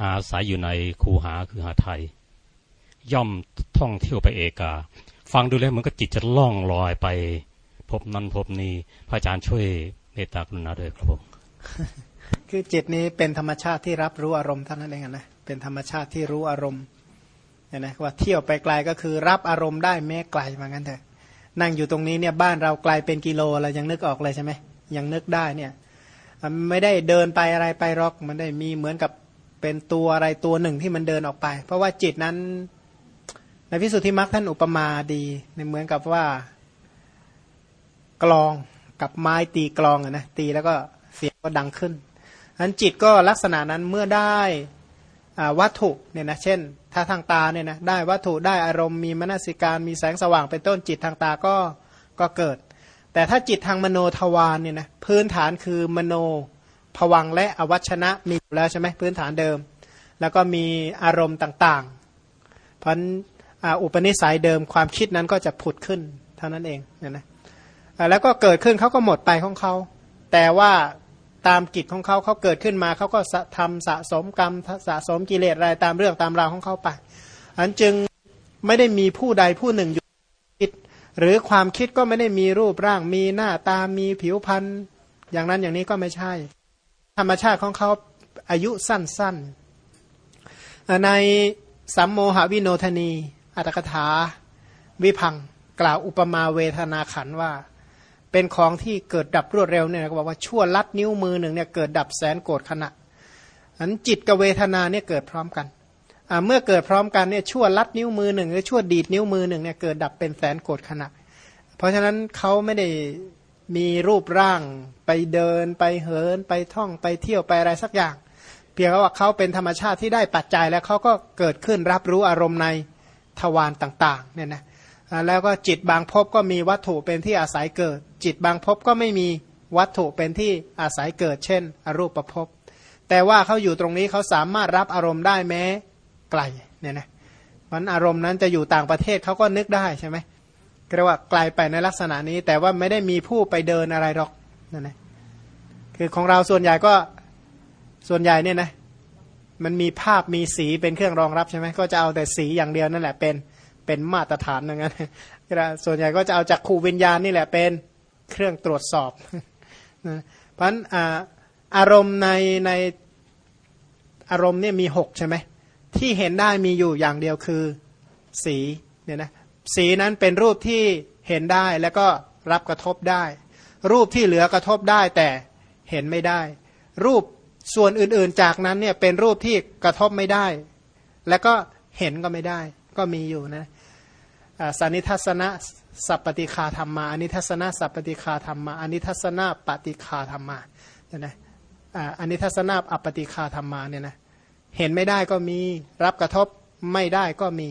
อาศัยอยู่ในคูหาคือหาไทย ย่อมท่องเที่ยวไปเอกา ฟังดูแล้วมันก็จิตจะล่องลอยไป พบนั้นพบนี้พระอาจารย์ช่วยเมตตากรุณาด้วยครับผมคือจิตนี้เป็นธรรมชาติที่รับรู้อารมณ์เท่านั้นเองนะเป็นธรรมชาติที่รู้อารมณ์เนี่ยนะว่าเที่ยวไปไกลก็คือรับอารมณ์ได้แม้ไกลเหมือนกันเถอะ นั่งอยู่ตรงนี้เนี่ยบ้านเราไกลเป็นกิโลเรายังนึกออกเลยใช่ไหมยังนึกได้เนี่ยไม่ได้เดินไปอะไรไปรอกมันได้มีเหมือนกับเป็นตัวอะไรตัวหนึ่งที่มันเดินออกไป เพราะว่าจิตนั้นในพิสุทธิมรรคท่านอุปมาดีในเหมือนกับว่ากลองกับไม้ตีกลองนะตีแล้วก็เสียงก็ดังขึ้นอันจิตก็ลักษณะนั้นเมื่อได้ วัตถุเนี่ยนะเช่น ถ้าทางตาเนี่ยนะได้วัตถุได้อารมณ์มีมนสิการมีแสงสว่างเป็นต้นจิตทางตาก็ก็เกิด แต่ถ้าจิตทางมโนทวารเนี่ยนะพื้นฐานคือมโนผวังและอวัชนะมีอยู่แล้วใช่ไหมพื้นฐานเดิม แล้วก็มีอารมณ์ต่างๆ เพราะอุปนิสัยเดิมความคิดนั้นก็จะผุดขึ้นเท่านั้นเองเนี่ยนะแล้วก็เกิดขึ้นเขาก็หมดไปของเขาแต่ว่า ตามกิจของเขาเขาเกิดขึ้นมาเขาก็ทำสะสมกรรมสะสมกิเลสอะไรตามเรื่องตามราวของเขาไปอันจึงไม่ได้มีผู้ใดผู้หนึ่งอยู่คิด หรือความคิดก็ไม่ได้มีรูปร่างมีหน้าตามีผิวพรรณอย่างนั้นอย่างนี้ก็ไม่ใช่ ธรรมชาติของเขาอายุสั้นๆ ในสัมโมหวิโนทนี อัตถกถา วิพัง กล่าวอุปมาเวทนาขันว่า เป็นของที่เกิดดับรวดเร็วเนี่ยก็บอกว่าชั่วลัดนิ้วมือหนึ่งเนี่ยเกิดดับแสนโกรธขณะอันจิตกับเวทนาเนี่ยเกิดพร้อมกันเมื่อเกิดพร้อมกันเนี่ยชั่วลัดนิ้วมือหนึ่งหรือชั่วดีดนิ้วมือหนึ่งเนี่ยเกิดดับเป็นแสนโกรธขณะ เพราะฉะนั้นเขาไม่ได้มีรูปร่างไปเดินไปเหินไปท่องไปเที่ยวไปอะไรสักอย่าง เพียงว่าเขาเป็นธรรมชาติที่ได้ปัจจัยแล้วเขาก็เกิดขึ้นรับรู้อารมณ์ในทวารต่างๆเนี่ยนะแล้วก็จิตบางภพก็มีวัตถุเป็นที่อาศัยเกิด จิตบางภพก็ไม่มีวัตถุเป็นที่อาศัยเกิดเช่น อรูปประภพแต่ว่าเขาอยู่ตรงนี้เขาสามารถรับอารมณ์ได้แม้ไกลเนี่ยนะมันอารมณ์นั้นจะอยู่ต่างประเทศเขาก็นึกได้ใช่ไหมเรียกว่าไกลไปในลักษณะนี้ แต่ว่าไม่ได้มีผู้ไปเดินอะไรหรอกนั่นนะคือของเราส่วนใหญ่ก็ส่วนใหญ่เนี่ยนะมันมีภาพมีสีเป็นเครื่องรองรับใช่ไหมก็จะเอาแต่สีอย่างเดียวนั่นแหละเป็นเป็นมาตรฐานอย่างนั้นส่วนใหญ่ก็จะเอาจากขูวิญญาณนี่แหละเป็น เครื่องตรวจสอบเพราะฉะนั้นอารมณ์ในในอารมณ์เนี่ยมีหกใช่ไหมที่เห็นได้มีอยู่อย่างเดียวคือสีเนี่ยนะสีนั้นเป็นรูปที่เห็นได้แล้วก็รับกระทบได้ รูปที่เหลือกระทบได้แต่เห็นไม่ได้ รูปส่วนอื่นๆจากนั้นเนี่ยเป็นรูปที่กระทบไม่ได้ แล้วก็เห็นก็ไม่ได้ ก็มีอยู่นะสันิทัศนะ สัพปติคาธรรมาอนิทัศนะสัพปติคาธรรมาอนิทัศนะปฏิคาธรรมาเนี่ยนะอนิทัศนะอัปปติคาธรรมาเนี่ยนะเห็นไม่ได้ก็มีรับกระทบไม่ได้ก็มี